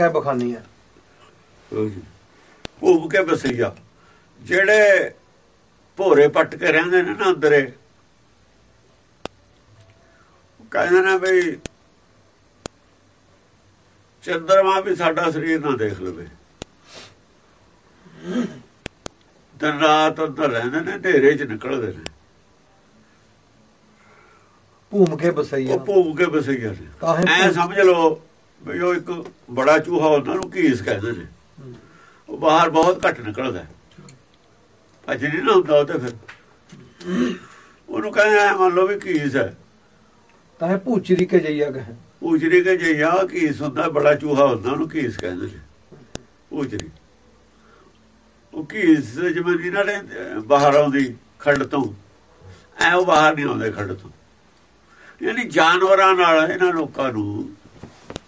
ਕਹਿ ਬਖਾਨੀ ਹੈ? ਭੂਬ ਕੇ ਬਸਈਆ ਜਿਹੜੇ ਭੋਰੇ ਪੱਟ ਕੇ ਰਹਿੰਦੇ ਨੇ ਨਾ ਅੰਦਰੇ ਕਹਿੰਦੇ ਨੇ ਬਈ ਚੰਦਰਮਾ ਵੀ ਸਾਡਾ ਸਰੀਰ ਨਾ ਦੇਖ ਲਵੇ। ਦਿਨ ਰਾਤ ਅੰਦਰ ਰਹਿੰਦੇ ਨੇ ਢੇਰੇ 'ਚ ਨਿਕਲਦੇ ਨੇ। ਭੂਮ ਕੇ ਬਸਈਆ ਉਹ ਭੂਬ ਕੇ ਬਸਈਆ ਐ ਭੂਮ- ਸਮਝ ਲਓ ਵੀ ਉਹ ਇੱਕ ਬੜਾ ਚੂਹਾ ਹੁੰਦਾ ਨੂੰ ਕੀਸ ਕਹਿੰਦੇ ਨੇ। ਉਹ ਬਾਹਰ ਬਹੁਤ ਘੱਟ ਨਿਕਲਦਾ। ਭੱਜ ਨਹੀਂ ਨਾ ਹੁੰਦਾ ਉਹ ਤੇ ਫਿਰ ਉਹਨੂੰ ਕਹਿੰਦੇ ਐ ਮੰਨ ਲਓ ਵੀ ਕੀਸ ਹੈ। ਤਾਂ ਹੈ ਭੂਚਰੀ ਕੇ ਜਈਆ ਕਹੇ ਉਜਰੀ ਕੇ ਜੇ ਆ ਕੀਸ ਹੁੰਦਾ ਬੜਾ ਚੂਹਾ ਹੁੰਦਾ ਉਹਨੂੰ ਕੀਸ ਕਹਿੰਦੇ ਨੇ। ਉਜਰੀ ਉਹ ਕੀਸ ਜਿਵੇਂ ਨਹੀਂ ਨਾ ਬਾਹਰ ਆਉਂਦੀ ਖੱਡ ਤੋਂ ਐ ਉਹ ਬਾਹਰ ਨਹੀਂ ਆਉਂਦੇ ਖੱਡ ਤੋਂ। ਯਾਨੀ ਜਾਨਵਰਾਂ ਨਾਲ ਇਹਨਾਂ ਲੋਕਾਂ ਨੂੰ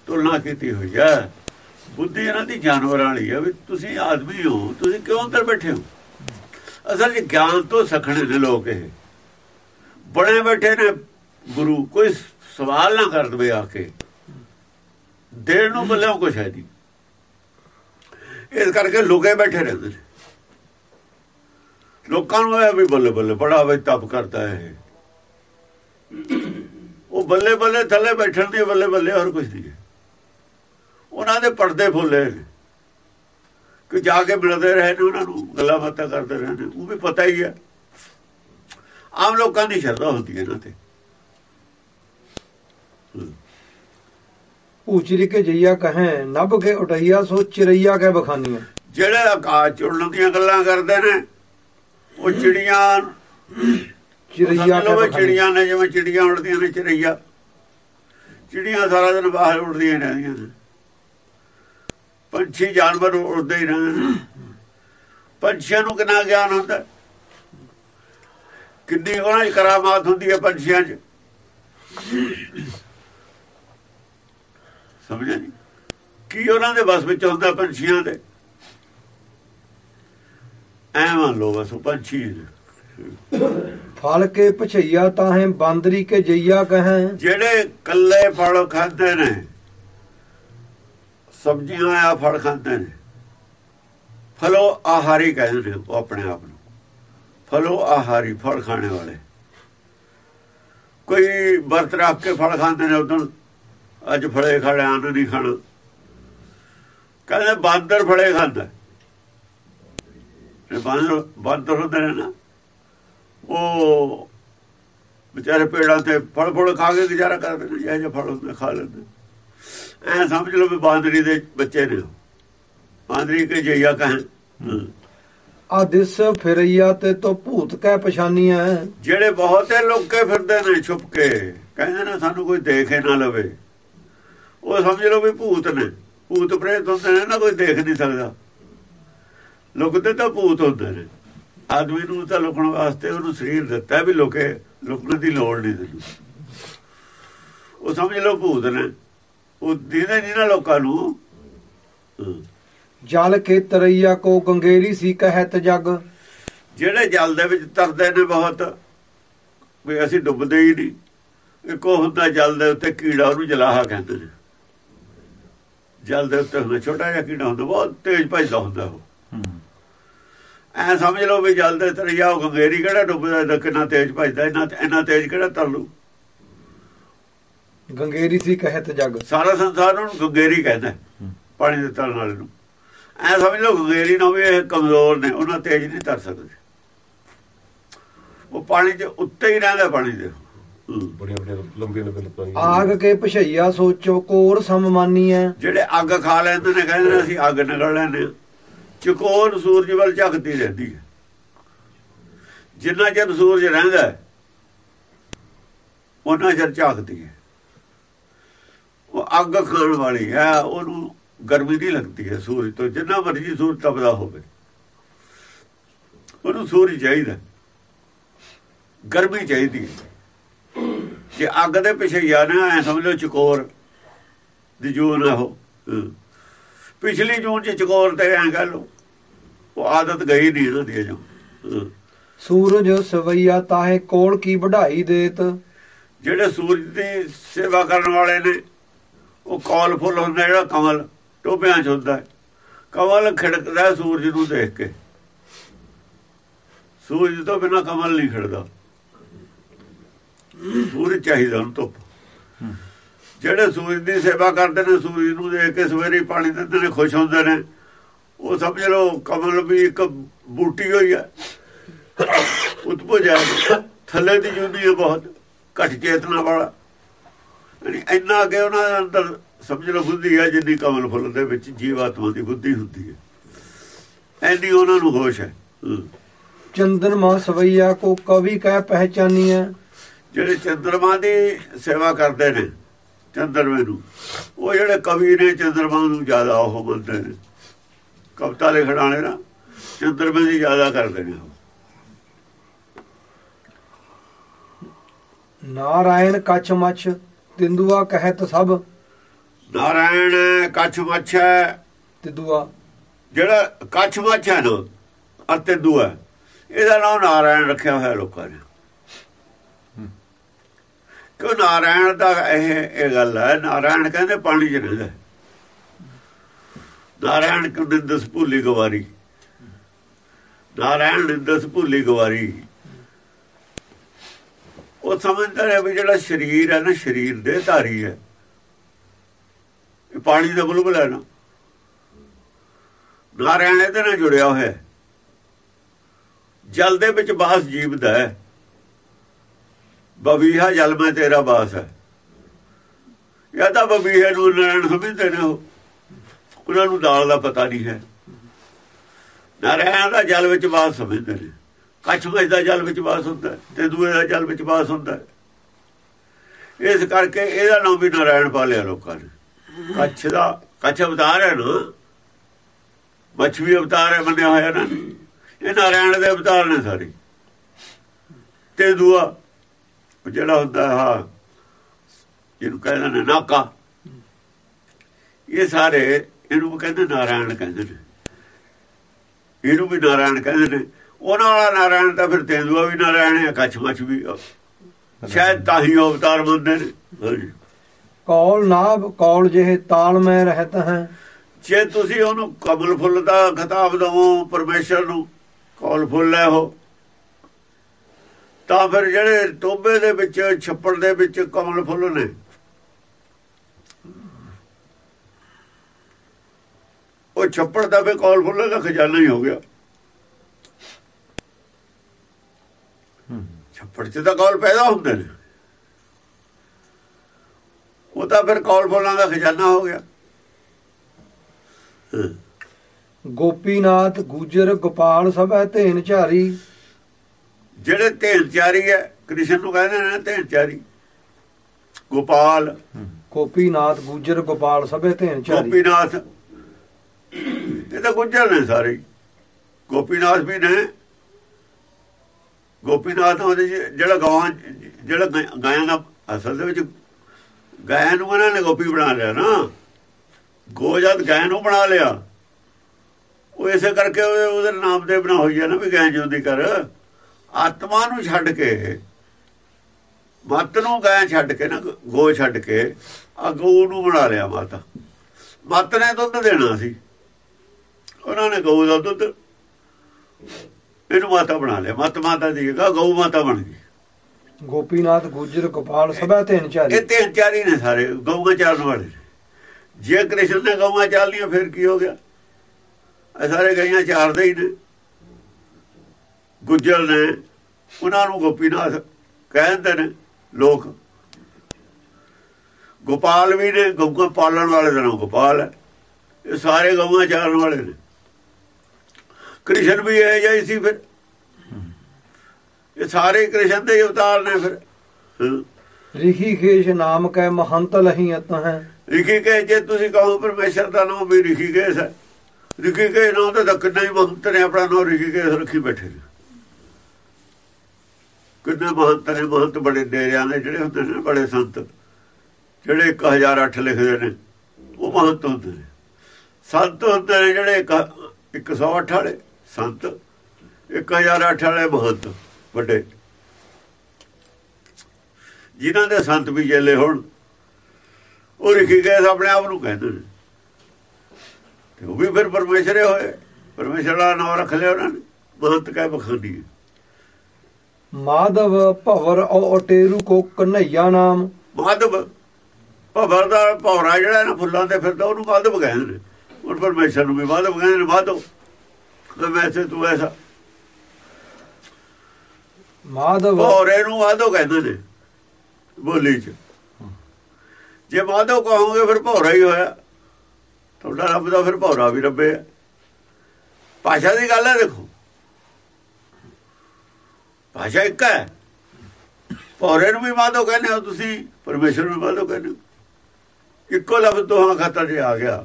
ਤੁਲਨਾ ਕੀਤੀ ਹੋਈ ਹੈ। ਬੁੱਧੀ ਇਹਨਾਂ ਦੀ ਜਾਨਵਰਾਂ ਵਾਲੀ ਹੈ ਵੀ ਤੁਸੀਂ ਆਦਮੀ ਹੋ, ਤੁਸੀਂ ਕਿਉਂ ਅੰਦਰ ਬੈਠੇ ਹੋ? ਅਸਲ ਵਿੱਚ ਗਿਆਨ ਤੋਂ ਸਖਣੇ ਨੇ ਲੋਕ ਇਹ। ਬੜੇ ਬੈਠੇ ਨੇ ਗੁਰੂ, ਕੋਈ ਸਵਾਲ ਨਾ ਕਰ ਦਵੇ ਆ ਕੇ। ਦੇਣ ਨੂੰ ਬੱਲੇ ਕੁਛ ਹੈ ਨਹੀਂ। ਇਸ ਕਰਕੇ ਲੋਕੇ ਬੈਠੇ ਰਹਿੰਦੇ ਨੇ। ਲੋਕਾਂ ਨੂੰ ਇਹ ਵੀ ਬੱਲੇ ਬੱਲੇ, ਬੜਾ ਵੇ ਤਪ ਕਰਦਾ ਹੈ ਉਹ ਬੱਲੇ ਬੱਲੇ ਥੱਲੇ ਬੈਠਣ ਦੀ, ਬੱਲੇ ਬੱਲੇ ਹੋਰ ਕੁਝ ਨਹੀਂ ਹੈ। ਉਹਨਾਂ ਦੇ ਪਰਦੇ ਫੁੱਲੇ ਕਿ ਜਾ ਕੇ ਮਿਲਦੇ ਰਹੇ ਨੇ ਉਹਨਾਂ ਨੂੰ ਗੱਲਾਂ ਬਾਤਾਂ ਕਰਦੇ ਰਹੇ ਨੇ। ਉਹ ਵੀ ਪਤਾ ਹੀ ਹੈ ਆਮ ਲੋਕਾਂ ਦੀ ਸ਼ਰਧਾ ਹੁੰਦੀ ਹੈ ਇਹਨਾਂ ਤੇ। ਭੂਚਰੀ ਕੇ ਜਈਆ ਕਹੇ ਨਭ ਕੇ ਉਟਈਆ ਸੋ ਚਿਰਈਆ ਕਹਿ ਬਖਾਨੀ ਹੈ ਜਿਹੜੇ ਆਕਾਸ਼ ਚੁੜਨ ਦੀਆਂ ਗੱਲਾਂ ਕਰਦੇ ਨੇ ਉਹ ਚਿੜੀਆਂ ਚਿਰਈਆ ਸਮਝ ਲਓ ਕਹਿ ਵੀ ਬਖਾਨੀ ਚਿੜੀਆਂ ਨੇ ਜਿਵੇਂ ਚਿੜੀਆਂ ਉੜਦੀਆਂ ਨੇ ਚਿੜਈਆ ਚਿੜੀਆਂ ਸਾਰਾ ਦਿਨ ਬਾਹਰ ਉੜਦੀਆਂ ਰਹਿੰਦੀਆਂ ਨੇ। ਪੰਛੀ ਜਾਨਵਰ ਉੜਦੇ ਹੀ ਰਹਿੰਦੇ ਨੇ ਪੰਛੀਆਂ ਨੂੰ ਕਿੰਨਾ ਗਿਆਨ ਹੁੰਦਾ? ਕਿੰਨੀ ਉਹਨਾਂ ਦੀ ਕਰਾਮਾਤ ਹੁੰਦੀ ਹੈ ਪੰਛੀਆਂ 'ਚ? ਸਮਝਿਆ ਜੀ? ਕੀ ਉਹਨਾਂ ਦੇ ਬਸ ਵਿੱਚ ਹੁੰਦਾ ਪੰਛੀਆਂ ਦੇ? ਐ ਮੰਨ ਲਓ ਬਸ ਉਹ ਪੰਛੀ। ਫਲ ਕੇ ਪਛਈਆ ਤਾਹੇ ਬਾਂਦਰੀ ਕੇ ਜਈਆ ਕਹੇ। ਜਿਹੜੇ ਕੱਲੇ ਫਲ ਖਾਂਦੇ ਨੇ ਸਬਜ਼ੀਆਂ ਆ ਫਲ ਖਾਂਦੇ ਨੇ। ਫਲੋ ਆਹਾਰੀ ਕਹਿੰਦੇ ਨੇ ਉਹ ਆਪਣੇ ਆਪ ਨੂੰ। ਫਲੋ ਆਹਾਰੀ, ਫਲ ਖਾਣੇ ਵਾਲੇ। ਕੋਈ ਵਰਤ ਰੱਖ ਕੇ ਫਲ ਖਾਂਦੇ ਨੇ ਉਦੋਂ, ਅੱਜ ਫਲੇ ਖਾਣੇ ਆਨ ਨਹੀਂ ਖਾਣਾ। ਕਹਿੰਦੇ ਬਾਂਦਰ ਫਲੇ ਖਾਂਦਾ। ਇਹ ਬਾਂਦਰ ਬਾਂਦਰ ਹੁੰਦੇ ਨੇ ਨਾ, ਉਹ ਵਿਚਾਰੇ ਪੇੜਾਂ ਤੇ ਫਲ ਫਲ ਖਾ ਕੇ ਗੁਜ਼ਾਰਾ ਕਰਦੇ ਨੇ, ਜਿਹੇ ਜਿਹੇ ਫਲ ਹੁੰਦੇ ਖਾ ਲੈਂਦੇ ਐ ਸਮਝ ਲਓ ਵੀ ਬਾਂਦਰੀ ਦੇ ਬੱਚੇ ਨੇ। ਬਾਂਦਰੀ ਕੇ ਜਈਆ ਕਹਨ ਆਦਿਸ ਫਿਰਈਆ ਤੇ ਤੋ ਭੂਤ ਕਹਿ ਪਛਾਨੀਐ ਜਿਹੜੇ ਬਹੁਤੇ ਲੋਕੇ ਫਿਰਦੇ ਨੇ ਛੁਪ ਕੇ ਕਹਿੰਦੇ ਨੇ ਸਾਨੂੰ ਕੋਈ ਦੇਖੇ ਨਾ ਲਵੇ। ਉਹ ਸਮਝ ਲਓ ਵੀ ਭੂਤ ਨੇ। ਭੂਤ ਪ੍ਰੇਤ ਹੁੰਦੇ ਨੇ ਨਾ ਕੋਈ ਦੇਖ ਨਹੀਂ ਸਕਦਾ। ਲੁਕਦੇ ਤਾਂ ਭੂਤ ਹੁੰਦੇ ਨੇ। ਆਦਮੀ ਨੂੰ ਤਾਂ ਲੁਕਣ ਵਾਸਤੇ ਉਹਨੂੰ ਸਰੀਰ ਦਿੱਤਾ ਵੀ ਲੋਕੇ ਲੁਕਣ ਦੀ ਲੋੜ ਨਹੀਂ ਤੈਨੂੰ। ਉਹ ਸਮਝ ਲਓ ਭੂਤ ਨੇ। ਉਹ ਦੀਨੇ ਨਹੀਂ ਨਾ ਲੋਕਾਂ ਨੂੰ। ਜਲ ਕੇ ਤਰਈਆ ਕੋ ਗੰਗੇਰੀ ਸੀ ਕਹਿਤ ਜਗ। ਜਿਹੜੇ ਜਲ ਦੇ ਵਿੱਚ ਤਰਦੇ ਨੇ ਬਹੁਤ ਵੀ ਅਸੀਂ ਡੁੱਬਦੇ ਹੀ ਨਹੀਂ। ਇੱਕੋ ਹੁੰਦਾ ਜਲ ਦੇ ਉੱਤੇ ਕੀੜਾ ਉਹਨੂੰ ਜਲਾਹਾ ਕਹਿੰਦੇ ਨੇ। ਜਲ ਦੇ ਉੱਤੇ ਹੁੰਦਾ ਛੋਟਾ ਜਿਹਾ ਕੀੜਾ ਹੁੰਦਾ ਬਹੁਤ ਤੇਜ਼ ਭੱਜਦਾ ਹੁੰਦਾ ਉਹ। ਐ ਸਮਝ ਲਓ ਵੀ ਜਲ ਦੇ ਤਰੀਆ ਉਹ ਗੰਗੇਰੀ ਕਿਹੜਾ ਡੁੱਬਦਾ ਕਿੰਨਾ ਤੇਜ਼ ਭੱਜਦਾ ਇੰਨਾ ਇੰਨਾ ਤੇਜ਼ ਕਿਹੜਾ ਤਰ ਲੂ ਗੰਗੇਰੀ ਸੀ ਕਹਿਤ ਜਗ। ਸਾਰਾ ਸੰਸਾਰ ਉਹਨੂੰ ਗੰਗੇਰੀ ਕਹਿੰਦਾ ਪਾਣੀ ਦੇ ਤਰਨ ਵਾਲੇ ਨੂੰ। ਐ ਸਮਝ ਲਓ ਗੰਗੇਰੀ ਨੂੰ ਵੀ ਇਹ ਕਮਜ਼ੋਰ ਨੇ ਉਹਨਾਂ ਤੇਜ਼ ਨਹੀਂ ਤਰ ਸਕਦੇ। ਉਹ ਪਾਣੀ ਦੇ ਉੱਤੇ ਹੀ ਰਹਿੰਦਾ ਪਾਣੀ ਦੇ। ਹਮ। ਬੜੀਆਂ ਬੜੀਆਂ ਲੰਬੀਆਂ ਲੰਬੀਆਂ ਲੱਤਾਂ ਨੇ ਆਗ ਕੇ ਪਛਈਆ ਸੋਚੋ ਕੋਰ ਸਮਮਾਨੀਐ ਜਿਹੜੇ ਅੱਗ ਖਾ ਲੈਂਦੇ ਨੇ ਕਹਿੰਦੇ ਨੇ ਅਸੀਂ ਅੱਗ ਨਿਕਲ ਲੈਂਦੇ ਹਾਂ। ਚਕੋਰ ਸੂਰਜ ਵੱਲ ਝੱਕਦੀ ਰਹਿੰਦੀ ਹੈ। ਜਿੰਨਾ ਚਿਰ ਸੂਰਜ ਰਹਿੰਦਾ ਉਹਨਾਂ ਚਿਰ ਝਾਕਦੀ ਹੈ। ਉਹ ਅੱਗ ਖਾਣ ਵਾਲੀ ਹੈ ਉਹਨੂੰ ਗਰਮੀ ਨਹੀਂ ਲੱਗਦੀ ਹੈ ਸੂਰਜ ਤੋਂ ਜਿੰਨਾ ਮਰਜ਼ੀ ਸੂਰਜ ਤਪਦਾ ਹੋਵੇ। ਉਹਨੂੰ ਸੂਰਜ ਚਾਹੀਦਾ। ਗਰਮੀ ਚਾਹੀਦੀ ਹੈ। ਜੇ ਅੱਗ ਦੇ ਪਿੱਛੇ ਜਾਣਾ ਐ ਸਮਝ ਲਓ ਚਕੋਰ ਦੀ ਜੂਨ ਹਮ। ਪਿਛਲੀ ਜੂਨ ਚ ਚਕੋਰ ਤੇ ਐਂ ਲਓ ਉਹ ਆਦਤ ਗਈ ਨਹੀਂ ਇਹਨਾਂ ਦੀ ਜੋ। ਸੂਰਜ ਸਵਈਆ ਤਾਹੇ ਕੋਲ ਕੀ ਵਢਾਈ ਦੇਤ? ਜਿਹੜੇ ਸੂਰਜ ਦੀ ਸੇਵਾ ਕਰਨ ਵਾਲੇ ਨੇ ਉਹ ਕੌਲ ਫੁੱਲ ਹੁੰਦਾ ਜਿਹੜਾ ਕਮਲ ਟੋਬਿਆਂ 'ਚ ਹੁੰਦਾ। ਕਮਲ ਖਿੜਕਦਾ ਸੂਰਜ ਨੂੰ ਦੇਖ ਕੇ। ਸੂਰਜ ਤੋਂ ਬਿਨਾ ਕਮਲ ਨਹੀਂ ਖਿੜਦਾ। ਸੂਰਜ ਚਾਹੀਦਾ ਉਹਨੂੰ ਧੁੱਪ। ਜਿਹੜੇ ਸੂਰਜ ਦੀ ਸੇਵਾ ਕਰਦੇ ਨੇ, ਸੂਰਜ ਨੂੰ ਦੇਖ ਕੇ ਸਵੇਰੇ ਪਾਣੀ ਦਿੰਦੇ ਨੇ, ਖੁਸ਼ ਹੁੰਦੇ ਨੇ। ਉਹ ਸਮਝ ਲਓ ਕਮਲ ਵੀ ਇੱਕ ਬੂਟੀ ਹੋਈ ਹੈ ਉਤਪੋ ਜਾਏ ਥੱਲੇ ਦੀ ਜੁਦੀ ਹੈ ਬਹੁਤ, ਘਟ ਚੇਤਨਾ ਵਾਲਾ। ਇੰਨਾ ਕਿ ਉਹਨਾਂ ਦੇ ਅੰਦਰ ਸਮਝ ਲਓ ਬੁੱਧੀ ਹੈ ਜਿੰਨੀ ਕਮਲ ਫੁੱਲ ਦੇ ਵਿੱਚ ਜੀਵਾਤਮਾ ਦੀ ਬੁੱਧੀ ਹੁੰਦੀ ਹੈ ਐਨੀ ਉਹਨਾਂ ਨੂੰ ਹੋਸ਼ ਹੈ ਹਮ। ਚੰਦਨਮਾ ਸਵਈਆ ਕੋ ਕਵੀ ਕਹਿ ਪਹਿਚਾਨੀਐ ਜਿਹੜੇ ਚੰਦਰਮਾ ਦੀ ਸੇਵਾ ਕਰਦੇ ਨੇ ਚੰਦਰਮੇ ਨੂੰ ਉਹ ਜਿਹੜੇ ਕਵੀ ਨੇ ਚੰਦਰਮਾ ਨੂੰ ਜ਼ਿਆਦਾ ਉਹ ਮੰਨਦੇ ਨੇ ਕਵਿਤਾ ਲਿਖਣ ਵਾਲੇ ਨਾ ਚੰਦਰਮੇ ਦੀ ਜ਼ਿਆਦਾ ਕਰਦੇ ਨੇ। ਨਾਰਾਇਣ ਕੱਛ ਮਛ ਤਿੰਦੂਆ ਕਹਿਤ ਸਭ। ਨਾਰਾਇਣ ਕੱਛ ਮੱਛ। ਤਿੰਦੂਆ। ਜਿਹੜਾ ਕੱਛ ਮੱਛ ਹੈ ਨਾ ਅਤੇ ਦੂਆ ਇਹਦਾ ਨਾਮ ਨਾਰਾਇਣ ਰੱਖਿਆ ਹੋਇਆ ਲੋਕਾਂ ਨੇ। ਕਿਉਂ ਨਾਰਾਇਣ ਦਾ ਇਹ ਇਹ ਗੱਲ ਹੈ ਨਾਰਾਇਣ ਕਹਿੰਦੇ ਪਾਣੀ 'ਚ ਰਹਿੰਦਾ। ਹੈ। ਨਾਰਾਇਣ ਕਿਉਂ ਨਿੰਦਸ ਭੁੱਲੀ ਗਵਾਰੀ। ਨਾਰਾਇਣ ਨਿੰਦਸ ਭੁੱਲੀ ਗਵਾਰੀ। ਉਹ ਸਮਝਦਾ ਹੈ ਵੀ ਜਿਹੜਾ ਸਰੀਰ ਹੈ ਨਾ, ਸਰੀਰ ਦੇ ਧਾਰੀ ਹੈ। ਇਹ ਪਾਣੀ ਦਾ ਬੁਲਬੁਲ ਹੈ ਨਾ ਨਾਰਾਇਣ ਇਹਦੇ ਨਾਲ ਜੁੜਿਆ ਹੋਇਆ ਹੈ। ਜਲ ਦੇ ਵਿੱਚ ਬਾਸ ਜੀਵ ਦਾ ਹੈ। ਬਵੀਹਾ ਜਲ ਮੈਂ ਤੇਰਾ ਬਾਸ ਹੈ। ਜਾਂ ਤਾਂ ਬਵੀਹੇ ਨੂੰ ਨਾਰਾਇਣ ਸਮਝਦੇ ਨੇ ਉਹ। ਉਹਨਾਂ ਨੂੰ ਦਾਲ ਦਾ ਪਤਾ ਨਹੀਂ ਹੈ। ਨਾਰਾਇਣ ਦਾ ਜਲ ਵਿੱਚ ਬਾਸ ਸਮਝਦੇ ਨੇ। ਕੱਛ ਵਿੱਚ ਦਾ ਜਲ ਵਿੱਚ ਬਾਸ ਹੁੰਦਾ ਤੇ ਦੂਏ ਦਾ ਜਲ ਵਿੱਚ ਬਾਸ ਹੁੰਦਾ ਇਸ ਕਰਕੇ ਇਹਦਾ ਨਾਮ ਵੀ ਨਾਰਾਇਣ ਪਾ ਲਿਆ ਲੋਕਾਂ ਨੇ। ਕੱਛ ਦਾ, ਕੱਛ ਅਵਤਾਰ ਹੈ ਨਾ। ਮੱਛ ਅਵਤਾਰ ਹੈ, ਮੰਨਿਆ ਹੋਇਆ ਨਾ। ਇਹ ਨਾਰਾਇਣ ਦੇ ਅਵਤਾਰ ਨੇ ਸਾਰੇ। ਤੇ ਦੂਆ ਜਿਹੜਾ ਹੁੰਦਾ ਹਾਂ ਜਿਹਨੂੰ ਕਹਿੰਦੇ ਨੇ ਨਾਕਾ। ਇਹ ਸਾਰੇ, ਇਹਨੂੰ ਕਹਿੰਦੇ ਨਾਰਾਇਣ ਕਹਿੰਦੇ ਨੇ। ਇਹਨੂੰ ਵੀ ਨਾਰਾਇਣ ਕਹਿੰਦੇ ਨੇ। ਉਹਨਾਂ ਵਾਲਾ ਨਾਰਾਇਣ ਤਾਂ ਫਿਰ ਤੇਂਦੂਆ ਵੀ ਨਾਰਾਇਣ ਹੈ ਕੱਛ ਮੱਛ ਵੀ। ਸ਼ਾਇਦ ਤਾਂ ਹੀ ਅਵਤਾਰ ਮੰਨਦੇ ਨੇ। ਕੌਲ ਨਾਭ ਕੌਲ ਜਿਹੇ ਤਾਲ ਮੈਂ ਰਹਿਤ ਹੈ। ਜੇ ਤੁਸੀਂ ਉਹਨੂੰ ਕਮਲ ਫੁੱਲ ਦਾ ਖਿਤਾਬ ਦਵੋ ਪਰਮੇਸ਼ਰ ਨੂੰ ਕਮਲ ਫੁੱਲ ਹੈ ਉਹ ਤਾਂ ਫਿਰ ਜਿਹੜੇ ਟੋਬੇ ਦੇ ਵਿੱਚ ਛੱਪੜ ਦੇ ਵਿੱਚ ਕਮਲ ਫੁੱਲ ਨੇ। ਉਹ ਛੱਪੜ ਦਾ ਵੀ ਕਮਲ ਫੁੱਲ ਦਾ ਖਜ਼ਾਨਾ ਹੀ ਹੋ ਗਿਆ। ਛੱਪੜ 'ਚ ਤਾਂ ਕਮਲ ਪੈਦਾ ਹੁੰਦੇ ਨੇ। ਉਹ ਤਾਂ ਫਿਰ ਕਮਲ ਫੁੱਲਾਂ ਦਾ ਖਜ਼ਾਨਾ ਹੋ ਗਿਆ। ਗੋਪੀਨਾਥ ਗੁਜਰ ਗੋਪਾਲ ਸਭੈ ਧੇਨ ਝਾਰੀ। ਜਿਹੜੇ ਧੇਨ ਚਾਰੀ ਹੈ ਕ੍ਰਿਸ਼ਨ ਨੂੰ ਕਹਿੰਦੇ ਨੇ ਧੇਨ ਚਾਰੀ ਗੋਪਾਲ। ਗੋਪੀਨਾਥ ਗੁਜਰ ਗੋਪਾਲ ਸਭੈ ਧੇਨ ਝਾਰੀ। ਗੋਪੀਨਾਥ। ਇਹ ਤਾਂ ਗੁੱਜਰ ਨੇ ਸਾਰੇ। ਗੋਪੀਨਾਥ ਵੀ ਨੇ। ਗੋਪੀਨਾਥ ਉਹਦੇ ਜਿਹੜਾ ਗਾਵਾਂ ਜਿਹੜਾ ਗਾਇਆਂ ਦਾ ਅਸਲ ਦੇ ਵਿੱਚ ਗਾਇਆਂ ਨੂੰ ਇਹਨਾਂ ਨੇ ਗੋਪੀ ਬਣਾ ਲਿਆ ਨਾ। ਗੋ ਜਦ ਗਾਇਆਂ ਨੂੰ ਬਣਾ ਲਿਆ। ਉਹ ਇਸੇ ਕਰਕੇ ਉਹਦੇ ਨਾਮ ਤੇ ਬਣਾ ਹੋਈ ਹੈ ਨਾ ਵੀ ਗਾਇ ਜਿਉਂਦੀ ਕਰ। ਆਤਮਾ ਨੂੰ ਛੱਡ ਕੇ, ਮਤ ਨੂੰ ਗਾਇ ਛੱਡ ਕੇ ਨਾ, ਗੋ ਛੱਡ ਕੇ ਆ ਗਊ ਨੂੰ ਬਣਾ ਲਿਆ ਮਾਤਾ। ਮਤ ਨੇ ਦੁੱਧ ਦੇਣਾ ਸੀ। ਉਹਨਾਂ ਨੇ ਗਊ ਦਾ ਦੁੱਧ ਇਹਨੂੰ ਮਾਤਾ ਬਣਾ ਲਿਆ। ਮਤ ਮਾਤਾ ਦੀ ਜਗ੍ਹਾ ਗਊ ਮਾਤਾ ਬਣ ਗਈ। ਗੋਪੀਨਾਥ ਗੁਜਰ ਗੋਪਾਲ ਸਭੈ ਧੇਨ ਝਾਰੀ ਇਹ ਤਿੰਨ ਚਾਰ ਨੇ ਸਾਰੇ ਗਊਆਂ ਚਾਰਨ ਵਾਲੇ ਜੇ ਕ੍ਰਿਸ਼ਨ ਨੇ ਗਊਆਂ ਚਾਲੀਆਂ ਫਿਰ ਕੀ ਹੋ ਗਿਆ? ਇਹ ਸਾਰੇ ਗਈਆਂ ਚਾਰਦੇ ਹੀ ਨੇ। ਗੁੱਜਰ ਨੇ ਉਹਨਾਂ ਨੂੰ ਗੋਪੀਨਾਥ ਕਹਿੰਦੇ ਨੇ ਲੋਕ। ਗੋਪਾਲ ਵੀ ਨੇ ਗਊਆਂ ਪਾਲਣ ਵਾਲੇ ਦਾ ਨਾਮ ਗੋਪਾਲ ਹੈ। ਇਹ ਸਾਰੇ ਗਊਆਂ ਚਾਰਨ ਵਾਲੇ ਨੇ। ਕ੍ਰਿਸ਼ਨ ਵੀ ਇਹ ਜਿਹੀ ਸੀ ਫਿਰ। ਇਹ ਸਾਰੇ ਕ੍ਰਿਸ਼ਨ ਦੇ ਅਵਤਾਰ ਨੇ ਫਿਰ। ਹਾਂ। ਰਿਖੀਕੇਸ਼ ਨਾਮ ਕੈ ਮਹੰਤ ਲਹੀ ਅਤ ਹੈ ਰਿਖੀਕੇਸ਼ ਜੇ ਤੁਸੀਂ ਕਹੋ ਪਰਮੇਸ਼ਰ ਦਾ ਨਾਮ ਵੀ ਰਿਖੀਕੇਸ਼ ਹੈ ਰਿਖੀਕੇਸ਼ ਨਾਮ ਤਾਂ ਕਿੰਨਾ ਹੀ ਮਹੰਤ ਨੇ ਆਪਣਾ ਨਾਮ ਰਿਖੀਕੇਸ਼ ਰੱਖੀ ਬੈਠੇ ਨੇ। ਕਿੰਨੇ ਮਹੰਤ ਨੇ ਮਹੰਤ ਬੜੇ ਡੇਰਿਆਂ ਦੇ ਜਿਹੜੇ ਹੁੰਦੇ ਨੇ ਬੜੇ ਸੰਤ। ਜਿਹੜੇ 1008 ਲਿਖਦੇ ਨੇ ਉਹ ਮਹੰਤ ਹੁੰਦੇ ਨੇ। ਸੰਤ ਹੁੰਦੇ ਨੇ ਜਿਹੜੇ ਇੱਕ- 108 ਵਾਲੇ। ਸੰਤ। 1008 ਵਾਲੇ ਮਹੰਤ ਵੱਡੇ। ਜਿਨ੍ਹਾਂ ਦੇ ਸੰਤ ਵੀ ਜੇਲੇ ਹੋਣ ਉਹ ਰਿਖੀਕੇਸ਼ ਆਪਣੇ ਆਪ ਨੂੰ ਕਹਿੰਦੇ ਨੇ। ਤੇ ਉਹ ਵੀ ਫਿਰ ਪਰਮੇਸ਼ਰੇ ਹੋਏ। ਪਰਮੇਸ਼ਰ ਦਾ ਨਾਮ ਰੱਖ ਲਿਆ ਉਹਨਾਂ ਨੇ। ਮਹੰਤ ਕੈ ਬਖਾਨੀ ਮਾਧਵ ਭਵਰ ਔ ਅਟੇਰੂ ਕੋ ਕਨਈਆ ਨਾਮ। ਮਾਧਵ ਭਵਰ ਦਾ ਭੌਰਾ ਜਿਹੜਾ ਨਾ ਫੁੱਲਾਂ ਤੇ ਫਿਰਦਾ ਉਹਨੂੰ ਮਾਧਵ ਕਹਿੰਦੇ ਨੇ। ਉਹ ਪਰਮੇਸ਼ਰ ਨੂੰ ਵੀ ਮਾਧਵ ਕਹਿੰਦੇ ਨੇ ਮਾਧਵ। ਤੇ ਵੈਸੇ ਤੂੰ ਐਸਾ ਮਾਧਵ। ਭੌਰੇ ਨੂੰ ਮਾਧਵ ਕਹਿੰਦੇ ਨੇ ਬੋਲੀ ਚ। ਜੇ ਮਾਧਵ ਕਹੋਗੇ ਫਿਰ ਭੌਰਾ ਹੀ ਹੋਇਆ। ਤੁਹਾਡਾ ਰੱਬ ਦਾ ਫਿਰ ਭੌਰਾ ਵੀ ਰੱਬੇ ਭਾਸ਼ਾ ਦੀ ਗੱਲ ਹੈ ਦੇਖੋ। ਭਾਸ਼ਾ ਇੱਕ ਹੈ। ਭੌਰੇ ਨੂੰ ਵੀ ਮਾਧਵ ਕਹਿੰਦੇ ਹੋ ਤੁਸੀਂ ਪਰਮੇਸ਼ਰ ਨੂੰ ਵੀ ਮਾਧਵ ਕਹਿੰਦੇ ਹੋ। ਇੱਕੋ ਲਫ਼ਜ਼ ਤੋਂ ਹਾਂ ਖਾਤਰ ਜੇ ਆ ਗਿਆ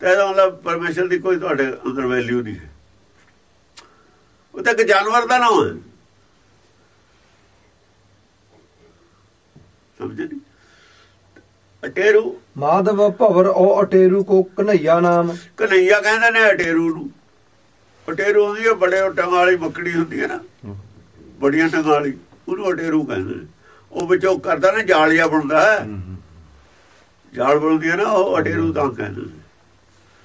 ਤੇ ਇਹਦਾ ਮਤਲਬ ਪਰਮੇਸ਼ਰ ਦੀ ਕੋਈ ਤੁਹਾਡੇ ਅੰਦਰ ਵੈਲਿਊ ਨਹੀਂ ਹੈ। ਉਹ ਤਾਂ ਇੱਕ ਜਾਨਵਰ ਦਾ ਨਾਮ ਹੈ। ਸਮਝੇ ਨਹੀਂ ਅਟੇਰੂ। ਮਾਧਵ ਭਵਰ ਔ ਅਟੇਰੂ ਕੋ ਕਨਈਆ ਨਾਮ। ਕਨਈਆ ਕਹਿੰਦੇ ਨੇ ਅਟੇਰੂ ਨੂੰ। ਅਟੇਰੂ ਹੁੰਦੀ ਹੈ ਬੜੇ ਟੰਗਾਂ ਵਾਲੀ ਬੱਕੜੀ ਹੁੰਦੀ ਹੈ ਨਾ। ਬੜੀਆਂ ਟੰਗਾਂ ਵਾਲੀ ਉਹਨੂੰ ਅਟੇਰੂ ਕਹਿੰਦੇ ਨੇ। ਉਹ ਵਿੱਚੋਂ ਕਰਦਾ ਨਾ ਜਾਲੀਆ ਬਣਦਾ ਹੈ। ਜਾਲ ਬਣਦੀ ਹੈ ਨਾ ਉਹ ਅਟੇਰੂ ਤਾਂ ਕਹਿੰਦੇ ਨੇ।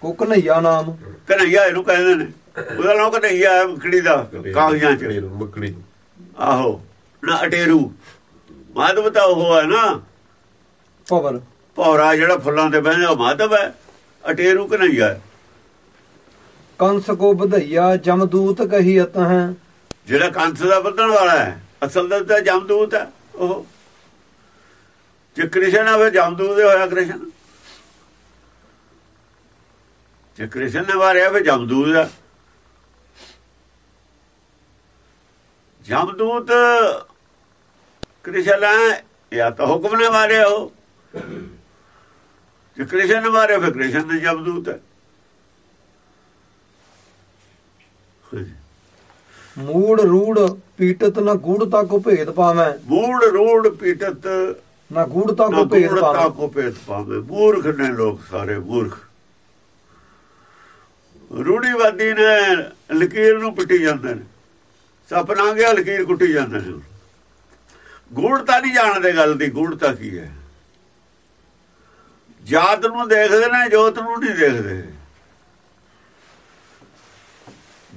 ਕੋ ਕਨਈਆ ਨਾਮ। ਕਨਈਆ ਇਹਨੂੰ ਕਹਿੰਦੇ ਨੇ। ਉਹਦਾ ਨਾਮ ਕਨਈਆ ਹੈ ਬੱਕੜੀ ਦਾ? ਕਾਗਜ਼ਾਂ 'ਚ। ਮੱਕੜੀ ਆਹੋ ਨਾ ਅਟੇਰੂ। ਮਾਧਵ ਤਾਂ ਉਹ ਹੈ ਨਾ। ਭਵਰ ਭੌਰਾ ਜਿਹੜਾ ਫੁੱਲਾਂ ਤੇ ਬਹਿੰਦਾ ਉਹ ਮਾਧਵ ਹੈ। ਅਟੇਰੂ ਕਨਈਆ ਹੈ? ਕੰਸ ਕੋ ਵਧਈਆ ਜਮਦੂਤ ਕਹੀ ਅਤ ਹੈ ਜਿਹੜਾ ਕੰਸ ਦਾ ਵਧਣ ਵਾਲਾ ਹੈ ਅਸਲ ਦਾ ਤਾਂ ਜਮਦੂਤ ਹੈ ਉਹ। ਜੇ ਕ੍ਰਿਸ਼ਨ ਆ ਫਿਰ ਜਮਦੂਤ ਦੇ ਹੋਇਆ ਕ੍ਰਿਸ਼ਨ। ਜੇ ਕ੍ਰਿਸ਼ਨ ਨੇ ਮਾਰਿਆ ਫਿਰ ਜਮਦੂਤ ਦਾ। ਜਮਦੂਤ ਕ੍ਰਿਸ਼ਨ ਹੈ ਜਾਂ ਤਾਂ ਹੁਕਮ ਨੇ ਮਾਰਿਆ ਉਹ। ਜੇ ਕ੍ਰਿਸ਼ਨ ਨੇ ਮਾਰਿਆ ਫਿਰ ਕ੍ਰਿਸ਼ਨ ਦੇ ਜਮਦੂਤ ਹੈ। ਮੂੜ ਰੂੜ ਪੀਟਤ ਨ ਗੂੜਤਾ ਕੋ ਭੇਦ ਪਾਵੈ। ਮੂੜ ਰੂੜ ਪੀਟਤ ਨਾ ਗੂੜਤਾ ਕੋ ਭੇਦ ਪਾਵੈ। ਕੋ ਭੇਦ ਪਾਵੇ। ਮੂਰਖ ਨੇ ਲੋਕ ਸਾਰੇ ਮੂਰਖ। ਰੂੜੀਵਾਦੀ ਨੇ ਲਕੀਰ ਨੂੰ ਪਿੱਟੀ ਜਾਂਦੇ ਨੇ। ਸਪਨਾ ਗਿਆ ਲਕੀਰ ਕੁੱਟੀ ਜਾਂਦੇ ਨੇ ਗੂੜਤਾ ਨਹੀਂ ਜਾਣਦੇ ਗੱਲ ਦੀ ਗੂੜਤਾ ਕੀ ਹੈ। ਜਾਤ ਨੂੰ ਦੇਖਦੇ ਨੇ ਜੋਤ ਨੂੰ ਨਹੀਂ ਦੇਖਦੇ।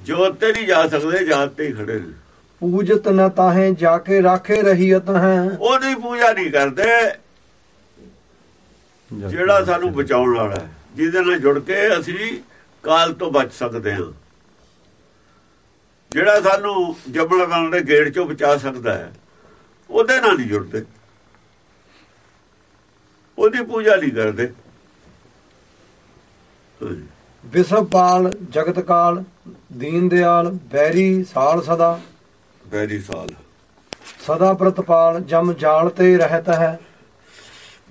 ਜੋਤ ਤੇ ਨਹੀਂ ਜਾ ਸਕਦੇ ਜਾਤ ਤੇ ਹੀ ਖੜੇ ਨੇ। ਪੂਜਤ ਨ ਤਾਹੇ ਜਾ ਕੇ ਰਾਖੇ ਰਹੀਅਤ ਹੈ। ਉਹਦੀ ਪੂਜਾ ਨਹੀਂ ਕਰਦੇ। ਜਿਹੜਾ ਸਾਨੂੰ ਬਚਾਉਣ ਵਾਲਾ ਜਿਹਦੇ ਨਾਲ ਜੁੜ ਕੇ ਅਸੀਂ ਕਾਲ ਤੋਂ ਬਚ ਸਕਦੇ ਹਾਂ। ਜਿਹੜਾ ਸਾਨੂੰ ਜੰਮਣ ਵਾਲੇ ਦੇ ਗੇੜ ਚੋਂ ਬਚਾ ਸਕਦਾ ਹੈ ਉਹਦੇ ਨਾਲ ਨਹੀਂ ਜੁੜਦੇ। ਉਹਦੀ ਪੂਜਾ ਨਹੀਂ ਕਰਦੇ। ਵਿਸਵਪਾਲ ਜਗਤਕਾਲ ਦੀਨ ਦਿਆਲ ਬੈਰੀ ਸਾਲ ਸਦਾ। ਬੈਰੀ ਸਾਲ। ਸਦਾ ਪ੍ਰਤਪਾਲ ਜਮ ਜਾਲ ਤੇ ਰਹਿਤ ਹੈ।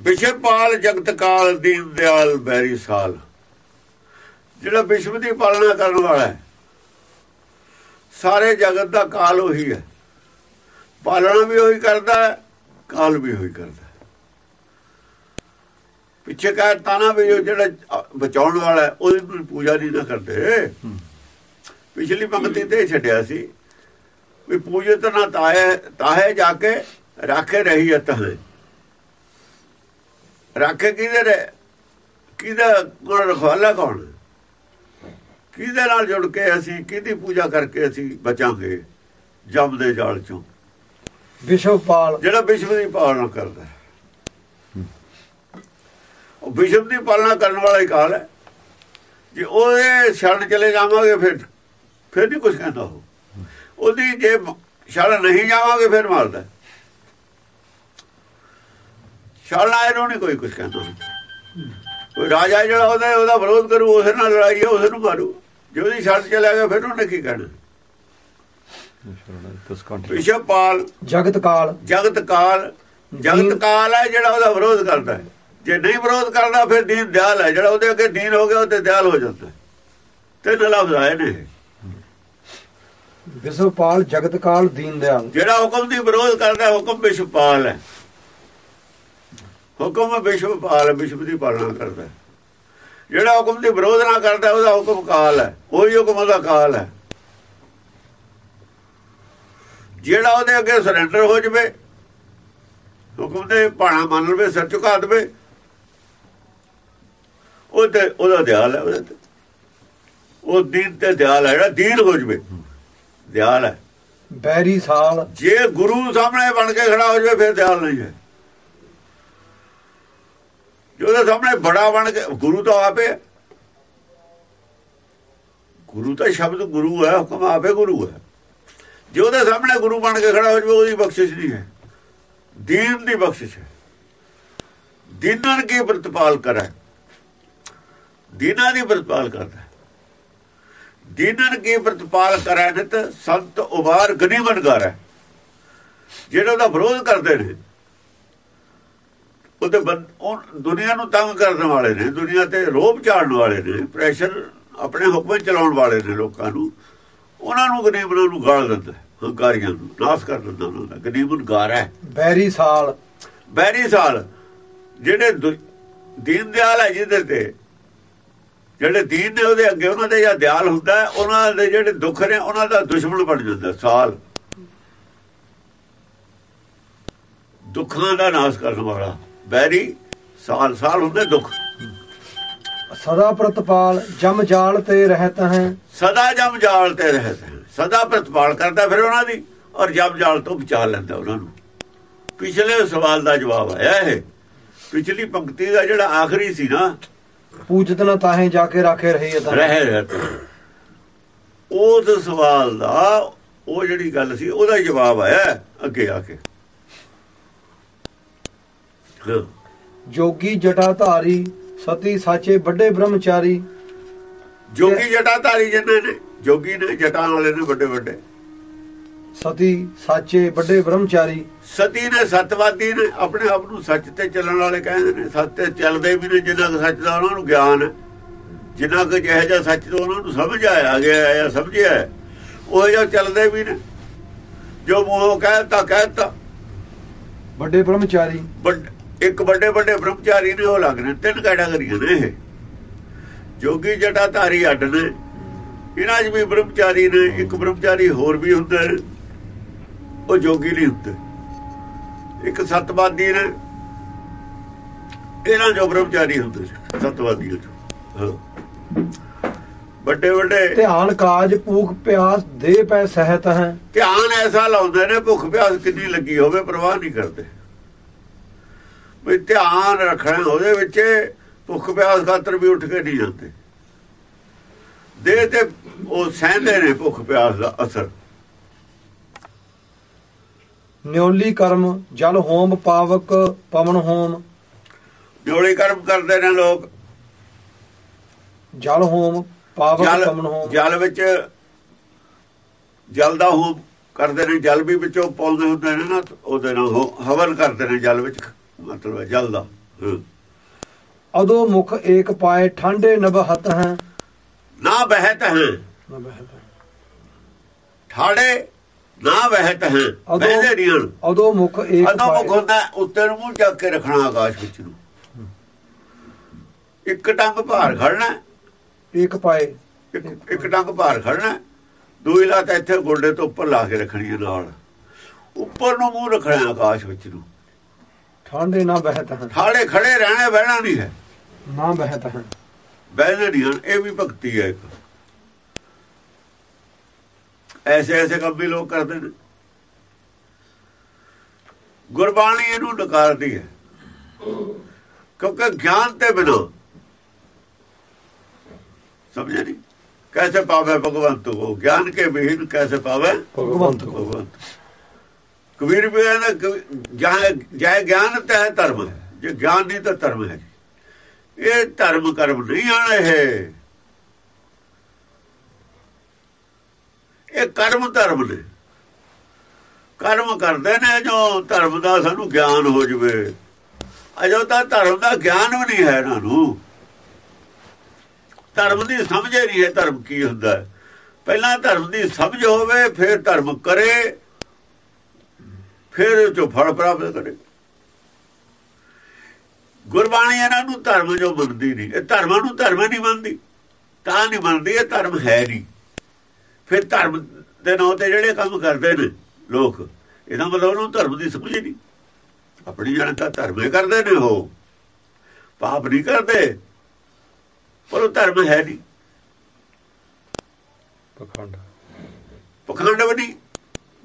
ਵਿਸ਼ਵਪਾਲ ਜਗਤ ਕਾਲ ਦੀਨ ਦਿਆਲ ਬੈਰੀ ਸਾਲ। ਜਿਹੜਾ ਵਿਸ਼ਵ ਦੀ ਪਾਲਣਾ ਕਰਨ ਵਾਲਾ ਹੈ ਸਾਰੇ ਜਗਤ ਦਾ ਕਾਲ ਉਹੀ ਹੈ। ਪਾਲਣਾ ਵੀ ਉਹੀ ਕਰਦਾ ਹੈ ਕਾਲ ਵੀ ਉਹੀ ਕਰਦਾ ਪਿੱਛੇ ਕਹਿ ਤਾਨਾ ਵੀ ਜਿਹੜਾ ਬਚਾਉਣ ਵਾਲਾ ਹੈ ਉਹਦੀ ਪੂਜਾ ਨਹੀਂ ਨਾ ਕਰਦੇ। ਪਿਛਲੀ ਪੰਕਤੀ ਤੇ ਛੱਡਿਆ ਸੀ ਵੀ ਪੂਜਤ ਨਾ ਤਾਹੇ ਤਾਹੇ ਜਾ ਕੇ ਰਾਖੇ ਰਹੀਅਤ ਹੈ ਰਾਖੇ ਕਿਹਦੇ ਕਿਹਦਾ ਕੋਲ ਰਖਵਾਲਾ ਕੌਣ ਕਿਹਦੇ ਨਾਲ ਜੁੜ ਕੇ ਅਸੀਂ ਕਿਹਦੀ ਪੂਜਾ ਕਰਕੇ ਅਸੀਂ ਬਚਾਂਗੇ ਜਮ ਦੇ ਜਾਲ ਚੋਂ? ਵਿਸ਼ਵਪਾਲ ਜਿਹੜਾ ਵਿਸ਼ਵ ਦੀ ਪਾਲਣਾ ਕਰਦਾ। ਉਹ ਵਿਸ਼ਵ ਦੀ ਪਾਲਣਾ ਕਰਨ ਵਾਲਾ ਹੀ ਕਾਲ ਹੈ। ਜੇ ਉਹਦੇ ਛੱਡ ਚਲੇ ਜਾਵਾਂਗੇ ਫਿਰ ਫਿਰ ਨਹੀਂ ਕੁਝ ਕਹਿੰਦਾ ਉਹ। ਉਹਦੀ ਜੇ ਛੱਡ ਨਹੀਂ ਜਾਵਾਂਗੇ ਫਿਰ ਮਾਰਦਾ। ਛੱਡਣਾ ਇਹਨੂੰ ਨਹੀਂ ਕੋਈ ਕੁਝ ਕਹਿੰਦਾ। ਰਾਜਾ ਜਿਹੜਾ ਉਹਦਾ ਉਹਦਾ ਵਿਰੋਧ ਕਰੂ ਉਸ ਨਾਲ ਲੜਾਈ ਹੈ ਉਸ ਨੂੰ ਮਾਰੂ। ਜੇ ਉਹਦੀ ਛੱਡ ਚਲਾ ਗਿਆ ਫਿਰ ਉਹਨੇ ਕੀ ਕਹਿਣਾ? ਵਿਸ਼ਵਪਾਲ ਜਗਤਕਾਲ ਜਗਤ ਕਾਲ ਜਗਤ ਕਾਲ ਹੈ ਜਿਹੜਾ ਉਹਦਾ ਵਿਰੋਧ ਕਰਦਾ ਹੈ। ਜੇ ਨਹੀਂ ਵਿਰੋਧ ਕਰਦਾ ਫਿਰ ਦੀਨ ਦਿਆਲ ਹੈ। ਜਿਹੜਾ ਉਹਦੇ ਅੱਗੇ ਦੀਨ ਹੋ ਗਿਆ ਉਹ ਤੇ ਦਿਆਲ ਹੋ ਜਾਂਦਾ। ਤਿੰਨ ਲਫ਼ਜ਼ ਆਏ ਨੇ ਵਿਸ਼ਵਪਾਲ ਜਗਤਕਾਲ ਦੀਨ ਦਿਆਲ। ਜਿਹੜਾ ਹੁਕਮ ਦੀ ਵਿਰੋਧ ਕਰਦਾ ਹੁਕਮ ਵਿਸ਼ਵਪਾਲ ਹੈ। ਹੁਕਮ ਵਿਸ਼ਵਪਾਲ ਹੈ, ਵਿਸ਼ਵ ਦੀ ਪਾਲਣਾ ਕਰਦਾ। ਜਿਹੜਾ ਹੁਕਮ ਦੀ ਵਿਰੋਧ ਨਾ ਕਰਦਾ ਉਹਦਾ ਹੁਕਮ ਕਾਲ ਹੈ। ਉਹੀ ਹੁਕਮ ਉਹਦਾ ਕਾਲ ਹੈ। ਜਿਹੜਾ ਉਹਦੇ ਅੱਗੇ ਸਰੈਂਡਰ ਹੋ ਜਵੇ ਹੁਕਮ ਦੇ ਭਾਣਾ ਮੰਨ ਲਵੇ ਸਿਰ ਝੁਕਾ ਦੇਵੇ ਉਹ ਤੇ ਉਹਦਾ ਦਿਆਲ ਹੈ ਉਹਦੇ ਤੇ। ਉਹ ਦੀਨ ਤੇ ਦਿਆਲ ਹੈ ਜਿਹੜਾ ਦੀਨ ਹੋ ਜਵੇ ਦਿਆਲ ਹੈ। ਬੈਰੀ ਸਾਲ। ਜੇ ਗੁਰੂ ਸਾਹਮਣੇ ਬਣ ਕੇ ਖੜਾ ਹੋ ਜਵੇ ਫਿਰ ਦਿਆਲ ਨਹੀਂ ਹੈ। ਜੇ ਉਹਦੇ ਸਾਹਮਣੇ ਬੜਾ ਬਣ ਕੇ, ਗੁਰੂ ਤਾਂ ਆਪੇ ਗੁਰੂ ਤਾਂ ਸ਼ਬਦ ਗੁਰੂ ਹੈ, ਹੁਕਮ ਆਪੇ ਗੁਰੂ ਹੈ। ਜੇ ਉਹਦੇ ਸਾਹਮਣੇ ਗੁਰੂ ਬਣ ਕੇ ਖੜਾ ਹੋ ਜਵੇ, ਉਹਦੀ ਬਖਸ਼ਿਸ਼ ਨਹੀਂ ਹੈ। ਦੀਨ ਦੀ ਬਖਸ਼ਿਸ਼ ਹੈ। ਦੀਨਾਂ ਕੀ ਪ੍ਰਤਪਾਲ ਕਰੈ। ਦੀਨਾਂ ਦੀ ਪ੍ਰਤਪਾਲ ਕਰਦਾ ਹੈ। ਕੀ ਪ੍ਰਤਪਾਲ ਕਰੈ ਨਿਤ ਸੰਤ ਉਬਾਰ ਗਨੀਮਨ ਗਾਰੈ। ਜਿਹੜਾ ਉਹਦਾ ਵਿਰੋਧ ਕਰਦੇ ਨੇ ਉਹਦੇ ਬੰ- ਉਹ ਦੁਨੀਆ ਨੂੰ ਤੰਗ ਕਰਨ ਵਾਲੇ ਨੇ ਦੁਨੀਆ ਤੇ ਰੋਪ ਝਾੜਨ ਵਾਲੇ ਨੇ ਪ੍ਰੈਸ਼ਰ ਆਪਣੇ ਹੁਕਮ ਚਲਾਉਣ ਵਾਲੇ ਨੇ ਲੋਕਾਂ ਨੂੰ। ਉਹਨਾਂ ਨੂੰ ਗਨੀਮਨਾਂ ਨੂੰ ਗਾਲ ਦਿੰਦਾ ਹੈ, ਹੰਕਾਰੀਆਂ ਨੂੰ ਨਾਸ ਕਰ ਦਿੰਦਾ ਉਹਨਾਂ ਦਾ ਗਨੀਮਨ ਗਾਰੈ ਬੈਰੀ ਸਾਲ। ਬੈਰੀ ਸਾਲ ਜਿਹੜੇ ਦੀਨ ਦਿਆਲ ਹੈ ਜਿਹਦੇ ਤੇ ਜਿਹੜੇ ਦੀਨ ਨੇ ਉਹਦੇ ਅੱਗੇ ਉਹਨਾਂ ਦੇ ਜਾਂ ਦਿਆਲ ਹੁੰਦਾ ਹੈ, ਉਹਨਾਂ ਦੇ ਜਿਹੜੇ ਦੁੱਖ ਨੇ ਉਹਨਾਂ ਦਾ ਦੁਸ਼ਮਣ ਬਣ ਜਾਂਦਾ ਸਾਲ। ਦੁੱਖਾਂ ਦਾ ਨਾਸ਼ ਕਰਨ ਵਾਲਾ। ਬੈਰੀ ਸਾਲ ਸਾਲ ਹੁੰਦੇ ਦੁੱਖ। ਸਦਾ ਪ੍ਰਤਪਾਲ ਜਮ ਜਾਲ ਤੇ ਰਹਿਤ ਹੈ। ਸਦਾ ਜਮ ਜਾਲ ਤੇ ਰਹਿਤ ਹੈ। ਸਦਾ ਪ੍ਰਤਪਾਲ ਕਰਦਾ ਫਿਰ ਉਹਨਾਂ ਦੀ ਔਰ ਜਮ ਜਾਲ ਤੋਂ ਬਚਾ ਲੈਂਦਾ ਉਹਨਾਂ ਨੂੰ। ਪਿਛਲੇ ਸਵਾਲ ਦਾ ਜਵਾਬ ਆਇਆ ਇਹ। ਪਿਛਲੀ ਪੰਕਤੀ ਦਾ ਜਿਹੜਾ ਆਖਰੀ ਸੀ ਨਾ ਪੂਜਤ ਨਾ ਤਾਹੇ ਜਾ ਕੇ ਰਾਖੇ ਰਹੀ ਅਤਨ ਰਹਿ ਉਸ ਸਵਾਲ ਦਾ ਉਹ ਜਿਹੜੀ ਗੱਲ ਸੀ ਉਹਦਾ ਜਵਾਬ ਆਇਆ ਅੱਗੇ ਆ ਕੇ। ਜੋਗੀ ਜਟਾ ਧਾਰੀ ਸਤੀ ਸਾਚੇ ਵੱਡੇ ਬ੍ਰਹਮਚਾਰੀ। ਜੋਗੀ ਜਟਾਧਾਰੀ ਜਿੰਨੇ ਨੇ ਜੋਗੀ ਨੇ ਜਟਾਂ ਵਾਲੇ ਨੇ ਵੱਡੇ ਵੱਡੇ। ਸਤੀ ਸਾਚੇ ਵੱਡੇ ਬ੍ਰਹਮਚਾਰੀ। ਸਤੀ ਨੇ ਸਤਵਾਦੀ ਨੇ ਆਪਣੇ ਆਪ ਨੂੰ ਸੱਚ ਤੇ ਚੱਲਣ ਵਾਲੇ ਕਹਿੰਦੇ ਨੇ। ਸੱਚ ਤੇ ਚੱਲਦੇ ਵੀ ਨੇ ਜਿੰਨਾ ਸੱਚ ਦਾ ਉਹਨਾਂ ਨੂੰ ਗਿਆਨ ਜਿੰਨਾ ਕੁ ਜਿਹੋ ਜਿਹਾ ਸੱਚ ਤੋਂ ਉਹਨਾਂ ਨੂੰ ਸਮਝ ਆਇਆ ਗਿਆ ਜਾਂ ਸਮਝਿਆ ਉਹ ਜਿਹਾ ਚੱਲਦੇ ਵੀ ਨੇ। ਜੋ ਮੂੰਹੋਂ ਕਹਿਤਾ ਕਹਿਤਾ ਵੱਡੇ ਬ੍ਰਹਮਚਾਰੀ। ਵੱਡ- ਇੱਕ ਵੱਡੇ ਵੱਡੇ ਬ੍ਰਹਮਚਾਰੀ ਨੇ ਉਹ ਲੱਗਣੇ ਤਿੰਨ ਕੈਟਾਗਰੀਆਂ ਨੇ ਇਹ। ਜੋਗੀ ਜਟਾਧਾਰੀ ਅੱਡ ਨੇ ਇਹਨਾਂ 'ਚ ਵੀ ਬ੍ਰਹਮਚਾਰੀ ਨੇ ਇੱਕ ਬ੍ਰਹਮਚਾਰੀ ਹੋਰ ਵੀ ਹੁੰਦੇ ਉਹ ਜੋਗੀ ਨਹੀਂ ਹੁੰਦੇ। ਇੱਕ ਸਤਵਾਦੀ ਨੇ ਇਹਨਾਂ ਜੋ ਬ੍ਰਹਮਚਾਰੀ ਹੁੰਦੇ ਚੋਂ। ਹਾਂ। ਵੱਡੇ ਵੱਡੇ ਧਿਆਨ ਕਾਜ ਭੂਖ ਪਿਆਸ ਦੇ ਪੈ ਸਹਿਤ ਹੈ। ਧਿਆਨ ਐਸਾ ਲਾਉਂਦੇ ਨੇ ਭੁੱਖ ਪਿਆਸ ਕਿੰਨੀ ਲੱਗੀ ਹੋਵੇ ਪਰਵਾਹ ਨਹੀਂ ਕਰਦੇ। ਵੀ ਧਿਆਨ ਰੱਖਣਾ ਉਹਦੇ ਵਿੱਚ ਭੁੱਖ ਪਿਆਸ ਖਾਤਰ ਵੀ ਉੱਠ ਕੇ ਨਹੀਂ ਜਾਂਦੇ। ਦੇ ਤੇ ਉਹ ਸਹਿੰਦੇ ਨੇ ਭੁੱਖ ਪਿਆਸ ਦਾ ਅਸਰ। ਨਿਉਲੀ ਕਰਮ ਜਲ ਹੋਮ ਪਾਵਕ ਪਵਨ ਹੋਮ। ਜੋੜੀ ਕਰਮ ਕਰਦੇ ਨੇ ਲੋਕ। ਜਲ ਹੋਮ ਪਾਵਕ ਪਵਨ ਹੋਮ। ਜਲ ਵਿੱਚ ਜਲ ਦਾ ਹੋਮ ਕਰਦੇ ਨੇ ਜਲ ਵੀ ਵਿੱਚੋਂ ਪਾਉਂਦੇ ਹੁੰਦੇ ਨੇ ਨਾ ਉਹਦੇ ਨਾਲ ਹਵਨ ਕਰਦੇ ਨੇ ਜਲ ਵਿੱਚ। ਮਤਲਬ ਹੈ ਜਲ ਦਾ। ਹਾਂ। ਅਦੋ ਮੁਖ ਏਕ ਪਾਏ ਠੰਡੇ ਨਬਹਤ ਹੈ। ਨਾ ਬਹਿਤ ਹੈ। ਠਾੜੇ ਨਾ ਵਹਿਤ ਹੈ। ਉਦੋਂ- ਬਹਿਦੇ ਨਹੀਂ ਹਨ। ਅਦੋ ਮੁਖ ਏਕ ਅਦੋਂ ਮੁਖ ਹੁੰਦਾ ਉੱਤੇ ਨੂੰ ਮੂੰਹ ਚੱਕ ਕੇ ਰੱਖਣਾ ਆਕਾਸ਼ ਵਿੱਚ ਨੂੰ। ਇੱਕ ਟੰਗ ਭਾਰ ਖੜਨਾ ਏਕ ਪਾਏ ਇੱਕ ਇੱਕ ਟੰਗ ਭਾਰ ਖੜਨਾ ਦੂਈ ਲੱਤ ਇੱਥੇ ਗੋਡੇ ਤੋਂ ਉੱਪਰ ਲਾ ਕੇ ਰੱਖਣੀ ਹੈ ਨਾਲ। ਉੱਪਰ ਨੂੰ ਮੂੰਹ ਰੱਖਣਾ ਆਕਾਸ਼ ਵਿੱਚ ਨੂੰ। ਠਾੜੇ ਨਾ ਬਹਿਤ ਹਨ। ਠਾੜੇ ਖੜੇ ਰਹਿਣੇ ਬਹਿਣਾ ਨਹੀਂ ਹੈ। ਨਾ ਬਹਿਤ ਹਨ। ਬਹਿਣਾ ਨਹੀਂ ਇਹ ਵੀ ਭਗਤੀ ਹੈ ਇੱਕ। ਐਸੇ ਐਸੇ ਕੰਮ ਲੋਕ ਕਰਦੇ ਨੇ। ਗੁਰਬਾਣੀ ਇਹਨੂੰ ਨਕਾਰਦੀ ਹੈ। ਕਿਉਂਕਿ ਗਿਆਨ ਤੇ ਬਿਨਾ ਸਮਝੇ ਨਹੀਂ। ਕੈਸੇ ਪਾਵੇ ਭਗਵੰਤ ਉਹ ਗਿਆਨ ਕੇ ਬਿਨ ਕੈਸੇ ਪਾਵੇ? ਭਗਵੰਤ ਕੋ। ਭਗਵੰਤ ਕਬੀਰ ਵੀ ਕਹਿੰਦਾ ਜੈ ਗਿਆਨ ਤੈ ਧਰਮ। ਹੈ ਜੇ ਗਿਆਨ ਨਹੀਂ ਤਾਂ ਧਰਮ ਹੈ ਇਹ ਧਰਮ ਕਰਮ ਨਹੀਂ ਆਣਾ ਹੈ ਇਹ ਕਰਮ ਧਰਮ ਨੇ। ਕਰਮ ਕਰਦੇ ਨੇ ਜੋ ਧਰਮ ਦਾ ਸਾਨੂੰ ਗਿਆਨ ਹੋ ਜਵੇ। ਅਜੋ ਤਾਂ ਧਰਮ ਦਾ ਗਿਆਨ ਵੀ ਨਹੀਂ ਹੈ ਇਹਨਾਂ ਨੂੰ। ਧਰਮ ਦੀ ਸਮਝ ਨਹੀਂ ਹੈ ਧਰਮ ਕੀ ਹੁੰਦਾ। ਪਹਿਲਾਂ ਧਰਮ ਦੀ ਸਮਝ ਹੋਵੇ, ਫਿਰ ਧਰਮ ਕਰੇ। ਫਿਰ ਉਹ ਚੋਂ ਫਲ ਪ੍ਰਾਪਤ ਕਰੇ। ਗੁਰਬਾਣੀ ਇਹਨਾਂ ਨੂੰ ਧਰਮ ਜੋ ਮੰਨਦੀ ਨਹੀਂ। ਇਹ ਧਰਮਾਂ ਨੂੰ ਧਰਮ ਨਹੀਂ ਮੰਨਦੀ। ਤਾਂ ਨਹੀਂ ਮੰਨਦੀ ਇਹ ਧਰਮ ਹੈ ਨਹੀਂ। ਫਿਰ ਧਰਮ ਦੇ ਨਾਂ ਤੇ ਜਿਹੜੇ ਕੰਮ ਕਰਦੇ ਨੇ ਲੋਕ ਇਹਦਾ ਮਤਲਬ ਉਹਨੂੰ ਧਰਮ ਦੀ ਸਮਝ ਨਹੀਂ। ਆਪਣੀ ਜਨਤਾ ਧਰਮ ਹੀ ਕਰਦੇ ਨੇ ਉਹ। ਪਾਪ ਨਹੀਂ ਕਰਦੇ ਪਰ ਉਹ ਧਰਮ ਹੈ ਨਹੀਂ। ਪਖੰਡ। ਪਖੰਡ ਵੀ ਨਹੀਂ।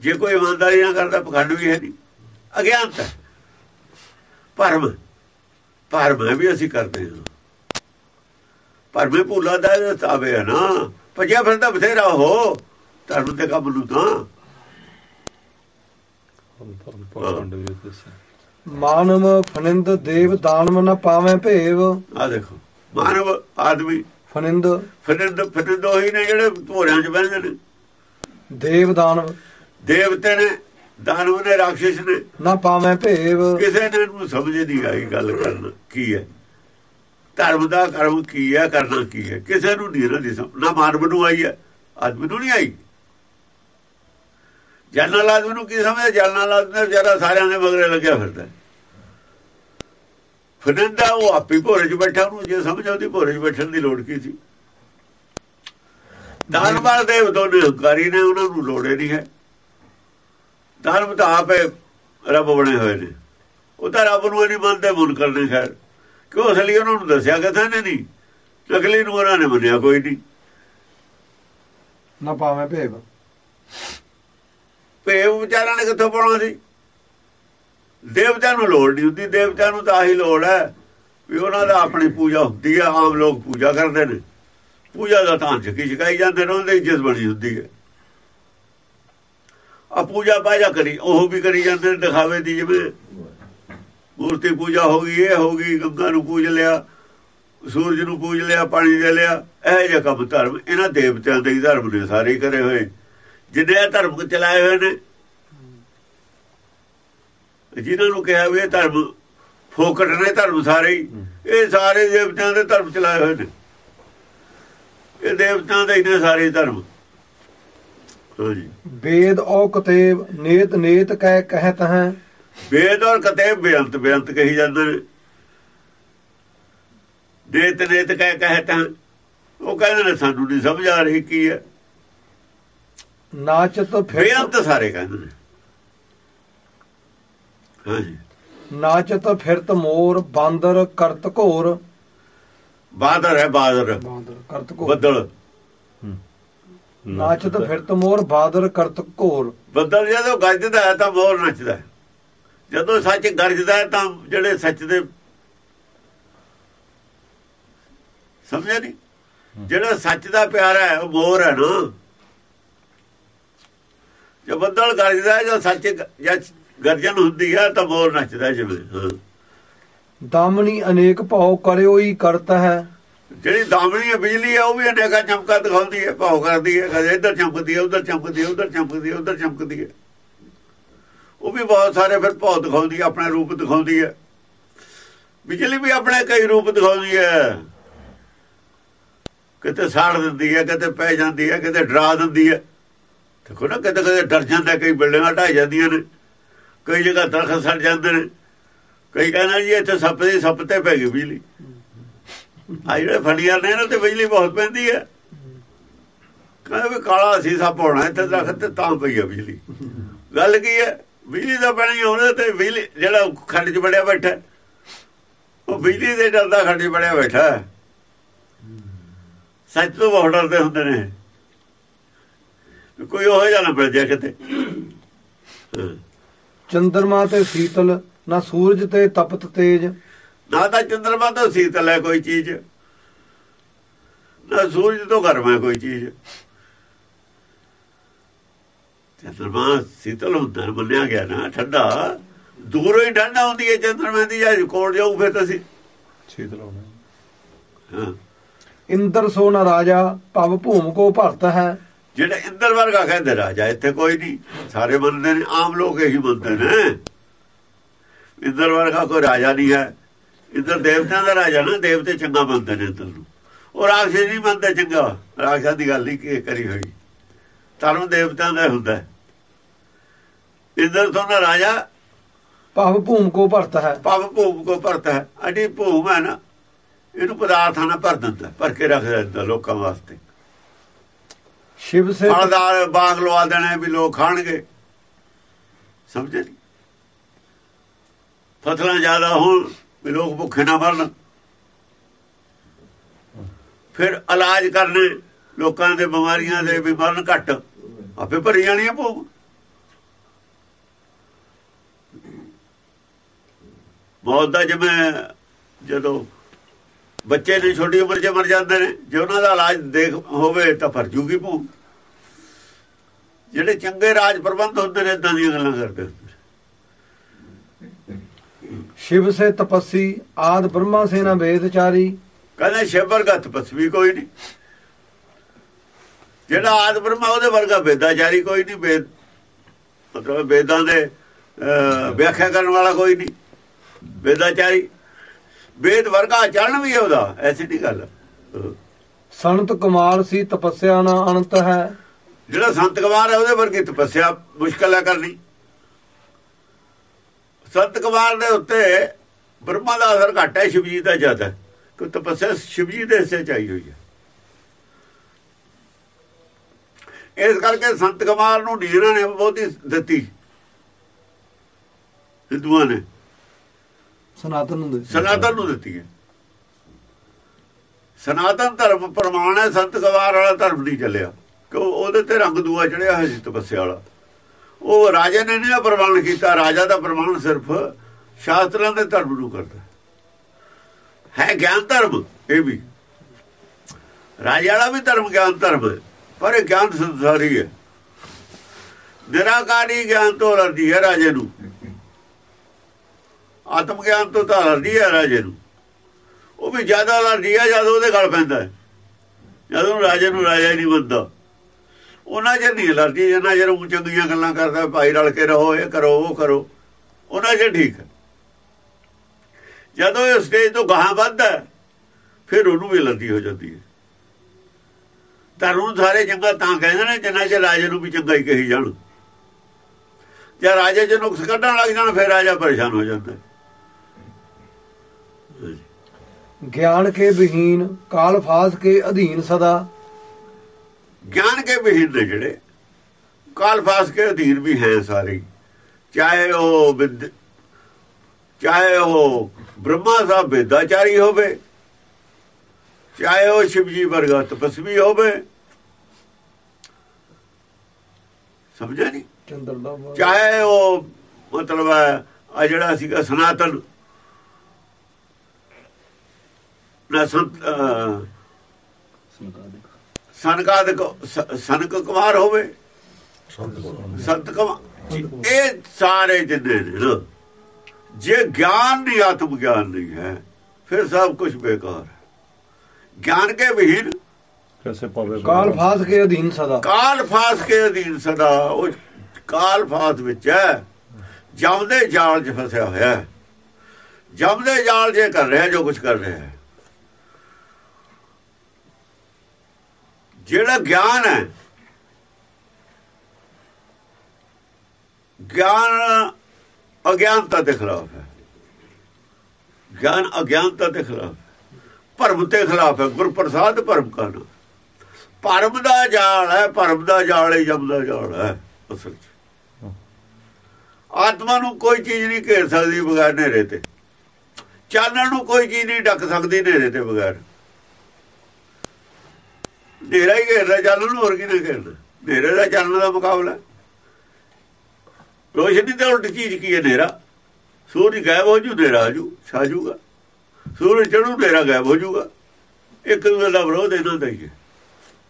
ਜੇ ਕੋਈ ਇਮਾਨਦਾਰੀ ਨਾ ਕਰਦਾ ਪਖੰਡ ਵੀ ਹੈ ਨਹੀਂ ਅਗਿਆਨਤਾ ਹੈ। ਭਰਮ। ਭਰਮ ਹੈ ਵੀ ਅਸੀਂ ਕਰਦੇ ਹਾਂ। ਭਰਮੇ ਭੁੱਲਾ ਦਾ ਤਾਵੇ ਹੈ ਨਾ। ਭਜਿਆ ਫਿਰਦਾ ਬਥੇਰਾ ਹੋ ਧਰਮ ਤੇ ਕੰਮ ਨੂੰ ਤਾਂ। ਮਾਨਵ ਫਨਿੰਦ ਦੇਵ ਦਾਨਵ ਨ ਪਾਵੇਂ ਭੇਵ। ਆ ਦੇਖੋ ਮਾਨਵ ਆਦਮੀ। ਫਨਿੰਦ। ਫਿਰਦ ਫਿਰਦ ਉਹੀ ਨੇ ਜਿਹੜੇ ਭੋਰਿਆਂ 'ਚ ਬਹਿੰਦੇ ਨੇ। ਦੇਵ ਦਾਨਵ ਦੇਵਤੇ ਨੇ ਦਾਨਵ ਨੇ ਰਾਖਸ਼ ਨੇ। ਨ ਪਾਵੇਂ ਭੇਵ। ਕਿਸੇ ਨੇ ਇਹਨੂੰ ਸਮਝ ਨਹੀਂ ਆਈ ਗੱਲ ਕਰਨਾ ਕੀ ਹੈ। ਧਰਮ ਦਾ ਕਰਮ ਕੀ ਹੈ ਕਰਨਾ ਕੀ ਹੈ। ਕਿਸੇ ਨੂੰ ਨਹੀਂ ਸਮਝ ਨਾ ਮਾਨਵ ਨੂੰ ਆਈ ਹੈ ਆਦਮੀ ਨੂੰ ਨਹੀਂ ਆਈ। ਜਨਰਲ ਆਦਮੀ ਨੂੰ ਕੀ ਸਮਝ ਜਨਰਲ ਆਦਮੀ ਜਰਾ ਸਾਰਿਆਂ ਦੇ ਮਗਰੇ ਲੱਗਿਆ ਫਿਰਦਾ ਫਿਰਦਾ ਉਹ ਆਪੀ ਭੋਰੇ 'ਚ ਬੈਠਾ ਉਹਨੂੰ ਜੇ ਸਮਝ ਆਉਂਦੀ ਭੋਰੇ 'ਚ ਬੈਠਣ ਦੀ ਲੋੜ ਕੀ ਸੀ? ਦਾਨਵਾਰ ਦੇਵ ਦੋਨੇ ਹੰਕਾਰੀ ਨੇ ਉਹਨਾਂ ਨੂੰ ਲੋੜੇ ਨਹੀਂ ਹੈ। ਦਾਨਵ ਤਾਂ ਆਪੇ ਰੱਬ ਬਣੇ ਹੋਏ ਨੇ। ਉਹ ਤਾਂ ਰੱਬ ਨੂੰ ਨਹੀਂ ਮੰਨਦੇ ਮਨ ਕਰਨੇ ਖੈਰ। ਕਿਉਂ ਅਸਲੀ ਉਹਨਾਂ ਨੂੰ ਦੱਸਿਆ ਕਿਥੇ ਨੇ ਨਹੀਂ? ਨਕਲੀ ਨੂੰ ਉਹਨਾਂ ਨੇ ਮੰਨਿਆ ਕੋਈ ਨਹੀਂ। ਨ ਪਾਵੇਂ ਭੇਵ। ਭੇਵ ਵਿਚਾਰਾਂ ਨੇ ਕਿੱਥੋਂ ਪਾਉਣਾ ਸੀ? ਦੇਵਤਿਆਂ ਨੂੰ ਲੋੜ ਨਹੀਂ ਹੁੰਦੀ। ਦੇਵਤਿਆਂ ਨੂੰ ਤਾਂ ਆਹੀ ਲੋੜ ਹੈ ਵੀ ਉਹਨਾਂ ਦਾ ਆਪਣੀ ਪੂਜਾ ਹੁੰਦੀ ਹੈ ਆਮ ਲੋਕ ਪੂਜਾ ਕਰਦੇ ਨੇ। ਪੂਜਾ ਦਾ ਤਾਂ ਛਕੀ ਛਕਾਈ ਜਾਂਦੇ ਨੇ ਉਹਨਾਂ ਦੀ ਇੱਜ਼ਤ ਬਣੀ ਹੁੰਦੀ ਹੈ। ਆ ਪੂਜਾ ਬਾਜਾ ਕਰੀ, ਉਹ ਵੀ ਕਰੀ ਜਾਂਦੇ ਨੇ ਦਿਖਾਵੇ ਦੀ ਜਿਵੇਂ। ਮੂਰਤੀ ਪੂਜਾ ਹੋ ਗਈ, ਇਹ ਹੋ ਗਈ, ਗੰਗਾ ਨੂੰ ਪੂਜ ਲਿਆ, ਸੂਰਜ ਨੂੰ ਪੂਜ ਲਿਆ, ਪਾਣੀ ਦੇ ਲਿਆ, ਇਹ ਜਿਹਾ ਕੰਮ ਧਰਮ, ਇਹਨਾਂ ਦੇਵਤਿਆਂ ਦੇ ਧਰਮ ਨੇ ਸਾਰੇ ਕਰੇ ਹੋਏ। ਜਿੰਨੇ ਇਹ ਧਰਮ ਚਲਾਏ ਹੋਏ ਨੇ, ਜਿਨ੍ਹਾਂ ਨੂੰ ਕਿਹਾ ਵੀ ਇਹ ਧਰਮ, ਫੋਕਟ ਨੇ ਧਰਮ ਸਾਰੇ ਹੀ, ਇਹ ਸਾਰੇ ਦੇਵਤਿਆਂ ਦੇ ਧਰਮ ਚਲਾਏ ਹੋਏ ਨੇ। ਇਹ ਦੇਵਤਿਆਂ ਦੇ ਹੀ ਨੇ ਸਾਰੇ ਧਰਮ। ਵੇਦ ਔ ਕਤੇਬ ਨੇਤ ਨੇਤ ਕਹਿ ਕਹਿਤ ਹੈ। ਵੇਦ ਔਰ ਕਤੇਬ ਬੇਅੰਤ ਬੇਅੰਤ ਕਹੀ ਜਾਂਦੇ ਨੇ। ਦੇਤ ਨੇਤ ਕਹਿ ਕਹਿ ਤਾਂ ਉਹ ਕਹਿੰਦੇ ਨੇ ਸਾਨੂੰ ਨਹੀਂ ਸਮਝ ਆ ਰਹੀ ਕੀ ਹੈ? ਨਾਚਤ ਫਿਰ ਬੇਅੰਤ ਸਾਰੇ ਕਹਿੰਦੇ ਨੇ। ਹਾਂਜੀ। ਨਾਚਤ ਫਿਰਤ ਮੋਰ ਬਾਂਦਰ ਕਰਤ ਘੋਰ। ਬਾਦਰ ਹੈ ਬਾਦਰ। ਬਾਂਦਰ ਕਰਤ ਘੋਰ। ਬੱਦਲ। ਨਾਚਤ ਫਿਰਤ ਮੋਰ ਬਾਦਰ ਕਰਤ ਘੋਰ ਬੱਦਲ ਜਦੋਂ ਗੱਜਦਾ ਹੈ ਤਾਂ ਮੋਰ ਨੱਚਦਾ ਜਦੋਂ ਸੱਚ ਗਰਜਦਾ ਹੈ ਤਾਂ ਜਿਹੜੇ ਸੱਚ ਦੇ ਸਮਝਿਆ ਨਹੀਂ ਜਿਹੜਾ ਸੱਚ ਦਾ ਪਿਆਰਾ ਹੈ ਉਹ ਮੋਰ ਹੈ ਨਾ। ਜੇ ਬੱਦਲ ਗਰਜਦਾ ਜਾਂ ਸੱਚ ਜਾਂ ਗਰਜਨ ਹੁੰਦੀ ਹੈ ਤਾਂ ਮੋਰ ਨੱਚਦਾ ਜਿਵੇਂ ਹਾਂ। ਦਾਮਨੀ ਅਨੇਕ ਭਾਉ ਕਰਿਓ ਹੀ ਕਰਤ ਹੈ। ਜਿਹੜੀ ਦਾਮਣੀ ਹੈ, ਬਿਜਲੀ ਹੈ, ਉਹ ਵੀ ਅਨੇਕਾਂ ਚਮਕਾ ਦਿਖਾਉਂਦੀ ਹੈ, ਭਾਉ ਕਰਦੀ ਹੈ ਕਦੇ ਇੱਧਰ ਚਮਕਦੀ ਹੈ, ਉੱਧਰ ਚਮਕਦੀ ਹੈ, ਉੱਧਰ ਚਮਕਦੀ ਹੈ, ਉੱਧਰ ਚਮਕਦੀ ਹੈ। ਉਹ ਵੀ ਬਹੁਤ ਸਾਰੇ ਫਿਰ ਭਾਉ ਦਿਖਾਉਂਦੀ ਹੈ, ਆਪਣਾ ਰੂਪ ਦਿਖਾਉਂਦੀ ਹੈ। ਬਿਜਲੀ ਵੀ ਆਪਣੇ ਕਈ ਰੂਪ ਦਿਖਾਉਂਦੀ ਹੈ। ਕਿਤੇ ਸਾੜ ਦਿੰਦੀ ਹੈ, ਕਿਤੇ ਪੈ ਜਾਂਦੀ ਹੈ, ਕਿਤੇ ਡਰਾ ਦਿੰਦੀ ਹੈ। ਦੇਖੋ ਨਾ, ਕਿਤੇ ਕਦੇ ਡਰ ਜਾਂਦਾ, ਕਈ ਬਿਲਡਿੰਗਾਂ ਢਾਈ ਜਾਂਦੀਆਂ ਨੇ, ਕਈ ਜਗ੍ਹਾ ਦਰਖਤ ਸੜ ਜਾਂਦੇ ਨੇ। ਕਈ ਕਹਿੰਦਾ ਜੀ, ਇੱਥੇ ਸੱਪ ਦੇ ਸੱਪ ਤੇ ਪੈ ਗਈ ਬਿਜਲੀ। ਆ ਜਿਹੜੇ ਫੜੀਆਂ ਨੇ ਇਹਨਾਂ ਤੇ ਬਿਜਲੀ ਬਹੁਤ ਪੈਂਦੀ ਹੈ। ਕਹਿੰਦੇ ਵੀ ਕਾਲਾ ਸੀ, ਸੱਪ ਹੋਣਾ ਇੱਥੇ ਦਰਖਤ ਤੇ ਤਾਂ ਪਈ ਹੈ ਬਿਜਲੀ। ਗੱਲ ਕੀ ਹੈ? ਬਿਜਲੀ ਦਾ ਪੈਣੀ ਹੋਣਾ ਤੇ ਬਿਜਲੀ ਜਿਹੜਾ ਖੰਡ 'ਚ ਬੜਿਆ ਬੈਠਾ ਉਹ ਬਿਜਲੀ ਦੇ ਡਰਦਾ ਖੰਡ 'ਚ ਬੜਿਆ ਬੈਠਾ ਸੱਚ ਤੋਂ ਬਹੁਤ ਡਰਦੇ ਹੁੰਦੇ ਨੇ। ਕੋਈ ਉਹ ਜਾਣਾ ਨਾ ਮਿਲ ਕਿਤੇ। ਚੰਦਰਮਾ ਤੇ ਸੀਤਲ, ਨਾ ਸੂਰਜ ਤੇ ਤਪਤ ਤੇਜ। ਨਾ ਤਾਂ ਚੰਦਰਮਾ ਤੋਂ ਸੀਤਲ ਹੈ ਕੋਈ ਚੀਜ਼। ਨਾ ਸੂਰਜ ਤੋਂ ਗਰਮ ਹੈ ਕੋਈ ਚੀਜ਼। ਚੰਦਰਮਾ ਸੀਤਲ ਹੁੰਦਾ ਮੰਨਿਆ ਗਿਆ ਨਾ ਠੰਡਾ। ਦੂਰੋਂ ਹੀ ਠੰਡਾ ਹੁੰਦੀ ਹੈ ਚੰਦਰਮਾ ਦੀ ਜਾਂ ਕੋਲ ਜਾਊ ਫਿਰ ਤੁਸੀਂ ਸ਼ੀਤਲ ਹੋਣਾ। ਹਾਂ। ਇੰਦਰ ਸੋ ਨ ਰਾਜਾ ਭਵ ਭੂਮ ਕੋ ਭਰਤ ਹੈ। ਜਿਹੜੇ ਇੰਦਰ ਵਰਗਾ ਕਹਿੰਦੇ ਰਾਜਾ ਇੱਥੇ ਕੋਈ ਨਹੀਂ। ਸਾਰੇ ਮੰਨਦੇ ਨੇ ਆਮ ਲੋਕ ਇਹੀ ਮੰਨਦੇ ਨੇ। ਇੰਦਰ ਵਰਗਾ ਕੋਈ ਰਾਜਾ ਨਹੀਂ ਹੈ। ਇੰਦਰ ਦੇਵਤਿਆਂ ਦਾ ਰਾਜਾ ਨਾ ਦੇਵਤੇ ਚੰਗਾ ਮੰਨਦੇ ਨੇ ਇੰਦਰ ਨੂੰ। ਉਹ ਰਾਖਸ਼ ਨਹੀਂ ਮੰਨਦੇ ਚੰਗਾ। ਰਾਖਸ਼ਾਂ ਦੀ ਗੱਲ ਨਹੀਂ ਕੀ ਕਰੀ ਹੋਈ। ਧਰਮ ਦੇਵਤਿਆਂ ਦਾ ਹੁੰਦਾ ਹੈ। ਇੰਦਰ ਤੋਂ ਨਾ ਰਾਜਾ ਭਵ ਭੂਮ ਕੋ ਭਰਤ ਹੈ। ਪਵ ਭੂਮ ਕੋ ਭਰਤਾ ਹੈ। ਅਡੀ ਭੂਮ ਹੈ ਨਾ ਇਹਨੂੰ ਪਦਾਰਥਾਂ ਨਾਲ ਭਰ ਦਿੰਦਾ ਭਰ ਕੇ ਰੱਖ ਦਿੰਦਾ ਲੋਕਾਂ ਵਾਸਤੇ। ਸ਼ਿਵ ਸੇ ਫਲਦਾਰ ਬਾਗ ਲਵਾ ਦੇਣੇ ਵੀ ਲੋਕ ਖਾਣਗੇ। ਸਮਝੇ ਫਸਲਾਂ ਜ਼ਿਆਦਾ ਹੋਣ ਵੀ ਲੋਕ ਭੁੱਖੇ ਨਾ ਮਰਨ। ਫਿਰ ਇਲਾਜ ਕਰਨੇ ਲੋਕਾਂ ਦੇ ਬਿਮਾਰੀਆਂ ਦੇ ਵੀ ਮਰਨ ਘੱਟ। ਆਪੇ ਭਰੀ ਜਾਣੀਆਂ ਭੋਗ। ਮੌਤ ਦਾ ਜਿਵੇਂ ਜਦੋਂ ਬੱਚੇ ਨੇ ਛੋਟੀ ਉਮਰ 'ਚ ਮਰ ਜਾਂਦੇ ਨੇ, ਜੇ ਉਹਨਾਂ ਦਾ ਇਲਾਜ ਦੇਖ ਹੋਵੇ ਤਾਂ ਭਰ ਜੂਗੀ ਭੋਗ। ਜਿਹੜੇ ਚੰਗੇ ਰਾਜ ਪ੍ਰਬੰਧ ਹੁੰਦੇ ਨੇ ਇਦਾਂ ਦੀਆਂ ਗੱਲਾਂ ਕਰਦੇ ਸ਼ਿਵ ਸੇ ਤਪਸੀ ਆਦ ਬ੍ਰਹਮਾ ਸੇ ਨਾ ਵੇਦਚਾਰੀ ਕਹਿੰਦੇ ਸ਼ਿਵ ਵਰਗਾ ਤਪਸਵੀ ਕੋਈ ਨਹੀਂ। ਜਿਹੜਾ ਆਦ ਬ੍ਰਹਮਾ ਉਹਦੇ ਵਰਗਾ ਵੇਦਾਚਾਰੀ ਕੋਈ ਨਹੀਂ ਵੇਦ ਮਤਲਬ ਵੇਦਾਂ ਦੇ ਵਿਆਖਿਆ ਕਰਨ ਵਾਲਾ ਕੋਈ ਨਹੀਂ। ਵੇਦਾਚਾਰੀ ਵੇਦ ਵਰਗਾ ਚੜਨ ਵੀ ਉਹਦਾ ਐਸੀ ਦੀ ਗੱਲ। ਸੰਤ ਕੁਮਾਰ ਸੀ ਤਪੱਸਿਆ ਨਾ ਅੰਤ ਹੈ। ਜਿਹੜਾ ਸੰਤ ਕੁਮਾਰ ਹੈ ਉਹਦੇ ਵਰਗੀ ਤਪੱਸਿਆ ਮੁਸ਼ਕਲ ਹੈ ਕਰਨੀ। ਸੰਤ ਕੁਮਾਰ ਦੇ ਉੱਤੇ ਬ੍ਰਹਮਾ ਦਾ ਅਸਰ ਘੱਟ ਹੈ ਸ਼ਿਵਜੀ ਦਾ ਜ਼ਿਆਦਾ ਕਿ ਤਪੱਸਿਆ ਸ਼ਿਵਜੀ ਦੇ ਹਿੱਸੇ ਚ ਆਈ ਹੋਈ ਹੈ। ਇਸ ਕਰਕੇ ਸੰਤ ਕੁਮਾਰ ਨੂੰ ਡੀਰਾਂ ਨੇ ਬਹੁਤੀ ਦਿੱਤੀ। ਹਿੰਦੂਆਂ ਨੇ। ਸਨਾਤਨ ਨੂੰ ਦਿੱਤੀ। ਸਨਾਤਨ ਨੂੰ ਦਿੱਤੀ ਹੈ। ਸਨਾਤਨ ਧਰਮ ਪ੍ਰਮਾਣ ਹੈ ਸੰਤ ਕੁਮਾਰ ਵਾਲਾ ਧਰਮ ਨਹੀਂ ਚੱਲਿਆ। ਕਿ ਉਹਦੇ ਤੇ ਰੰਗ ਦੂਆ ਚੜਿਆ ਹੋਇਆ ਸੀ ਤਪੱਸਿਆ ਵਾਲਾ। ਉਹ ਰਾਜੇ ਨੇ ਨਹੀਂ ਪ੍ਰਮਾਣ ਕੀਤਾ, ਰਾਜਾ ਦਾ ਪ੍ਰਮਾਣ ਸਿਰਫ ਸ਼ਾਸਤਰਾਂ ਦੇ ਧਰਮ ਨੂੰ ਕਰਦਾ। ਹੈ ਗਿਆਨ ਧਰਮ, ਇਹ ਵੀ। ਰਾਜੇ ਵਾਲਾ ਵੀ ਧਰਮ, ਗਿਆਨ ਧਰਮ ਪਰ ਇਹ ਗਿਆਨ ਸੰਸਾਰੀ ਹੈ। ਨਿਰਾਕਾਰੀ ਗਿਆਨ ਤੋਂ ਅਲਰਜੀ ਹੈ ਰਾਜੇ ਨੂੰ। ਆਤਮ ਗਿਆਨ ਤੋਂ ਤਾਂ ਅਲਰਜੀ ਹੈ ਰਾਜੇ ਨੂੰ। ਉਹ ਵੀ ਜ਼ਿਆਦਾ ਅਲਰਜੀ ਹੈ ਜਦ ਉਹਦੇ ਗਲ ਪੈਂਦਾ ਹੈ। ਜਦ ਉਹ ਰਾਜੇ ਨੂੰ ਰਾਜਾ ਹੀ ਨਹੀਂ ਬੰਦਾ ਉਹਨਾਂ ਜੇ ਨਹੀਂ ਅਲਰਜੀ ਜਿੰਨਾ ਚਿਰ ਉਹ ਚੰਗੀਆਂ ਗੱਲਾਂ ਕਰਦਾ, ਭਾਈ ਰਲ ਕੇ ਰਹੋ, ਇਹ ਕਰੋ, ਉਹ ਕਰੋ, ਉਹਨਾਂ ਜੇ ਠੀਕ ਹੈ। ਜਦੋਂ ਇਹ ਸਟੇਜ ਤੋਂ ਗਾਹਾਂ ਵੱਧਦਾ ਫਿਰ ਉਹਨੂੰ ਵੀ ਅਲਰਜੀ ਹੋ ਜਾਂਦੀ ਹੈ। ਧਰਮ ਸਾਰੇ ਚੰਗਾ ਤਾਂ ਕਹਿੰਦੇ ਨੇ, ਜਿੰਨਾ ਚਿਰ ਰਾਜੇ ਨੂੰ ਵੀ ਚੰਗਾ ਹੀ ਕਹੀ ਜਾਣ। ਜੇ ਰਾਜੇ ਚ ਨੁਕਸ ਕੱਢਣ ਲੱਗ ਜਾਣ, ਫਿਰ ਰਾਜਾ ਪਰੇਸ਼ਾਨ ਹੋ ਜਾਂਦਾ ਗਿਆਨ ਕੇ ਬਹੀਨ ਕਾਲ ਫਾਸ ਕੇ ਅਧੀਨ ਸਦਾ। ਗਿਆਨ ਕੇ ਵਿਹੀਨ ਨੇ ਜਿਹੜੇ ਕਾਲ ਫਾਸ ਕੇ ਅਧੀਨ ਵੀ ਹੈ ਸਾਰੇ। ਚਾਹੇ ਉਹ ਵਿਦ- ਚਾਹੇ ਉਹ ਬ੍ਰਹਮਾ ਸਾਹਿਬ ਵੇਦਾਚਾਰੀ ਹੋਵੇ ਚਾਹੇ ਉਹ ਸ਼ਿਵਜੀ ਵਰਗਾ ਤਪਸਵੀ ਹੋਵੇ ਸਮਝਿਆ ਨਹੀਂ ਚੰਦਰ ਦਾ ਬਾਗ। ਚਾਹੇ ਉਹ ਮਤਲਬ ਹੈ ਆ ਜਿਹੜਾ ਸੀਗਾ ਸਨਾਤਨ ਨਾ ਸੰਤ ਸਨਕਾ ਦੇ ਸਨਕ ਕੁਮਾਰ ਹੋਵੇ। ਸੰਤ ਕੁਮਾਰ। ਇਹ ਸਾਰੇ ਜਿੰਨੇ ਨੇ ਜੇ ਗਿਆਨ ਨਹੀਂ ਆਤਮ ਗਿਆਨ ਨਹੀਂ ਹੈ ਫਿਰ ਸਭ ਕੁਝ ਬੇਕਾਰ ਗਿਆਨ ਕੇ ਵਿਹੀਨ? ਕਿਸੇ ਪਾਵੇ? ਕਾਲ ਫਾਸ ਕੇ ਅਧੀਨ ਸਦਾ। ਕਾਲ ਫਾਸ ਕੇ ਅਧੀਨ ਸਦਾ ਉਹ ਕਾਲ ਫਾਸ ਵਿੱਚ ਹੈ। ਜਮਦੇ ਜਾਲ 'ਚ ਫਸਿਆ ਹੋਇਆ ਹੈ। ਜਮਦੇ ਜਾਲ ਜੇ ਕਰ ਰਿਹਾ ਜੋ ਕੁਝ ਕਰ ਰਿਹਾ ਹੈ। ਜਿਹੜਾ ਗਿਆਨ ਹੈ, ਗਿਆਨ ਅਗਿਆਨਤਾ ਦੇ ਖਿਲਾਫ ਹੈ। ਗਿਆਨ ਅਗਿਆਨਤਾ ਦੇ ਖਿਲਾਫ ਹੈ। ਭਰਮ ਦੇ ਖਿਲਾਫ ਹੈ ਗੁਰ ਪ੍ਰਸਾਦ ਭਰਮ ਕਰਨਾ ਭਰਮ ਦਾ ਜਾਲ ਹੈ, ਭਰਮ ਦਾ ਜਾਲ ਹੈ, ਜਮ ਦਾ ਜਾਲ ਹੈ, ਅਸਲ 'ਚ। ਆਤਮਾ ਨੂੰ ਕੋਈ ਚੀਜ਼ ਨਹੀਂ ਘੇਰ ਸਕਦੀ ਬਗੈਰ ਨੇਰੇ ਤੇ। ਚਾਨਣ ਨੂੰ ਕੋਈ ਚੀਜ਼ ਨਹੀਂ ਡੱਕ ਸਕਦੀ ਨੇਰੇ ਤੇ ਬਗੈਰ। ਨੇਰਾ ਹੀ ਘੇਰਦਾ ਚਾਨਣ ਨੂੰ ਹੋਰ ਕੀ ਨਾ ਘੇਰਦਾ ਨੇਰੇ ਦਾ ਚਾਨਣ ਦਾ ਮੁਕਾਬਲਾ। ਰੋਸ਼ਨੀ ਤੇ ਉਲਟ ਚੀਜ਼ ਕੀ ਹੈ ਨੇਰਾ ਸੂਰਜ ਗਾਇਬ ਹੋ ਜੂ ਨੇਰਾ ਆ ਜੂ ਛਾ ਜੂਗਾ। ਸੂਰਜ ਚੜੂ ਨੇਰਾ ਗਾਇਬ ਹੋ ਜੂਗਾ। ਇੱਕ ਦੂਜੇ ਦਾ ਵਿਰੋਧ ਇਹਨਾਂ ਦਾ ਹੀ ਹੈ।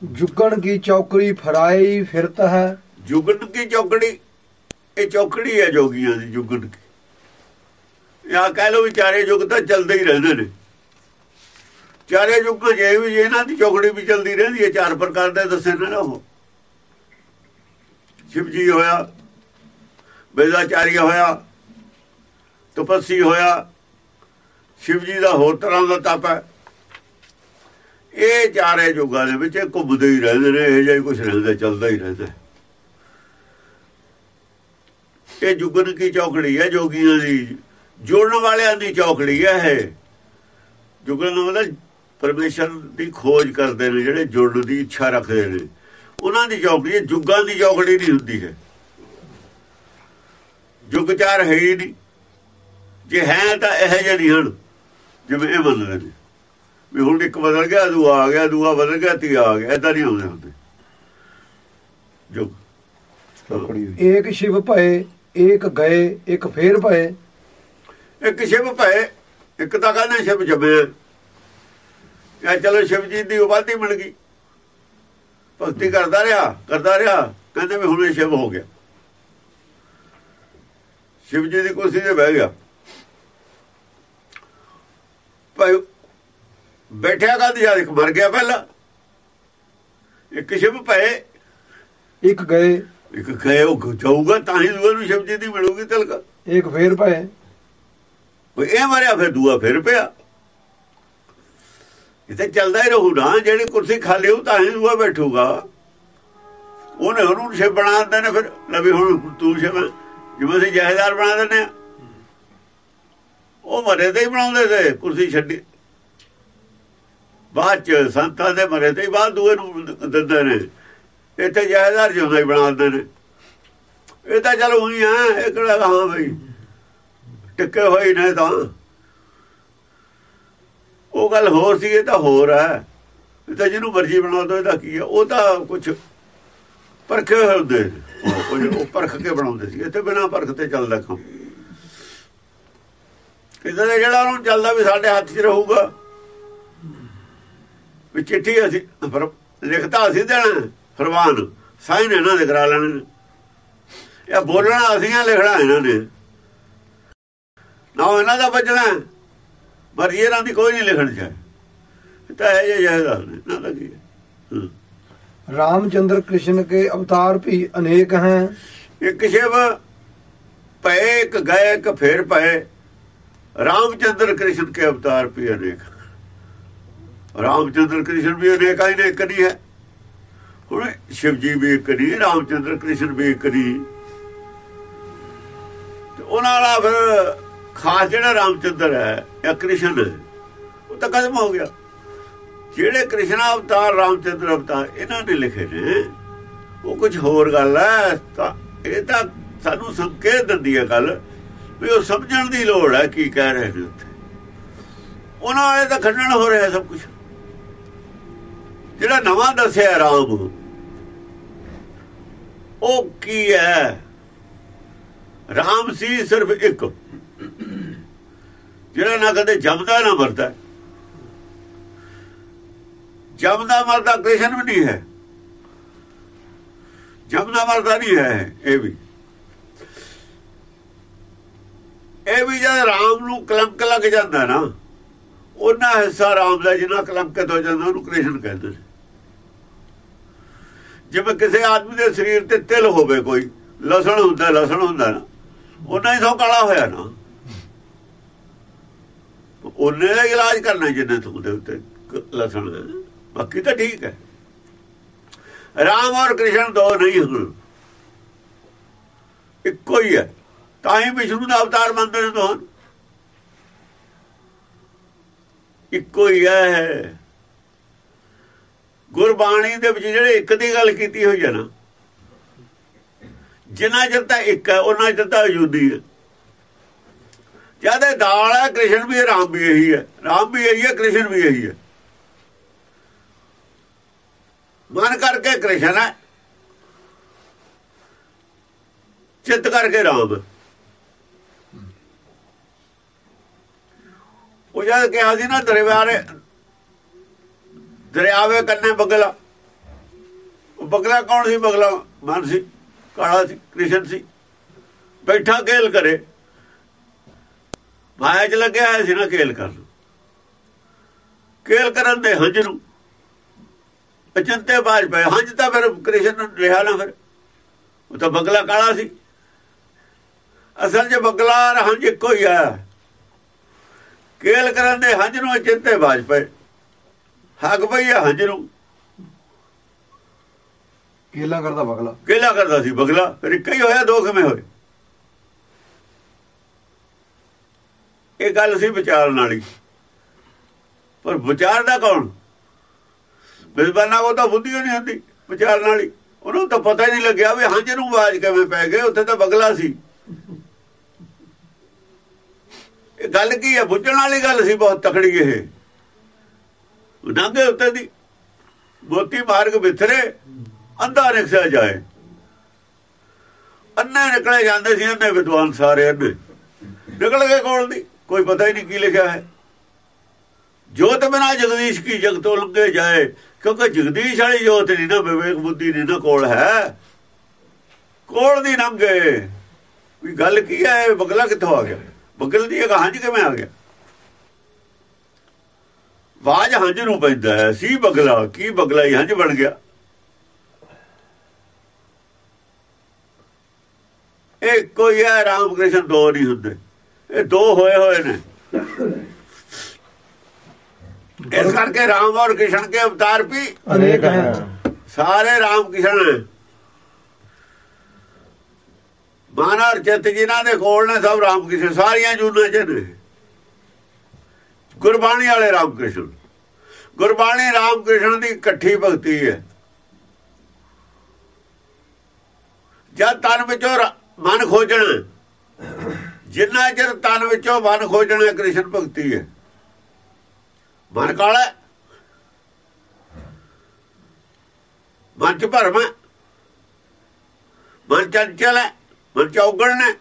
ਜੁਗਣ ਕੀ ਚੌਕੜੀ ਫੜਾਈ ਫਿਰਤ ਹੈ? ਜੁਗਨ ਕੀ ਚੌਕੜੀ? ਇਹ ਚੌਕੜੀ ਹੈ ਜੋਗੀਆਂ ਦੀ ਜੁਗਨ ਕੀ। ਜਾਂ ਕਹਿ ਲੋ ਵੀ ਚਾਰੇ ਯੁੱਗ ਤਾਂ ਚੱਲਦੇ ਹੀ ਰਹਿੰਦੇ ਨੇ। ਚਾਰੇ ਯੁੱਗ ਜੇ ਵੀ ਇਹਨਾਂ ਦੀ ਚੌਕੜੀ ਵੀ ਚਲਦੀ ਰਹਿੰਦੀ ਹੈ, ਚਾਰ ਪ੍ਰਕਾਰ ਦੇ ਦੱਸੇ ਨੇ ਨਾ ਉਹ। ਸ਼ਿਵ ਜੀ ਹੋਇਆ ਬੇਦਾਚਾਰੀ ਹੋਇਆ, ਤਪਸੀ ਹੋਇਆ ਸ਼ਿਵ ਜੀ ਦਾ ਹੋਰ ਤਰ੍ਹਾਂ ਦਾ ਤਪ ਹੈ। ਇਹ ਚਾਰੇ ਯੁੱਗਾਂ ਦੇ ਵਿੱਚ ਇਹ ਘੁੰਮਦੇ ਹੀ ਰਹਿੰਦੇ ਨੇ, ਇਹ ਜਿਹਾ ਹੀ ਕੁਝ ਰਹਿੰਦਾ, ਚੱਲਦਾ ਹੀ ਰਹਿੰਦਾ। ਇਹ ਜੁਗਨ ਕੀ ਚੌਕੜੀ ਹੈ, ਜੋਗੀਆਂ ਦੀ, ਜੁੜਨ ਵਾਲਿਆਂ ਦੀ ਚੌਕੜੀ ਹੈ ਇਹ। ਜੁਗਨ ਮਤਲਬ ਪਰਮੇਸ਼ਰ ਦੀ ਖੋਜ ਕਰਦੇ ਨੇ ਜਿਹੜੇ ਜੁੜਨ ਦੀ ਇੱਛਾ ਰੱਖਦੇ ਨੇ। ਉਹਨਾਂ ਦੀ ਚੌਕੜੀ ਹੈ ਜੁਗਾਂ ਦੀ ਚੌਕੜੀ ਨਹੀਂ ਹੁੰਦੀ ਹੈ। ਜੁਗ ਚਾਰ ਹੈ ਹੀ ਨਹੀਂ। ਜੇ ਹੈ ਤਾਂ ਇਹ ਜਿਹੇ ਨਹੀਂ ਹਨ ਜਿਵੇਂ ਇਹ ਮੰਨਦੇ ਨੇ। ਵੀ ਹੁਣ ਇੱਕ ਬਦਲ ਗਿਆ ਦੂਆ ਆ ਗਿਆ ਦੂਆ ਬਦਲ ਗਿਆ ਤੀਆ ਆ ਗਿਆ ਏਦਾਂ ਨਹੀਂ ਆਉਂਦੇ ਹੁੰਦੇ। ਜੋ ਲੱਕੜੀ ਹੋਈ ਏਕ ਸ਼ਿਵ ਭਏ ਏਕ ਗਏ ਇੱਕ ਫੇਰ ਭਏ। ਇੱਕ ਸ਼ਿਵ ਭਏ ਇੱਕ ਤਾਂ ਕਹਿੰਦੇ ਸ਼ਿਵ ਜੰਮਿਆ ਇਹ ਚਲੋ ਸ਼ਿਵ ਜੀ ਦੀ ਉਪਾਧੀ ਮਿਲ ਗਈ। ਭਗਤੀ ਕਰਦਾ ਰਿਹਾ ਕਰਦਾ ਰਿਹਾ ਕਹਿੰਦੇ ਵੀ ਹੁਣ ਸ਼ਿਵ ਹੋ ਗਿਆ। ਸ਼ਿਵ ਜੀ ਦੀ ਕੁਰਸੀ ਤੇ ਬਹਿ ਗਿਆ। ਭਾਈ ਬੈਠਿਆ ਕਾ ਦਿਆ ਇੱਕ ਮਰ ਗਿਆ ਪਹਿਲਾਂ। ਇੱਕ ਸ਼ਿਵ ਭਏ। ਇੱਕ ਗਏ। ਇੱਕ ਗਏ ਉਹ ਜਾਊਗਾ ਤਾਂ ਹੀ ਦੂਆ ਨੂੰ ਸ਼ਿਵ ਜੀ ਦੀ ਮਿਲੂਗੀ ਤਲਕ। ਇੱਕ ਫੇਰ ਭਏ। ਉਹ ਇਹ ਮਰਿਆ ਫਿਰ ਦੂਆ ਫਿਰ ਪਿਆ। ਇਹ ਤਾਂ ਚੱਲਦਾ ਹੀ ਰਹੂ ਨਾ, ਜਿਹੜੀ ਕੁਰਸੀ ਖਾਲੀ ਹੋ ਤਾਂ ਹੀ ਦੂਆ ਬੈਠੂਗਾ। ਉਹਨੇ ਉਹਨੂੰ ਸ਼ਿਵ ਬਣਾ ਦਿੰਦੇ ਨੇ ਫਿਰ ਲਵੀ ਹੁਣ ਤੂੰ ਸ਼ਿਵ ਜਿਵੇਂ ਅਸੀਂ ਜਹੇਦਾਰ ਬਣਾ ਦਿੰਦੇ ਆ ਉਹ ਮਰੇ ਤੇ ਹੀ ਬਣਾਉਂਦੇ ਸੀ ਕੁਰਸੀ ਛੱਡੀ। ਬਾਅਦ ਚ ਸੰਤਾਂ ਦੇ ਮਰੇ ਤੇ ਬਾਅਦ ਦੂਏ ਨੂੰ ਦਿੰਦੇ ਨੇ। ਇੱਥੇ ਜਹੇਦਾਰ ਜਿਉਂਦਾ ਹੀ ਬਣਾ ਦਿੰਦੇ ਨੇ। ਇਹ ਤਾਂ ਚਲ ਉਹੀ ਆ, ਇਹ ਕਿਹੜਾ ਹਾਂ ਬਈ? ਟਿੱਕੇ ਹੋਏ ਨੇ ਤਾਂ। ਉਹ ਗੱਲ ਹੋਰ ਸੀ, ਇਹ ਤਾਂ ਹੋਰ ਹੈ। ਇਹ ਤਾਂ ਜਿਹਨੂੰ ਮਰਜ਼ੀ ਬਣਾ ਦੋ ਇਹਦਾ ਕੀ ਹੈ? ਉਹ ਤਾਂ ਕੁਝ ਪਰਖੇ ਹੋਏ ਹੁੰਦੇ। ਉਹ ਉਹ ਪਰਖ ਕੇ ਬਣਾਉਂਦੇ ਸੀ। ਇੱਥੇ ਬਿਨਾ ਪਰਖ ਤੇ ਚੱਲਦਾ ਕੰਮ। ਕਿਦਾਂ ਦਾ ਜਿਹੜਾ ਉਹਨੂੰ ਚੱਲਦਾ ਵੀ ਸਾਡੇ ਹੱਥ 'ਚ ਰਹੂਗਾ, ਵੀ ਚਿੱਠੀ ਅਸੀਂ ਲਿਖਤਾ ਅਸੀਂ ਦੇਣਾ ਫਰਮਾਨ, ਸਾਈਨ ਇਹਨਾਂ ਦੇ ਕਰਾ ਲੈਣੇ ਇਹ ਬੋਲਣਾ ਅਸੀਂ ਆ, ਲਿਖਣਾ ਇਹਨਾਂ ਨੇ। ਨਾ ਇਹਨਾਂ ਦਾ ਬਚਣਾ ਪਰ ਇਹਨਾਂ ਦੀ ਕੋਈ ਨਹੀਂ ਲਿਖਣ ਚਾਹੇ ਤਾਂ ਇਹ ਜੇ ਜਹਦਾਰ ਨੇ ਨਾ ਲੱਗੀ ਰਾਮਚੰਦਰ ਕ੍ਰਿਸ਼ਨ ਕੇ ਅਵਤਾਰ ਵੀ ਅਨੇਕ ਹੈ। ਇੱਕ ਸ਼ਿਵ ਪਏ ਇੱਕ ਗਏ ਇੱਕ ਫੇਰ ਪਏ। ਰਾਮਚੰਦਰ ਕ੍ਰਿਸ਼ਨ ਕੇ ਅਵਤਾਰ ਵੀ ਅਨੇਕ ਰਾਮਚੰਦਰ ਕ੍ਰਿਸ਼ਨ ਵੀ ਅਨੇਕ ਆਈ ਨੇ ਕਦੀ ਹੈ। ਹੁਣ ਸ਼ਿਵ ਜੀ ਵੀ ਕਦੀ ਰਾਮਚੰਦਰ ਕ੍ਰਿਸ਼ਨ ਵੀ ਇੱਕ ਕਦੀ ਉਹਨਾਂ ਨਾਲ ਫਿਰ ਖਾਸ ਜਿਹੜਾ ਰਾਮਚੰਦਰ ਹੈ ਜਾਂ ਕ੍ਰਿਸ਼ਨ ਹੈ। ਉਹ ਤਾਂ ਕਦਮ ਹੋ ਗਿਆ। ਜਿਹੜੇ ਕ੍ਰਿਸ਼ਨ ਅਵਤਾਰ, ਰਾਮਚੰਦਰ ਅਵਤਾਰ, ਇਹਨਾਂ ਨੇ ਲਿਖੇ ਨੇ, ਉਹ ਕੁਝ ਹੋਰ ਗੱਲ ਹੈ। ਤਾਂ ਇਹ ਤਾਂ ਸਾਨੂੰ ਸੰਕੇਤ ਦਿੰਦੀ ਹੈ ਗੱਲ, ਵੀ ਉਹ ਸਮਝਣ ਦੀ ਲੋੜ ਹੈ ਕੀ ਕਹਿ ਰਹੇ ਨੇ ਉੱਥੇ। ਉਹਨਾਂ ਵਾਲੇ ਤਾਂ ਖੰਡਨ ਹੋ ਰਿਹਾ ਸਭ ਕੁਝ। ਜਿਹੜਾ ਨਵਾਂ ਦੱਸਿਆ ਰਾਮ, ਉਹ ਕੀ ਹੈ? ਰਾਮ ਸੀ ਸਿਰਫ ਇੱਕ। ਜਿਹੜਾ ਨਾ ਕਦੇ ਜਮਦਾ ਨਾ ਮਰਦਾ। ਜਮਦਾ ਮਰਦਾ ਕ੍ਰਿਸ਼ਨ ਵੀ ਨਹੀਂ ਹੈ। ਜਮਦਾ ਮਰਦਾ ਨਹੀਂ ਹੈ ਇਹ ਵੀ। ਇਹ ਵੀ ਜਦ ਰਾਮ ਨੂੰ ਕਲੰਕ ਲੱਗ ਜਾਂਦਾ ਨਾ, ਉਹਨਾਂ ਹਿੱਸਾ ਰਾਮ ਦਾ ਜਿੰਨਾ ਕਲੰਕਿਤ ਹੋ ਜਾਂਦਾ, ਉਹਨੂੰ ਕ੍ਰਿਸ਼ਨ ਕਹਿੰਦੇ ਨੇ। ਜਿਵੇਂ ਕਿਸੇ ਆਦਮੀ ਦੇ ਸਰੀਰ ਤੇ ਤਿਲ ਹੋਵੇ ਕੋਈ, ਲਸਣ ਹੁੰਦਾ ਲਸਣ ਹੁੰਦਾ ਨਾ, ਉਹਨਾਂ ਹੀ ਸੋ ਕਾਲਾ ਹੋਇਆ ਨਾ। ਉਹਨੇ ਦਾ ਇਲਾਜ ਕਰਨਾ ਜਿੰਨੇ ਤੋਂ ਦੇ ਉੱਤੇ ਲਸਣ ਬਾਕੀ ਤਾਂ ਠੀਕ ਹੈ। ਰਾਮ ਔਰ ਕ੍ਰਿਸ਼ਨ ਦੋ ਨਹੀਂ ਹਨ ਇੱਕੋ ਹੀ ਹੈ। ਤਾਂ ਹੀ ਵਿਸ਼ਨੂੰ ਦਾ ਅਵਤਾਰ ਮੰਨਦੇ ਨੇ ਦੋਹਾਂ। ਨੂੰ। ਇੱਕੋ ਹੀ ਹੈ। ਗੁਰਬਾਣੀ ਦੇ ਵਿੱਚ ਜਿਹੜੇ ਇੱਕ ਦੀ ਗੱਲ ਕੀਤੀ ਹੋਈ ਹੈ ਨਾ, ਜਿੰਨਾ ਚਿਰ ਤਾਂ ਇੱਕ ਹੈ, ਉਹਨਾਂ ਚਿਰ ਤਾਂ ਅਯੁੱਧੀ ਹੈ। ਜਦ ਇਹ ਦਾਲ ਹੈ ਕ੍ਰਿਸ਼ਨ ਵੀ ਹੈ ਰਾਮ ਵੀ ਇਹੀ ਹੈ। ਰਾਮ ਵੀ ਇਹੀ ਹੈ, ਕ੍ਰਿਸ਼ਨ ਵੀ ਇਹੀ ਹੈ। ਮਨ ਕਰਕੇ ਕ੍ਰਿਸ਼ਨ ਹੈ। ਚਿੱਤ ਕਰਕੇ ਰਾਮ। ਉਹ ਜਦ ਕਿਹਾ ਸੀ ਨਾ ਦਰਿਆਵੇ ਦਰਿਆਵੇ ਕੰਨੇ ਬਗਲਾ। ਉਹ ਬਗਲਾ ਕੌਣ ਸੀ? ਬਗਲਾ ਮਨ ਸੀ, ਕਾਲਾ ਸੀ, ਕ੍ਰਿਸ਼ਨ ਸੀ। ਬੈਠਾ ਕੇਲ ਕਰੇ। ਮਾਇਆ 'ਚ ਲੱਗਿਆ ਹੋਇਆ ਸੀ ਨਾ ਖੇਲ ਕਰਨ। ਖੇਲ ਕਰਨ ਦੇ ਹੰਝ ਨੂੰ। ਅਚੰਤੇ ਬਾਜ ਪਏ। ਹੰਝ ਤਾਂ ਫਿਰ ਕ੍ਰਿਸ਼ਨ ਨੂੰ ਰਿਹਾ ਨਾ ਫਿਰ। ਉਹ ਤਾਂ ਬਗਲਾ ਕਾਲਾ ਸੀ। ਅਸਲ 'ਚ ਬਗਲਾ ਹੰਝ ਇੱਕੋ ਹੀ ਆ। ਖੇਲ ਕਰਨ ਦੇ ਹੰਝ ਨੂੰ ਅਚੰਤੇ ਬਾਜ ਪਏ। ਹੱਗ ਪਈ ਆ ਹੰਝ ਨੂੰ। ਕੇਲਾ ਕਰਦਾ ਬਗਲਾ। ਕੇਲਾ ਕਰਦਾ ਸੀ ਬਗਲਾ। ਫਿਰ ਇੱਕ ਹੀ ਹੋਇਆ ਦੋ ਖਮੇ ਹੋਏ। ਇਹ ਗੱਲ ਸੀ ਵਿਚਾਰਨ ਵਾਲੀ। ਪਰ ਵਿਚਾਰਦਾ ਕੌਣ? ਬਿਜ਼ਬਾਨਾ ਉਹ ਤਾਂ ਬੁੱਧੀ ਓ ਨਹੀਂ ਹੁੰਦੀ ਵਿਚਾਰਨ ਵਾਲੀ। ਉਹਨੂੰ ਤਾਂ ਪਤਾ ਹੀ ਨਹੀਂ ਲੱਗਿਆ ਵੀ ਹੰਝ ਨੂੰ ਆਵਾਜ਼ ਕਿਵੇਂ ਪੈ ਗਏ ਉੱਥੇ ਤਾਂ ਬਗਲਾ ਸੀ। ਇਹ ਗੱਲ ਕੀ ਹੈ? ਬੁੱਝਣ ਵਾਲੀ ਗੱਲ ਸੀ ਬਹੁਤ ਤਕੜੀ ਇਹ। ਨੰਗੇ ਉੱਤੇ ਦੀ ਮੋਤੀ ਮਾਰਗ ਵਿਥਰੇ ਅੰਧਾ ਰਿਕਸ਼ਾ ਜਾਏ। ਅੰਨੇ ਨਿਕਲੇ ਜਾਂਦੇ ਸੀ ਅੰਨੇ ਵਿਦਵਾਨ ਸਾਰੇ ਅੰਨੇ ਨਿਕਲ ਗਏ ਕੋਲ ਦੀ। ਕੋਈ ਪਤਾ ਹੀ ਨਹੀਂ ਕੀ ਲਿਖਿਆ ਹੈ। ਜੋਤ ਬਿਨਾ ਜਗਦੀਸ਼ ਕੀ ਜਗਤੋਂ ਲੰਘੇ ਜਾਏ? ਕਿਉਂਕਿ ਜਗਦੀਸ਼ ਵਾਲੀ ਜੋਤ ਨਹੀਂ ਨਾ ਵਿਵੇਕ ਬੁੱਧੀ ਨਹੀਂ ਨਾ ਕੋਲ ਹੈ। ਕੋਲ ਦੀ ਲੰਘੇ। ਵੀ ਗੱਲ ਕੀ ਹੈ? ਬਗਲਾ ਕਿੱਥੋਂ ਆ ਗਿਆ? ਬਗਲ ਦੀ ਇਹ ਹੰਝ ਕਿਵੇਂ ਆ ਗਿਆ? ਬਾਜ ਹੰਝ ਨੂੰ ਪੈਂਦਾ ਹੈ। ਸੀ ਬਗਲਾ? ਕੀ ਬਗਲਾ ਹੀ ਹੰਝ ਬਣ ਗਿਆ? ਇਹ ਕੋਈ ਹੈ ਰਾਮਕ੍ਰਿਸ਼ਨ ਦੋ ਨਹੀਂ ਹੁੰਦੇ। ਇਹ ਦੋ ਹੋਏ ਹੋਏ ਨੇ। ਇਸ ਕਰਕੇ ਰਾਮ ਔਰ ਕ੍ਰਿਸ਼ਨ ਕੇ ਅਵਤਾਰ ਵੀ ਅਨੇਕ ਹੈ। ਸਾਰੇ ਰਾਮ ਕ੍ਰਿਸ਼ਨ ਹੈ। ਮਾਨਰ ਚਿੱਤ ਜਿਨ੍ਹਾਂ ਦੇ ਕੋਲ ਨੇ ਸਭ ਰਾਮ ਕ੍ਰਿਸ਼ਨ ਸਾਰੀਆਂ ਜੂਨਾਂ ਚ ਨੇ। ਗੁਰਬਾਣੀ ਵਾਲੇ ਰਾਮ ਕ੍ਰਿਸ਼ਨ। ਗੁਰਬਾਣੀ ਰਾਮ ਕ੍ਰਿਸ਼ਨ ਦੀ ਇਕੱਠੀ ਭਗਤੀ ਹੈ। ਜਦ ਤਨ ਵਿੱਚੋਂ ਮਨ ਖੋਜਣਾ ਜਿੰਨਾ ਚਿਰ ਤਨ ਵਿੱਚੋਂ ਮਨ ਖੋਜਣਾ ਕ੍ਰਿਸ਼ਨ ਭਗਤੀ ਹੈ। ਮਨ ਕਾਲਾ। ਮਨ ਚ ਭਰਮ ਹੈ। ਮਨ ਚੰਚਲ ਹੈ। ਮਨ ਚ ਔਗਣ ਨੇ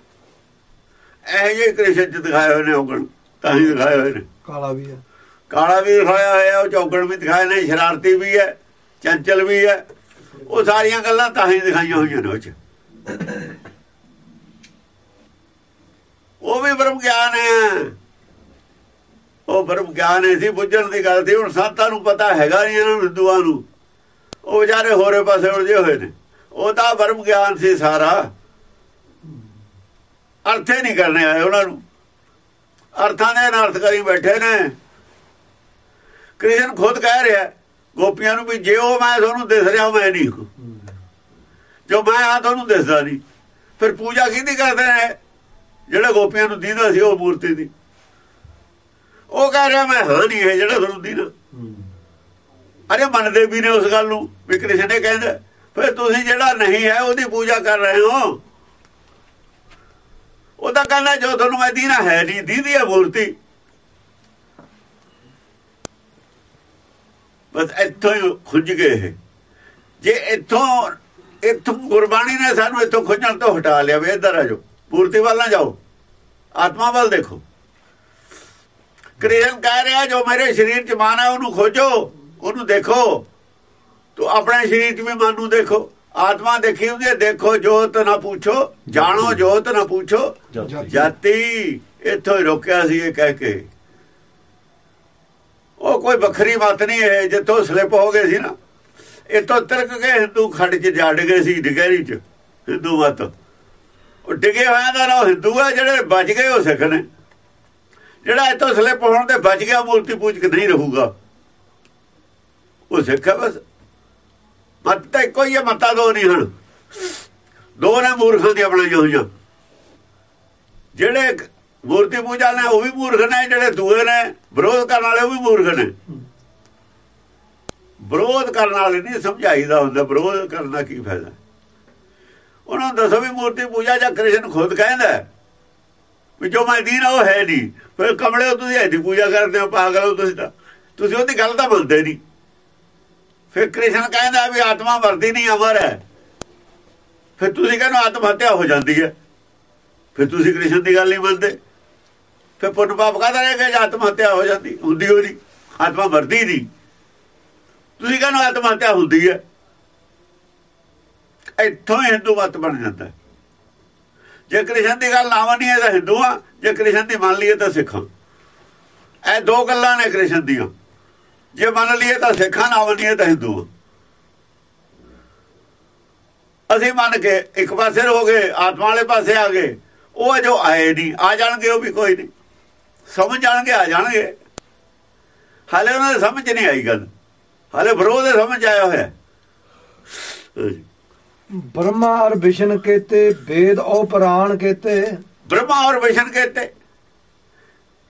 ਇਹ ਜੇ ਕ੍ਰਿਸ਼ਨ ਚ ਦਿਖਾਏ ਹੋਏ ਨੇ ਔਗਣ। ਤਾਂ ਹੀ ਦਿਖਾਏ ਹੋਏ ਨੇ। ਕਾਲਾ ਵੀ ਹੈ। ਕਾਲਾ ਵੀ ਦਿਖਾਇਆ ਹੋਇਆ ਉਹ ਚੌਗਣ ਵੀ ਦਿਖਾਏ ਨੇ ਸ਼ਰਾਰਤੀ ਵੀ ਹੈ ਚੰਚਲ ਵੀ ਹੈ। ਉਹ ਸਾਰੀਆਂ ਗੱਲਾਂ ਤਾਂ ਹੀ ਦਿਖਾਈਆਂ ਹੋਈਆਂ ਨੇ ਉਹ ਚ। ਉਹ ਵੀ ਬ੍ਰਹਮ ਗਿਆਨ ਹੈ। ਉਹ ਬ੍ਰਹਮ ਗਿਆਨ ਹੈ ਸੀ ਬੁੱਝਣ ਦੀ ਗੱਲ ਸੀ। ਹੁਣ ਸੰਤਾਂ ਨੂੰ ਪਤਾ ਹੈਗਾ ਨਹੀਂ ਇਹਨਾਂ ਨੂੰ ਹਿੰਦੂਆਂ ਨੂੰ। ਉਹ ਵਿਚਾਰੇ ਹੋਰੇ ਪਾਸੇ ਉਲਝੇ ਹੋਏ ਨੇ। ਉਹ ਤਾਂ ਬ੍ਰਹਮ ਗਿਆਨ ਸੀ ਸਾਰਾ। ਅਰਥੇ ਨਹੀਂ ਕਰਨੇ ਆਏ ਉਹਨਾਂ ਨੂੰ। ਅਰਥਾਂ ਦੇ ਅਨਰਥ ਕਰੀ ਬੈਠੇ ਨੇ। ਕ੍ਰਿਸ਼ਨ ਖੁਦ ਕਹਿ ਰਿਹਾ, ਗੋਪੀਆਂ ਨੂੰ ਵੀ ਜੇ ਉਹ ਮੈਂ ਤੁਹਾਨੂੰ ਦਿਸ ਰਿਹਾ, ਮੈਂ ਨਹੀਂ। ਜੋ ਮੈਂ ਆ ਤੁਹਾਨੂੰ ਦਿਸਦਾ ਨਹੀਂ। ਫਿਰ ਪੂਜਾ ਕਿਹਦੀ ਕਰਦੇ ਨੇ? ਜਿਹੜਾ ਗੋਪੀਆਂ ਨੂੰ ਦੀਦਾ ਸੀ ਉਹ ਮੂਰਤੀ ਦੀ। ਉਹ ਕਹਿ ਰਿਹਾ, ਮੈਂ ਹਾਂ ਨਹੀਂ ਹੈ ਜਿਹੜਾ ਤੁਹਾਨੂੰ ਦੀਦਾ। ਅਰੇ ਮੰਨਦੇ ਵੀ ਨੇ ਉਸ ਗੱਲ ਨੂੰ, ਵੀ ਕ੍ਰਿਸ਼ਨ ਨੇ ਕਹਿੰਦਾ, ਫਿਰ ਤੁਸੀਂ ਜਿਹੜਾ ਨਹੀਂ ਹੈ, ਉਹਦੀ ਪੂਜਾ ਕਰ ਰਹੇ ਹੋ। ਉਹਦਾ ਕਹਿੰਦਾ, ਜੋ ਤੁਹਾਨੂੰ ਮੈਂ ਦੀਨਾ ਹੈ ਨਹੀਂ, ਦੀਦੀ ਹੈ ਮੂਰਤੀ। ਬਸ ਇੱਥੋਂ ਹੀ ਖੁੱਜ ਗਏ ਇਹ। ਜੇ ਇੱਥੋਂ ਇੱਥੋਂ ਗੁਰਬਾਣੀ ਨੇ ਸਾਨੂੰ ਇੱਥੋਂ ਖੁੱਜਣ ਤੋਂ ਹਟਾ ਲਿਆ ਵੇ ਇੱਧਰ ਆ ਜਾਓ। ਪੂਰਤੀ ਵੱਲ ਨਾ ਜਾਓ। ਆਤਮਾ ਵੱਲ ਦੇਖੋ। ਕ੍ਰਿਸ਼ਨ ਕਹਿ ਰਿਹਾ ਜੋ ਮੇਰੇ ਸਰੀਰ 'ਚ ਮਨ ਹੈ ਉਹਨੂੰ ਖੋਜੋ ਉਹਨੂੰ ਦੇਖੋ। ਤੋ ਆਪਣੇ ਸਰੀਰ 'ਚ ਵੀ ਮਨ ਨੂੰ ਦੇਖੋ। ਆਤਮਾ ਦੇਖੀ ਹੁੰਦੀ ਹੈ ਦੇਖੋ ਜੋਤ ਨਾ ਪੁੱਛੋ ਜਾਣੋ ਜੋਤ। ਨਾ ਪੁੱਛੋ। ਜਾਤੀ। ਇੱਥੋਂ ਹੀ ਰੋਕਿਆ ਸੀ ਇਹ ਕਹਿ ਕੇ। ਉਹ ਕੋਈ ਵੱਖਰੀ ਮਤ ਨਹੀਂ ਹੈ ਜਿੱਥੋਂ ਸਲਿਪ ਹੋ ਗਏ ਸੀ ਨਾ। ਇੱਥੋਂ ਤਿਰਕ ਕੇ ਹਿੰਦੂ ਖੱਡ 'ਚ ਜਾ ਡਗੇ ਸੀ ਡਿਗਰੀ 'ਚ। ਹਿੰਦੂ ਮਤ। ਡਿਗੇ ਹੋਇਆ ਦਾ ਨਾ ਉਹ ਹਿੰਦੂ ਹੈ ਜਿਹੜੇ ਬਚ ਗਏ ਉਹ ਸਿੱਖ ਨੇ। ਜਿਹੜਾ ਇੱਥੋਂ ਸਲਿਪ ਹੋਣ ਤੇ ਬਚ ਗਿਆ, ਮੂਰਤੀ ਪੂਜ ਕੇ ਨਹੀਂ ਰਹੂਗਾ। ਉਹ ਸਿੱਖ ਹੈ ਬਸ। ਮਤ ਤਾਂ ਇੱਕੋ ਹੀ ਹੈ ਮਤਾਂ ਦੋ ਨਹੀਂ ਹਨ। ਦੋ ਨੇ ਮੂਰਖਾਂ ਦੀ ਬਣਾਈਆਂ ਹੋਈਆਂ ਜਿਹੜੇ ਮੂਰਤੀ ਪੂਜਾ ਨੇ, ਉਹ ਵੀ ਮੂਰਖ ਨੇ, ਜਿਹੜੇ ਦੂਏ ਨੇ, ਵਿਰੋਧ ਕਰਨ ਵਾਲੇ ਉਹ ਵੀ ਮੂਰਖ ਨੇ। ਵਿਰੋਧ ਕਰਨ ਵਾਲੇ ਨਹੀਂ ਸਮਝਾਈਦਾ ਹੁੰਦਾ, ਵਿਰੋਧ ਕਰਨ ਦਾ ਕੀ ਫਾਇਦਾ? ਉਹਨਾਂ ਨੂੰ ਦੱਸੋ ਵੀ ਮੂਰਤੀ ਪੂਜਾ ਜਾਂ ਕ੍ਰਿਸ਼ਨ ਖੁਦ ਕਹਿੰਦਾ ਵੀ ਜੋ ਮੈਂ ਦੀਨ ਉਹ ਹੈ ਨਹੀਂ। ਫਿਰ ਕਮਲੇ ਤੁਸੀਂ ਇਹਦੀ ਪੂਜਾ ਕਰਦੇ ਹੋ, ਪਾਗਲ ਹੋ ਤੁਸੀਂ ਤਾਂ। ਤੁਸੀਂ ਉਹਦੀ ਗੱਲ ਤਾਂ ਮੰਨਦੇ ਨਹੀਂ। ਫਿਰ ਕ੍ਰਿਸ਼ਨ ਕਹਿੰਦਾ ਵੀ ਆਤਮਾ ਮਰਦੀ ਨਹੀਂ, ਅਮਰ ਹੈ। ਫਿਰ ਤੁਸੀਂ ਕਹਿੰਦੇ ਆਤਮ ਹੱਤਿਆ ਹੋ ਜਾਂਦੀ ਹੈ। ਫਿਰ ਤੁਸੀਂ ਕ੍ਰਿਸ਼ਨ ਦੀ ਗੱਲ ਨਹੀਂ ਮੰਨਦੇ। ਫਿਰ ਪੁੰਨ ਪਾਪ ਕਾਹਦਾ ਰਹਿ ਗਿਆ ਆਤਮ ਹੱਤਿਆ ਹੋ ਜਾਂਦੀ? ਹੁੰਦੀ ਹੋਣੀ ਆਤਮਾ ਮਰਦੀ ਨਹੀਂ। ਤੁਸੀਂ ਕਹਿੰਦੇ ਆਤਮ ਹੱਤਿਆ ਹੁੰਦੀ ਹੈ। ਇੱਥੋਂ ਹੀ ਹਿੰਦੂ ਮਤ ਬਣ ਜਾਂਦਾ। ਜੇ ਕ੍ਰਿਸ਼ਨ ਦੀ ਗੱਲ ਨਾ ਮੰਨੀਏ ਤਾਂ ਹਿੰਦੂ ਆ। ਜੇ ਕ੍ਰਿਸ਼ਨ ਦੀ ਮੰਨ ਲਈਏ ਤਾਂ ਸਿੱਖਾਂ ਇਹ ਦੋ ਗੱਲਾਂ ਨੇ ਕ੍ਰਿਸ਼ਨ ਦੀਆਂ। ਜੇ ਮੰਨ ਲਈਏ ਤਾਂ ਸਿੱਖਾਂ ਨਾ ਮੰਨੀਏ ਤਾਂ ਹਿੰਦੂ ਅਸੀਂ ਮੰਨ ਕੇ ਇੱਕ ਪਾਸੇ ਹੋ ਗਏ, ਆਤਮਾ ਵਾਲੇ ਪਾਸੇ ਆ ਗਏ। ਉਹ ਜੋ ਆਏ ਨਹੀਂ। ਆ ਜਾਣਗੇ ਉਹ ਵੀ ਕੋਈ ਨਹੀਂ। ਸਮਝ ਜਾਣਗੇ, ਆ ਜਾਣਗੇ। ਹਾਲੇ ਉਹਨਾਂ ਦੇ ਸਮਝ ਨਹੀਂ ਆਈ ਗੱਲ। ਹਾਲੇ ਵਿਰੋਧ ਦੇ ਸਮਝ ਆਇਆ ਹੋਇਆ। ਬ੍ਰਹਮਾ ਔਰ ਵਿਸ਼ਨ ਕੇਤੇ, ਵੇਦ ਉਹ ਪ੍ਰਾਣ ਕੇਤੇ। ਬ੍ਰਹਮਾ ਔਰ ਵਿਸ਼ਨ ਕੇਤੇ।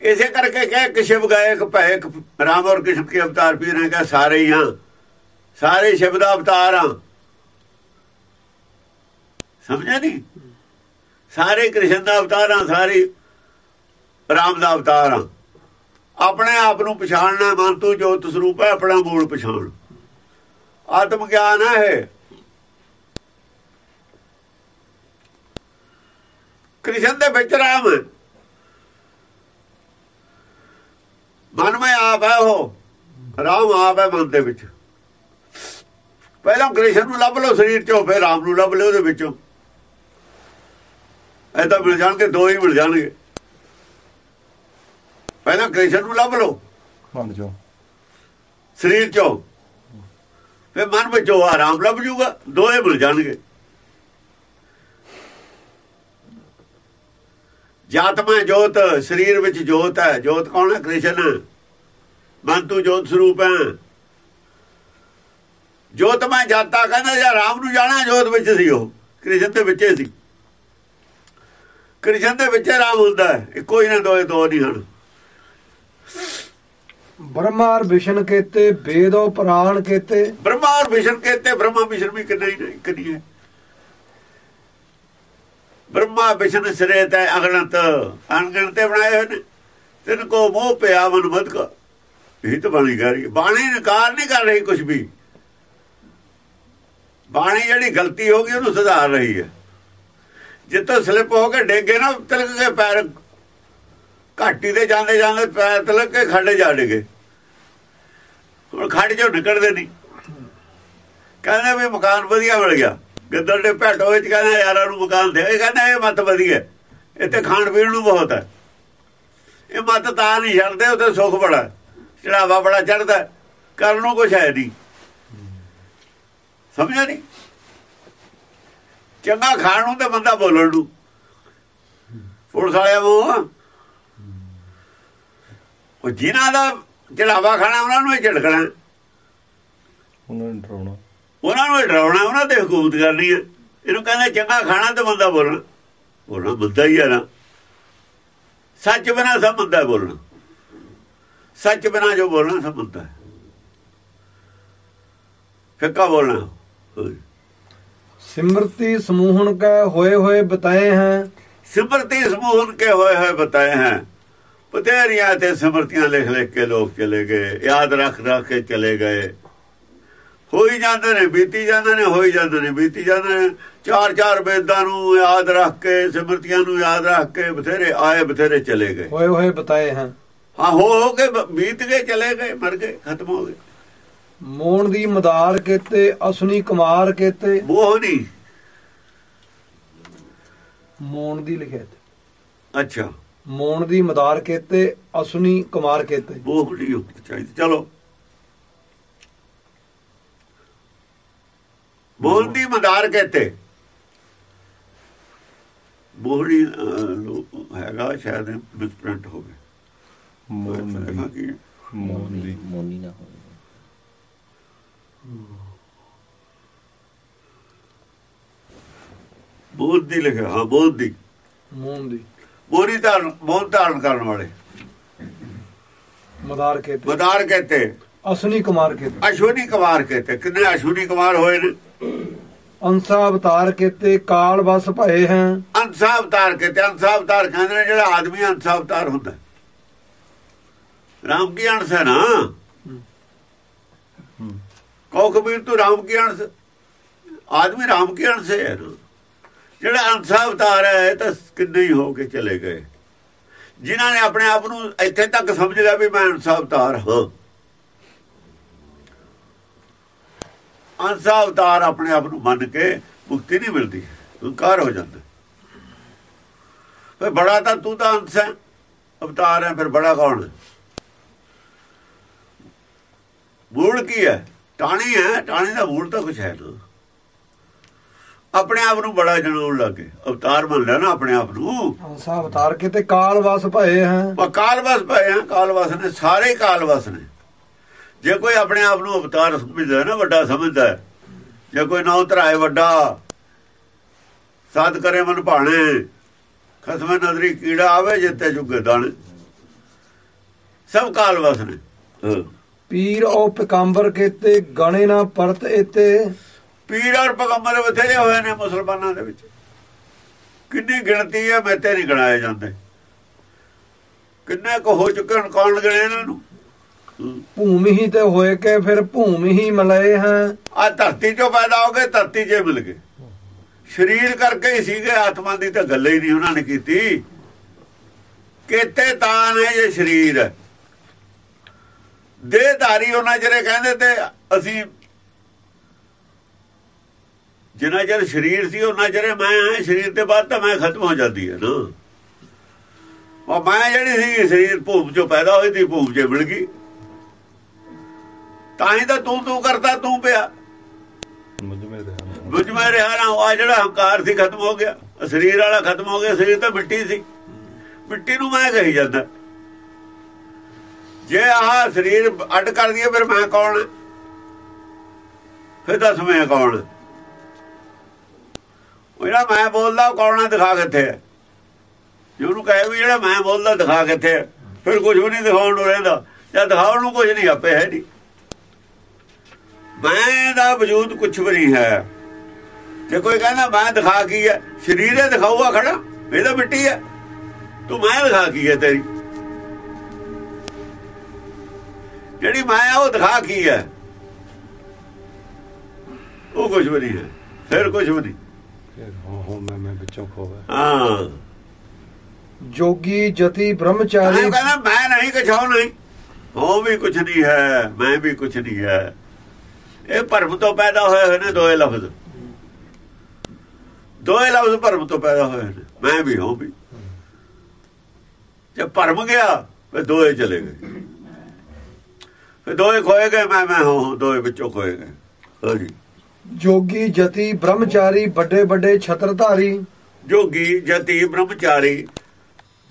ਇਸੇ ਕਰਕੇ ਕਹੇ ਕਿ ਸ਼ਿਵ ਗਾਇਕ ਭੈਕ ਰਾਮ ਔਰ ਕ੍ਰਿਸ਼ਨ ਕੇ ਅਵਤਾਰ ਵੀ ਨੇ ਕਹੇ ਸਾਰੇ ਹੀ ਹਾਂ। ਸਾਰੇ ਸ਼ਿਵ ਦਾ ਅਵਤਾਰ ਆ ਸਮਝਿਆ ਨਹੀਂ? ਸਾਰੇ ਕ੍ਰਿਸ਼ਨ ਦਾ ਅਵਤਾਰ ਆ ਸਾਰੇ ਰਾਮ ਦਾ ਅਵਤਾਰ ਆ ਆਪਣੇ ਆਪ ਨੂੰ ਪਛਾਣਨਾ ਮਨ ਤੂੰ ਜੋਤ ਸਰੂਪ ਹੈ, ਆਪਣਾ ਮੂਲ ਪਛਾਣ। ਆਤਮ ਗਿਆਨ ਹੈ ਕ੍ਰਿਸ਼ਨ ਦੇ ਵਿੱਚ ਰਾਮ। ਮਨ ਮੈਂ ਆਪ ਹੈ ਉਹ ਰਾਮ ਆਪ ਹੈ ਮਨ ਦੇ ਵਿੱਚ। ਪਹਿਲਾਂ ਕ੍ਰਿਸ਼ਨ ਨੂੰ ਲੱਭ ਲਓ ਸਰੀਰ ਚੋਂ ਫਿਰ ਰਾਮ ਨੂੰ ਲੱਭ ਲਿਓ ਉਹਦੇ ਵਿੱਚੋਂ। ਐਦਾਂ ਮਿਲ ਜਾਣਗੇ ਦੋ ਹੀ ਮਿਲ ਜਾਣਗੇ। ਪਹਿਲਾਂ ਕ੍ਰਿਸ਼ਨ ਨੂੰ ਲੱਭ ਲਓ। ਮੰਨ ਜੋ ਸਰੀਰ ਚੋਂ। ਫਿਰ ਮਨ ਵਿੱਚੋਂ ਆਰਾਮ ਲੱਭ ਜੂਗਾ ਦੋਏ ਮਿਲ ਜਾਣਗੇ। ਜਾਤਮਾ ਜੋਤ ਸਰੀਰ ਵਿੱਚ ਜੋਤ ਹੈ। ਜੋਤ ਕੌਣ ਹੈ? ਕ੍ਰਿਸ਼ਨ ਮਨ ਤੂੰ ਜੋਤ ਸਰੂਪ ਹੈ। ਜੋਤ ਮੈਂ ਜਾਤਾ ਕਹਿੰਦਾ ਜਾਂ ਰਾਮ ਨੂੰ ਜਾਣਾ ਜੋਤ ਵਿੱਚ ਸੀ ਉਹ। ਕ੍ਰਿਸ਼ਨ ਦੇ ਵਿੱਚੇ ਸੀ। ਕ੍ਰਿਸ਼ਨ ਦੇ ਵਿੱਚ ਰਾਮ ਹੁੰਦਾ ਹੈ। ਇੱਕੋ ਹੀ ਨਾ ਦੋਏ ਦੋ ਨਹੀਂ ਹਨ। ਬ੍ਰਹਮਾਰ ਵਿਸ਼ਨ ਕੇਤੇ ਵੇਦੋ ਪ੍ਰਾਣ ਕੇਤੇ। ਬ੍ਰਹਮਾ ਔਰ ਵਿਸ਼ਨ ਕਹਤੇ ਬ੍ਰਹਮਾ ਵਿਸ਼ਨ ਵੀ ਕਿੰਨੇ ਹੀ ਨਹੀਂ ਹੈ। ਬ੍ਰਹਮਾ ਵਿਸ਼ਨ ਸਿਰੇਤ ਹੈ ਅਗਣਤ ਅਣਗਿਣਤ ਬਣਾਏ ਹੋਏ ਨੇ। ਤਿੰਨ ਕੋ ਮੋਹ ਪਿਆ ਮਨ ਮਦ ਕਾ। ਇਹ ਤਾਂ ਬਾਣੀ ਕਰ ਰਹੀ ਬਾਣੀ ਇਨਕਾਰ ਨਹੀਂ ਕਰ ਰਹੀ ਕੁਝ ਵੀ। ਬਾਣੀ ਜਿਹੜੀ ਗਲਤੀ ਹੋ ਗਈ, ਉਹਨੂੰ ਸੁਧਾਰ ਰਹੀ ਹੈ। ਜਿੱਤੋਂ ਸਲਿੱਪ ਹੋ ਕੇ ਡੇਗੇ ਨਾ ਤਿਲਕ ਕੇ ਪੈਰ ਘਾਟੀ ਦੇ ਜਾਂਦੇ ਜਾਂਦੇ ਪੈਰ ਤਿਲਕ ਕੇ ਖੱਡੇ ਜਾ ਡਿਗੇ ਹੁਣ ਖੱਡ ਚੋਂ ਨਿਕਲਦੇ ਨਹੀਂ। ਕਹਿੰਦੇ ਵੀ ਮਕਾਨ ਵਧੀਆ ਮਿਲ ਗਿਆ। ਗਿੱਦੜ ਦੇ ਭੈਟੋ ਵਿੱਚ ਕਹਿੰਦਾ ਯਾਰਾਂ ਨੂੰ ਮਕਾਨ ਦੇ। ਇਹ ਕਹਿੰਦਾ ਇਹ ਮਤ ਵਧੀਆ ਇੱਥੇ ਖਾਣ ਪੀਣ ਨੂੰ ਬਹੁਤ ਹੈ। ਇਹ ਮਤ ਤਾਂ ਨਹੀਂ ਛੱਡਦੇ, ਉੱਥੇ ਸੁੱਖ ਬੜਾ ਚੜਾਵਾ ਬੜਾ ਚੜਦਾ ਕਰਨ ਨੂੰ ਕੁਛ ਹੈ ਨਹੀਂ। ਸਮਝਿਆ ਨਹੀਂ? ਚੰਗਾ ਖਾਣ ਨੂੰ ਤੇ ਬੰਦਾ ਬੋਲਣ ਨੂੰ। ਪੁਲਿਸ ਵਾਲਿਆਂ ਨੂੰ। ਉਹ ਜਿਨ੍ਹਾਂ ਦਾ ਚੜਾਵਾ ਖਾਣਾ, ਉਹਨਾਂ ਨੂੰ ਹੀ ਝੜਕਣਾ। ਉਹਨਾਂ ਨੂੰ ਡਰਾਉਣਾ। ਉਹਨਾਂ ਨੂੰ ਹੀ ਡਰਾਉਣਾ ਉਹਨਾਂ ਤੇ ਹਕੂਮਤ ਕਰਨੀ ਹੈ। ਇਹਨੂੰ ਕਹਿੰਦੇ ਚੰਗਾ ਖਾਣਾ ਤੇ ਬੰਦਾ ਬੋਲਣਾ। ਬੋਲਣਾ ਬੰਦਾ ਹੀ ਹੈ ਨਾ। ਸੱਚ ਬਿਨਾ ਸਭ ਬੰਦਾ ਹੈ ਬੋਲਣਾ। ਸੱਚ ਬਿਨਾ ਜੋ ਬੋਲਣਾ ਸਭ ਬੰਦਾ ਹੈ। ਫਿੱਕਾ ਬੋਲਣਾ। ਸਿਮਰਤੀ ਸਮੂਹਨ ਕੈ ਹੋਏ ਹੋਏ ਬਤਾਏ ਹੈ। ਸਿਮਰਤੀ ਸਮੂਹਨ ਕੇ ਹੋਏ ਹੋਏ ਬਤਾਏ हैं ਬਤੇਰੀਆਂ ਤੇ ਸਿਮਰਤੀਆਂ ਲਿਖ ਲਿਖ ਕੇ ਲੋਕ ਚਲੇ ਗਏ। ਯਾਦ ਰੱਖ ਰੱਖ ਕੇ ਚਲੇ ਗਏ। ਹੋਈ ਜਾਂਦੇ ਨੇ ਬੀਤੀ ਜਾਂਦੇ ਨੇ ਹੋਈ ਜਾਂਦੇ ਨੇ ਬੀਤੀ ਜਾਂਦੇ ਨੇ। ਚਾਰ ਚਾਰ ਵੇਦਾਂ ਨੂੰ ਯਾਦ ਰੱਖ ਕੇ ਸਿਮਰਤੀਆਂ ਨੂੰ ਯਾਦ ਰੱਖ ਕੇ ਬਥੇਰੇ ਆਏ ਬਥੇਰੇ ਚਲੇ ਗਏ। ਹੋਏ ਹੋਏ ਬਤਾਏ ਹੈ ਹਾਂ ਹੋ ਹੋ ਕੇ ਬੀਤ ਗਏ ਚਲੇ ਗਏ ਮਰ ਗਏ ਖਤਮ ਹੋ ਗਏ। ਮੋਣ ਦੀ ਮਦਾਰ ਕੇਤੇ ਅਸੁਨੀ ਕੁਮਾਰ ਕੇਤੇ। ਮੋਹ ਨਹੀਂ ਮੋਣ ਦੀ ਲਿਖਿਆ ਤੇ। ਅੱਛਾ। ਮੋਣ ਦੀ ਮਦਾਰ ਕੇਤੇ ਅਸੁਨੀ ਕੁਮਾਰ ਕੇਤੇ। ਮੋਹ ਨਹੀਂ ਚਾਹੀਦਾ ਚਲੋ। ਮੋਹਨ ਦੀ ਮਦਾਰ ਕਹਤੇ ਅਹ, ਹੈਗਾ ਸ਼ਾਇਦ ਮਿਸਪ੍ਰਿੰਟ ਹੋ ਗਿਆ ਮੋਨ? ਮੋਨ ਦੀ ਮੋਨੀ ਨਾ ਹੋਵੇ। ਦੀ ਲਿਖਿਆ ਹਾਂ ਮੋਹਨ। ਦੀ ਮੋਣ ਦੀ ਧਾਰਨ ਧਾਰਨ ਕਰਨ ਵਾਲੇ। ਮਦਾਰ ਕੇਤੇ। ਮਦਾਰ ਕਹਤੇ ਅਸੁਨੀ ਕੁਮਾਰ ਕੇਤੇ। ਅਸ਼ਵਨੀ ਕੁਮਾਰ ਕਹਤੇ ਕਿੰਨੇ ਅਸ਼ਵਨੀ ਕੁਮਾਰ ਹੋਏ ਨੇ? ਅੰਸਾ ਅਵਤਾਰ ਕੇਤੇ, ਕਾਲ ਵਸ ਭਏ ਹੈ। ਅੰਸਾ ਅਵਤਾਰ ਕਹਤੇ ਅੰਸਾ ਅਵਤਾਰ ਕਹਿੰਦੇ ਨੇ ਜਿਹੜਾ ਆਦਮੀ ਅੰਸਾ ਅਵਤਾਰ ਹੁੰਦਾ। ਰਾਮ ਕੀ ਅੰਸ਼ ਹੈ ਨਾ? ਕਹੋ ਕਬੀਰ ਤੂੰ ਰਾਮ ਕੀ ਅੰਸ਼ ਆਦਮੀ ਰਾਮ ਕੀ ਅੰਸ਼ ਹੈ? ਨਾ ਜਿਹੜਾ ਅੰਸਾ ਅਵਤਾਰ ਹੈ, ਇਹ ਤਾਂ ਕਿੰਨੇ ਹੀ ਹੋ ਕੇ ਚਲੇ ਗਏ। ਜਿਨ੍ਹਾਂ ਨੇ ਆਪਣੇ ਆਪ ਨੂੰ ਇੱਥੇ ਤੱਕ ਸਮਝ ਲਿਆ ਵੀ ਮੈਂ ਅੰਸਾ ਅਵਤਾਰ ਹਾਂ। ਅੰਸਾ ਅਵਤਾਰ ਆਪਣੇ ਆਪ ਨੂੰ ਮੰਨ ਕੇ ਮੁਕਤੀ ਨਹੀਂ ਮਿਲਦੀ ਹੰਕਾਰ ਹੋ ਜਾਂਦਾ। ਫਿਰ ਬੜਾ ਤਾਂ ਤੂੰ ਤਾਂ ਅੰਸ਼ ਹੈ ਅਵਤਾਰ ਹੈ ਫਿਰ ਬੜਾ ਕੌਣ ਹੈ? ਮੂਲ ਕੀ ਹੈ? ਟਾਣੀ ਹੈ ਟਾਣੀ ਦਾ ਮੂਲ ਤਾਂ ਕੁਝ ਹੈ ਨਾ ਆਪਣੇ ਆਪ ਨੂੰ ਬੜਾ ਜਣਾਉਣ ਲੱਗੇ ਅਵਤਾਰ ਮੰਨ ਨਾ ਆਪਣੇ ਆਪ ਨੂੰ। ਅੰਸਾ ਅਵਤਾਰ ਕੇਤੇ ਕਾਲ ਵਸ ਭਏ ਹੈ। ਉਹ ਕਾਲਵਸ ਪਏ ਆ ਕਾਲਵਸ ਨੇ ਸਾਰੇ ਹੀ ਕਾਲਵਸ ਨੇ। ਜੇ ਕੋਈ ਆਪਣੇ ਆਪ ਨੂੰ ਅਵਤਾਰ ਸਮਝਦਾ ਹੈ ਨਾ ਵੱਡਾ ਸਮਝਦਾ ਹੈ। ਜੇ ਕੋਈ ਨਾ ਉਤਰਾਏ ਵੱਡਾ ਸਾਧ ਕਰੇ ਮਨ ਭਾਣੇ ਖਸਮੇ ਨਜ਼ਰੀ ਕੀੜਾ ਆਵੇ ਜਿੱਤੇ ਜੁਗੇ ਦਾਣੇ। ਸਭ ਕਾਲਵਸ ਨੇ। ਹਾਂ। ਪੀਰ ਉਹ ਪਿਕੰਬਰ ਕੇਤੇ ਗਣੇ ਨਾ ਪਰਤ ਇਤੇ ਪੀਰ ਔਰ ਪੈਗੰਬਰ ਬਥੇਰੇ ਹੋਏ ਨੇ ਮੁਸਲਮਾਨਾਂ ਦੇ ਵਿੱਚ। ਕਿੰਨੀ ਗਿਣਤੀ ਹੈ ਮੈਂ ਤੇ ਨਹੀਂ ਗਣਾਏ ਜਾਂਦੇ। ਕਿੰਨੇ ਕੁ ਹੋ ਚੁੱਕੇ ਹਨ ਕੌਣ ਗਣੇ ਇਹਨਾਂ ਨੂੰ। ਭੂਮੀ ਹੀ ਤੇ ਹੋਏ ਕੇ ਫਿਰ ਭੂਮੀ ਹੀ ਮਲਏ ਹੈ। ਆ ਧਰਤੀ ਚੋਂ ਪੈਦਾ ਹੋ ਗਏ, ਧਰਤੀ 'ਚ ਮਿਲ ਗਏ। ਸਰੀਰ ਕਰਕੇ ਹੀ ਸੀਗੇ, ਆਤਮਾ ਦੀ ਤਾਂ ਗੱਲ ਹੀ ਨਹੀਂ ਉਹਨਾਂ ਨੇ ਕੀਤੀ। ਕਿਤੇ ਤਾਂ ਨੇ ਇਹ ਸਰੀਰ। ਦੇਹਧਾਰੀ ਉਹਨਾਂ ਜਿਹੜੇ ਕਹਿੰਦੇ ਤੇ ਅਸੀਂ ਜਿੰਨਾ ਚਿਰ ਸਰੀਰ ਸੀ, ਉਹਨਾਂ ਚਿਰ ਮੈਂ ਹਾਂ, ਸਰੀਰ ਤੇ ਬਾਅਦ ਤਾਂ ਮੈਂ ਖਤਮ ਹੋ ਜਾਂਦੀ ਹੈ ਨਾ। ਉਹ ਮੈਂ ਜਿਹੜੀ ਸੀ ਸਰੀਰ ਭੂਮ ਚੋਂ ਪੈਦਾ ਹੋਈ ਸੀ, ਭੂਮ 'ਚ ਮਿਲ ਗਈ। ਤਾਂ ਹੀ ਤਾਂ ਤੂੰ ਤੂੰ ਕਰਦਾ ਤੂੰ ਪਿਆ। ਮੁਝ ਮੇ ਰਿਹਾ ਨਾ ਆ ਜਿਹੜਾ ਹੰਕਾਰ ਸੀ ਖਤਮ ਹੋ ਗਿਆ। ਸਰੀਰ ਵਾਲਾ ਖਤਮ ਹੋ ਗਿਆ ਸਰੀਰ ਤਾਂ ਮਿੱਟੀ ਸੀ। ਮਿੱਟੀ ਨੂੰ ਮੈਂ ਕਹੀ ਜਾਂਦਾ। ਜੇ ਆਹ ਸਰੀਰ ਅੱਡ ਕਰ ਦਈਏ ਫਿਰ ਮੈਂ ਕੌਣ? ਫਿਰ ਦੱਸ ਮੈਂ ਕੌਣ ਜਿਹੜਾ ਮੈਂ ਬੋਲਦਾ ਕੌਣ ਹੈ ਦਿਖਾ ਕਿੱਥੇ ਜੇ ਉਹਨੂੰ ਕਹੇ ਵੀ ਜਿਹੜਾ ਮੈਂ ਬੋਲਦਾ ਦਿਖਾ ਕਿੱਥੇ ਫਿਰ ਕੁਝ ਵੀ ਨਹੀਂ ਦਿਖਾਉਣ ਨੂੰ ਰਹਿੰਦਾ। ਜਾਂ ਦਿਖਾਉਣ ਨੂੰ ਕੁਝ ਨਹੀਂ ਆਪੇ ਹੈ ਨਹੀਂ। ਮੈਂ ਦਾ ਵਜੂਦ ਕੁਝ ਵੀ ਨਹੀਂ ਹੈ। ਜੇ ਕੋਈ ਕਹਿੰਦਾ ਮੈਂ ਦਿਖਾ ਕੀ ਹੈ? ਸਰੀਰੇ ਦਿਖਾਊਗਾ ਖੜਾ। ਇਹ ਤਾਂ ਮਿੱਟੀ ਹੈ। ਤੂੰ ਮੈਂ ਦਿਖਾ ਕੀ ਹੈ ਤੇਰੀ? ਜਿਹੜੀ ਮਾਇਆ ਉਹ ਦਿਖਾ ਕੀ ਹੈ? ਉਹ ਕੁਝ ਵੀ ਨਹੀਂ ਹੈ। ਫਿਰ ਕੁਝ ਵੀ ਨਹੀਂ। ਹੋ ਮੈਂ ਮੈਂ ਵਿੱਚੋਂ ਖੋਵੇ ਹਾਂ। ਜੋਗੀ ਜਤੀ ਮੈਂ ਬ੍ਰਹਮਚਾਰੀ ਕਹਿੰਦਾ ਮੈਂ ਨਹੀਂ ਕੁਛ ਹੋ ਨਹੀਂ। ਉਹ ਵੀ ਕੁਝ ਨਹੀਂ ਹੈ। ਮੈਂ ਵੀ ਕੁਝ ਨਹੀਂ ਹੈ। ਇਹ ਭਰਮ ਤੋਂ ਪੈਦਾ ਹੋਏ ਹੋਏ ਨੇ ਦੋਏ ਲਫ਼ਜ਼। ਦੋਏ ਲਫ਼ਜ਼ ਭਰਮ ਤੋਂ ਪੈਦਾ ਹੋਏ ਨੇ। ਮੈਂ ਵੀ ਹਾਂ ਵੀ। ਜੇ ਭਰਮ ਗਿਆ ਫਿਰ ਦੋਏ ਚਲੇ ਗਏ। ਫਿਰ ਦੋਏ ਖੋਏ ਗਏ ਮੈਂ ਮੈਂ ਹਾਂ ਦੋਏ ਵਿੱਚੋਂ ਖੋਏ ਗਏ। ਹਾਂਜੀ ਜੋਗੀ ਜਤੀ ਬ੍ਰਹਮਚਾਰੀ ਵੱਡੇ ਵੱਡੇ ਛਤਰਧਾਰੀ। ਜੋਗੀ ਜਤੀ ਬ੍ਰਹਮਚਾਰੀ।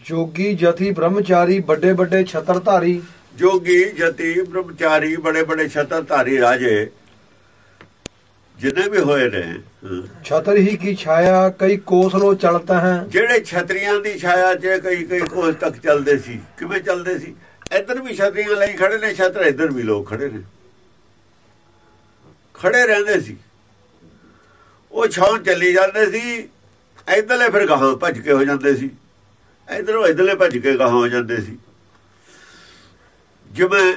ਜੋਗੀ ਜਤੀ ਬ੍ਰਹਮਚਾਰੀ ਵੱਡੇ ਵੱਡੇ ਛਤਰਧਾਰੀ। ਜੋਗੀ ਜਤੀ ਬ੍ਰਹਮਚਾਰੀ ਬੜੇ ਬੜੇ ਛਤਰਧਾਰੀ ਰਾਜੇ। ਜਿੰਨੇ ਵੀ ਹੋਏ ਨੇ। ਛਤਰ ਹੀ ਕੀ ਛਾਇਆ ਕਈ ਕੋਸਲੋ ਚਲਤਾ ਹੈ। ਜਿਹੜੇ ਛਤਰੀਆਂ ਦੀ ਛਾਇਆ 'ਚ ਕਈ ਕਈ ਕੋਸ ਤੱਕ ਚੱਲਦੇ ਸੀ ਕਿਵੇਂ ਚੱਲਦੇ ਸੀ? ਇੱਧਰ ਵੀ ਛਤਰੀਆਂ ਲਈ ਖੜੇ ਨੇ ਛਤਰ ਇੱਧਰ ਵੀ ਲੋਕ ਖੜੇ ਨੇ। ਖੜੇ ਰਹਿੰਦੇ ਸੀ। ਉਹ ਛਾਂ ਚੱਲੀ ਜਾਂਦੇ ਸੀ ਇੱਧਰਲੇ ਫਿਰ ਗਾਹਾਂ ਭੱਜ ਕੇ ਹੋ ਜਾਂਦੇ ਸੀ। ਇੱਧਰੋਂ ਇੱਧਰਲੇ ਭੱਜ ਕੇ ਗਾਹਾਂ ਹੋ ਜਾਂਦੇ ਸੀ। ਜਿਵੇਂ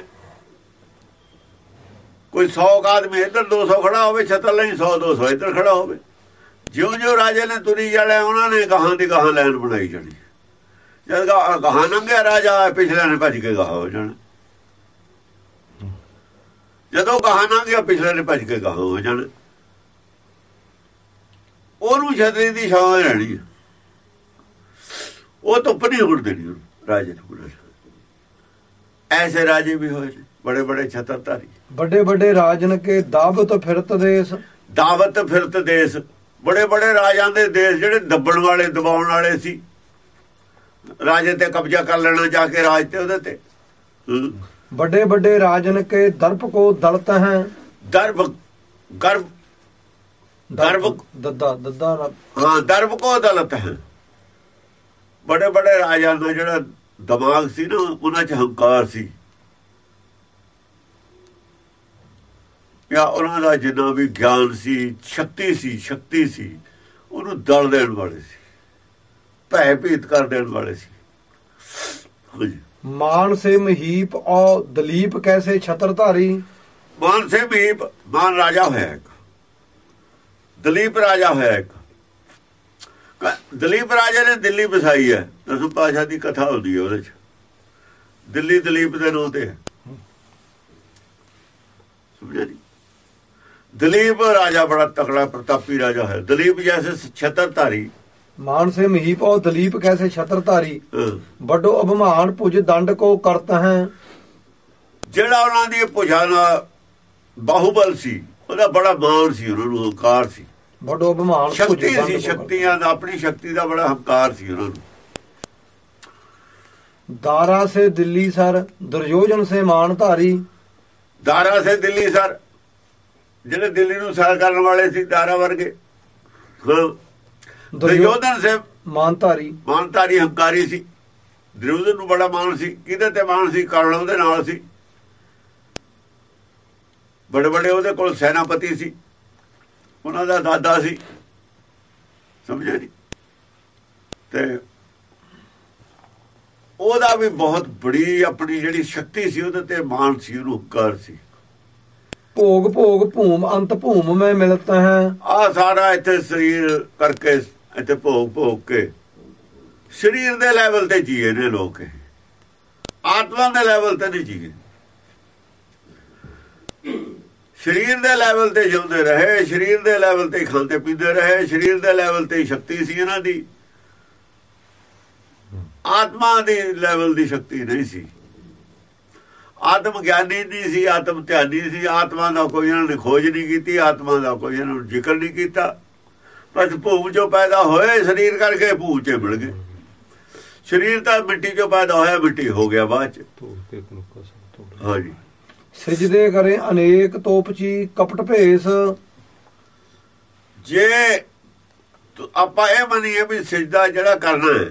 ਕੋਈ 100 ਆਦਮੀ ਇੱਧਰ 200 ਖੜਾ ਹੋਵੇ ਛਤਰ ਲਈ 100 200 ਇੱਧਰ ਖੜਾ ਹੋਵੇ। ਜਿਉਂ ਜਿਉਂ ਰਾਜੇ ਨੇ ਤੁਰੀ ਜਾਣਾ ਉਹਨਾਂ ਨੇ ਗਾਹਾਂ ਦੀ ਗਾਹਾਂ ਲਾਈਨ ਬਣਾਈ ਜਾਣੀ। ਜਦ ਗਾ- ਗਾਹਾਂ ਲੰਘਿਆ ਰਾਜਾ ਪਿਛਲੇ ਨੇ ਭੱਜ ਕੇ ਗਾਹਾਂ ਹੋ ਜਾਣਾ। ਜਦੋਂ ਗਾਹਾਂ ਲੰਘਿਆ ਪਿਛਲੇ ਨੇ ਭੱਜ ਕੇ ਗਾਹਾਂ ਹੋ ਜਾਣਾ। ਉਹਨੂੰ ਛਤਰੀ ਦੀ ਛਾਂ ਰਹਿਣੀ ਉਹ ਧੁੱਪ ਨਹੀਂ ਉੜ ਦੇਣੀ ਉਹਨੂੰ, ਰਾਜੇ ਨੂੰ ਉਹਨਾਂ ਐਸੇ ਰਾਜੇ ਵੀ ਹੋਏ ਨੇ ਬੜੇ ਬੜੇ ਛਤਰਧਾਰੀ। ਵੱਡੇ ਵੱਡੇ ਰਾਜਨ ਕੇ ਦਾਵਤ ਫਿਰਤ ਦੇਸ ਦਾਵਤ ਫਿਰਤ ਦੇਸ਼ ਬੜੇ ਬੜੇ ਰਾਜਾਂ ਦੇ ਦੇਸ਼ ਜਿਹੜੇ ਦੱਬਣ ਵਾਲੇ ਦਬਾਉਣ ਵਾਲੇ ਸੀ। ਰਾਜੇ ਤੇ ਕਬਜ਼ਾ ਕਰ ਲੈਣਾ ਜਾ ਕੇ ਰਾਜ ਤੇ ਉਹਦੇ ਤੇ। ਵੱਡੇ ਵੱਡੇ ਰਾਜਨ ਕੇ ਦਰਪ ਕੋ ਦਲਤ ਹੈ। ਦਰਬ ਗਰਭ ਦਰਪ ਦੱਦਾ ਦੱਦਾ ਹਾਂ ਦਰਬ ਕੋ ਅਦਾਲਤ ਹੈ। ਬੜੇ ਬੜੇ ਰਾਜਾਂ ਦਾ ਜਿਹੜਾ ਦਿਮਾਗ ਸੀ ਨਾ ਉਹਨਾਂ 'ਚ ਹੰਕਾਰ ਸੀ। ਜਾਂ ਉਹਨਾਂ ਦਾ ਜਿੰਨਾ ਵੀ ਗਿਆਨ ਸੀ ਸ਼ਕਤੀ ਸੀ ਸ਼ਕਤੀ ਸੀ ਉਹਨੂੰ ਦਲ ਦੇਣ ਵਾਲੇ ਸੀ ਭੈ ਭੀਤ ਕਰ ਦੇਣ ਵਾਲੇ ਸੀ। ਮਾਨ ਸੇ ਮਹੀਪ ਔ ਦਲੀਪ ਕੈਸੇ ਛਤਰਧਾਰੀ? ਮਾਨ ਸੇ ਵੀ ਮਾਨ ਰਾਜਾ ਹੋਇਆ ਇੱਕ। ਦਲੀਪ ਰਾਜਾ ਹੋਇਆ ਦਲੀਪ ਰਾਜਾ ਨੇ ਦਿੱਲੀ ਵਸਾਈ ਹੈ। ਦਸਮ ਪਾਸ਼ਾ ਦੀ ਕਥਾ ਹੁੰਦੀ ਹੈ ਉਹਦੇ ਚ। ਦਿੱਲੀ ਦਲੀਪ ਦੇ ਨਾਂ ਤੇ ਹੈ। ਸਮਝਿਆ ਦਲੀਪ ਰਾਜਾ ਬੜਾ ਤਕੜਾ ਪ੍ਰਤਾਪੀ ਰਾਜਾ ਹੈ। ਦਲੀਪ ਜੈਸੇ ਛਤਰਧਾਰੀ। ਮਾਨ ਸੇ ਮਹੀਪ ਔ ਦਲੀਪ ਕੈਸੇ ਛਤਰਧਾਰੀ। ਹਾਂ। ਵੱਡੋ ਅਭਮਾਨ ਪੁਜ ਦੰਡ ਕੋ ਕਰਤ ਹੈ। ਜਿਹੜਾ ਉਹਨਾਂ ਦੀ ਭੁਜਾ ਨਾਲ ਬਾਹੂਬਲ ਸੀ ਉਹਦਾ ਬੜਾ ਮਾਣ ਸੀ ਉਹਨਾਂ ਨੂੰ ਹੰਕਾਰ ਸੀ। ਵੱਡੋ ਅਭਮਾਨ ਸ਼ਕਤੀ ਸੀ ਸ਼ਕਤੀਆਂ ਦਾ ਆਪਣੀ ਸ਼ਕਤੀ ਦਾ ਬੜਾ ਹੰਕਾਰ ਸੀ ਉਹਨਾਂ ਨੂੰ। ਦਾਰਾ ਸੇ ਦਿੱਲੀ ਸਰ ਦੁਰਯੋਜਨ ਸੇ ਮਾਨ ਧਾਰੀ। ਦਾਰਾ ਸੇ ਦਿੱਲੀ ਸਰ ਜਿਹੜੇ ਦਿੱਲੀ ਨੂੰ ਸਰ ਕਰਨ ਵਾਲੇ ਸੀ ਦਾਰਾ ਵਰਗੇ। ਹਾਂ ਦੁਰਯੋਧਨ ਸੇ ਮਾਨ ਧਾਰੀ ਮਾਨਤਾਰੀ ਹੰਕਾਰੀ ਸੀ। ਦੁਰਯੋਧਨ ਨੂੰ ਬੜਾ ਮਾਣ ਸੀ। ਕਿਹਦੇ ਤੇ ਮਾਣ ਸੀ? ਕਰਣ ਦੇ ਨਾਲ ਸੀ। ਬੜੇ ਬੜੇ ਉਹਦੇ ਕੋਲ ਸੈਨਾਪਤੀ ਸੀ। ਉਹਨਾਂ ਦਾ ਦਾਦਾ ਸੀ। ਸਮਝਿਆ ਨਹੀਂ। ਤੇ ਉਹਦਾ ਵੀ ਬਹੁਤ ਬੜੀ ਆਪਣੀ ਜਿਹੜੀ ਸ਼ਕਤੀ ਸੀ ਉਹਦੇ ਤੇ ਮਾਨ ਸੀ ਉਹਨੂੰ ਕਰ ਸੀ। ਭੋਗ ਭੋਗ, ਭੂਮ, ਅੰਤ ਭੂਮ ਮੈਂ ਮਿਲਤਾ ਹੈ। ਆ ਸਾਰਾ ਇੱਥੇ ਸਰੀਰ ਕਰਕੇ, ਇੱਥੇ ਭੋਗ ਭੋਗ ਕੇ ਸਰੀਰ ਦੇ ਲੈਵਲ ਤੇ ਜੀਏ ਨੇ ਲੋਕ ਆਤਮਾ ਦੇ ਲੈਵਲ ਤੇ ਨਹੀਂ ਜੀਏ। ਸਰੀਰ ਦੇ ਲੈਵਲ ਤੇ ਜਿਉਂਦੇ ਰਹੇ, ਸਰੀਰ ਦੇ ਲੈਵਲ ਤੇ ਖਾਂਦੇ ਪੀਂਦੇ ਰਹੇ, ਸਰੀਰ ਦੇ ਲੈਵਲ ਤੇ ਸ਼ਕਤੀ ਸੀ ਇਹਨਾਂ ਦੀ। ਆਤਮਾ ਦੇ ਲੈਵਲ ਦੀ ਸ਼ਕਤੀ ਨਹੀਂ ਸੀ। ਆਤਮ ਗਿਆਨੀ ਨਹੀਂ ਸੀ ਆਤਮ ਧਿਆਨੀ ਸੀ। ਆਤਮਾ ਦਾ ਕੋਈ ਇਹਨਾਂ ਨੇ ਖੋਜ ਨਹੀਂ ਕੀਤੀ ਆਤਮਾ ਦਾ ਕੋਈ ਇਹਨਾਂ ਨੂੰ ਜ਼ਿਕਰ ਨਹੀਂ ਕੀਤਾ। ਬਸ ਭੂਮ ਚੋਂ ਪੈਦਾ ਹੋਏ ਸਰੀਰ ਕਰਕੇ ਭੂਮ ਚ ਮਿਲ ਗਏ। ਸਰੀਰ ਤਾਂ ਮਿੱਟੀ ਚੋਂ ਪੈਦਾ ਹੋਇਆ ਮਿੱਟੀ ਹੋ ਗਿਆ ਬਾਅਦ ਚ। ਹਾਂਜੀ। ਸਿਜਦੇ ਕਰੇ ਅਨੇਕ ਤੋਪਚੀ ਕਪਟ ਭੇਸ। ਜੇ ਆਪਾਂ ਇਹ ਮੰਨੀਏ ਵੀ ਸਜਦਾ ਜਿਹੜਾ ਕਰਨਾ ਹੈ।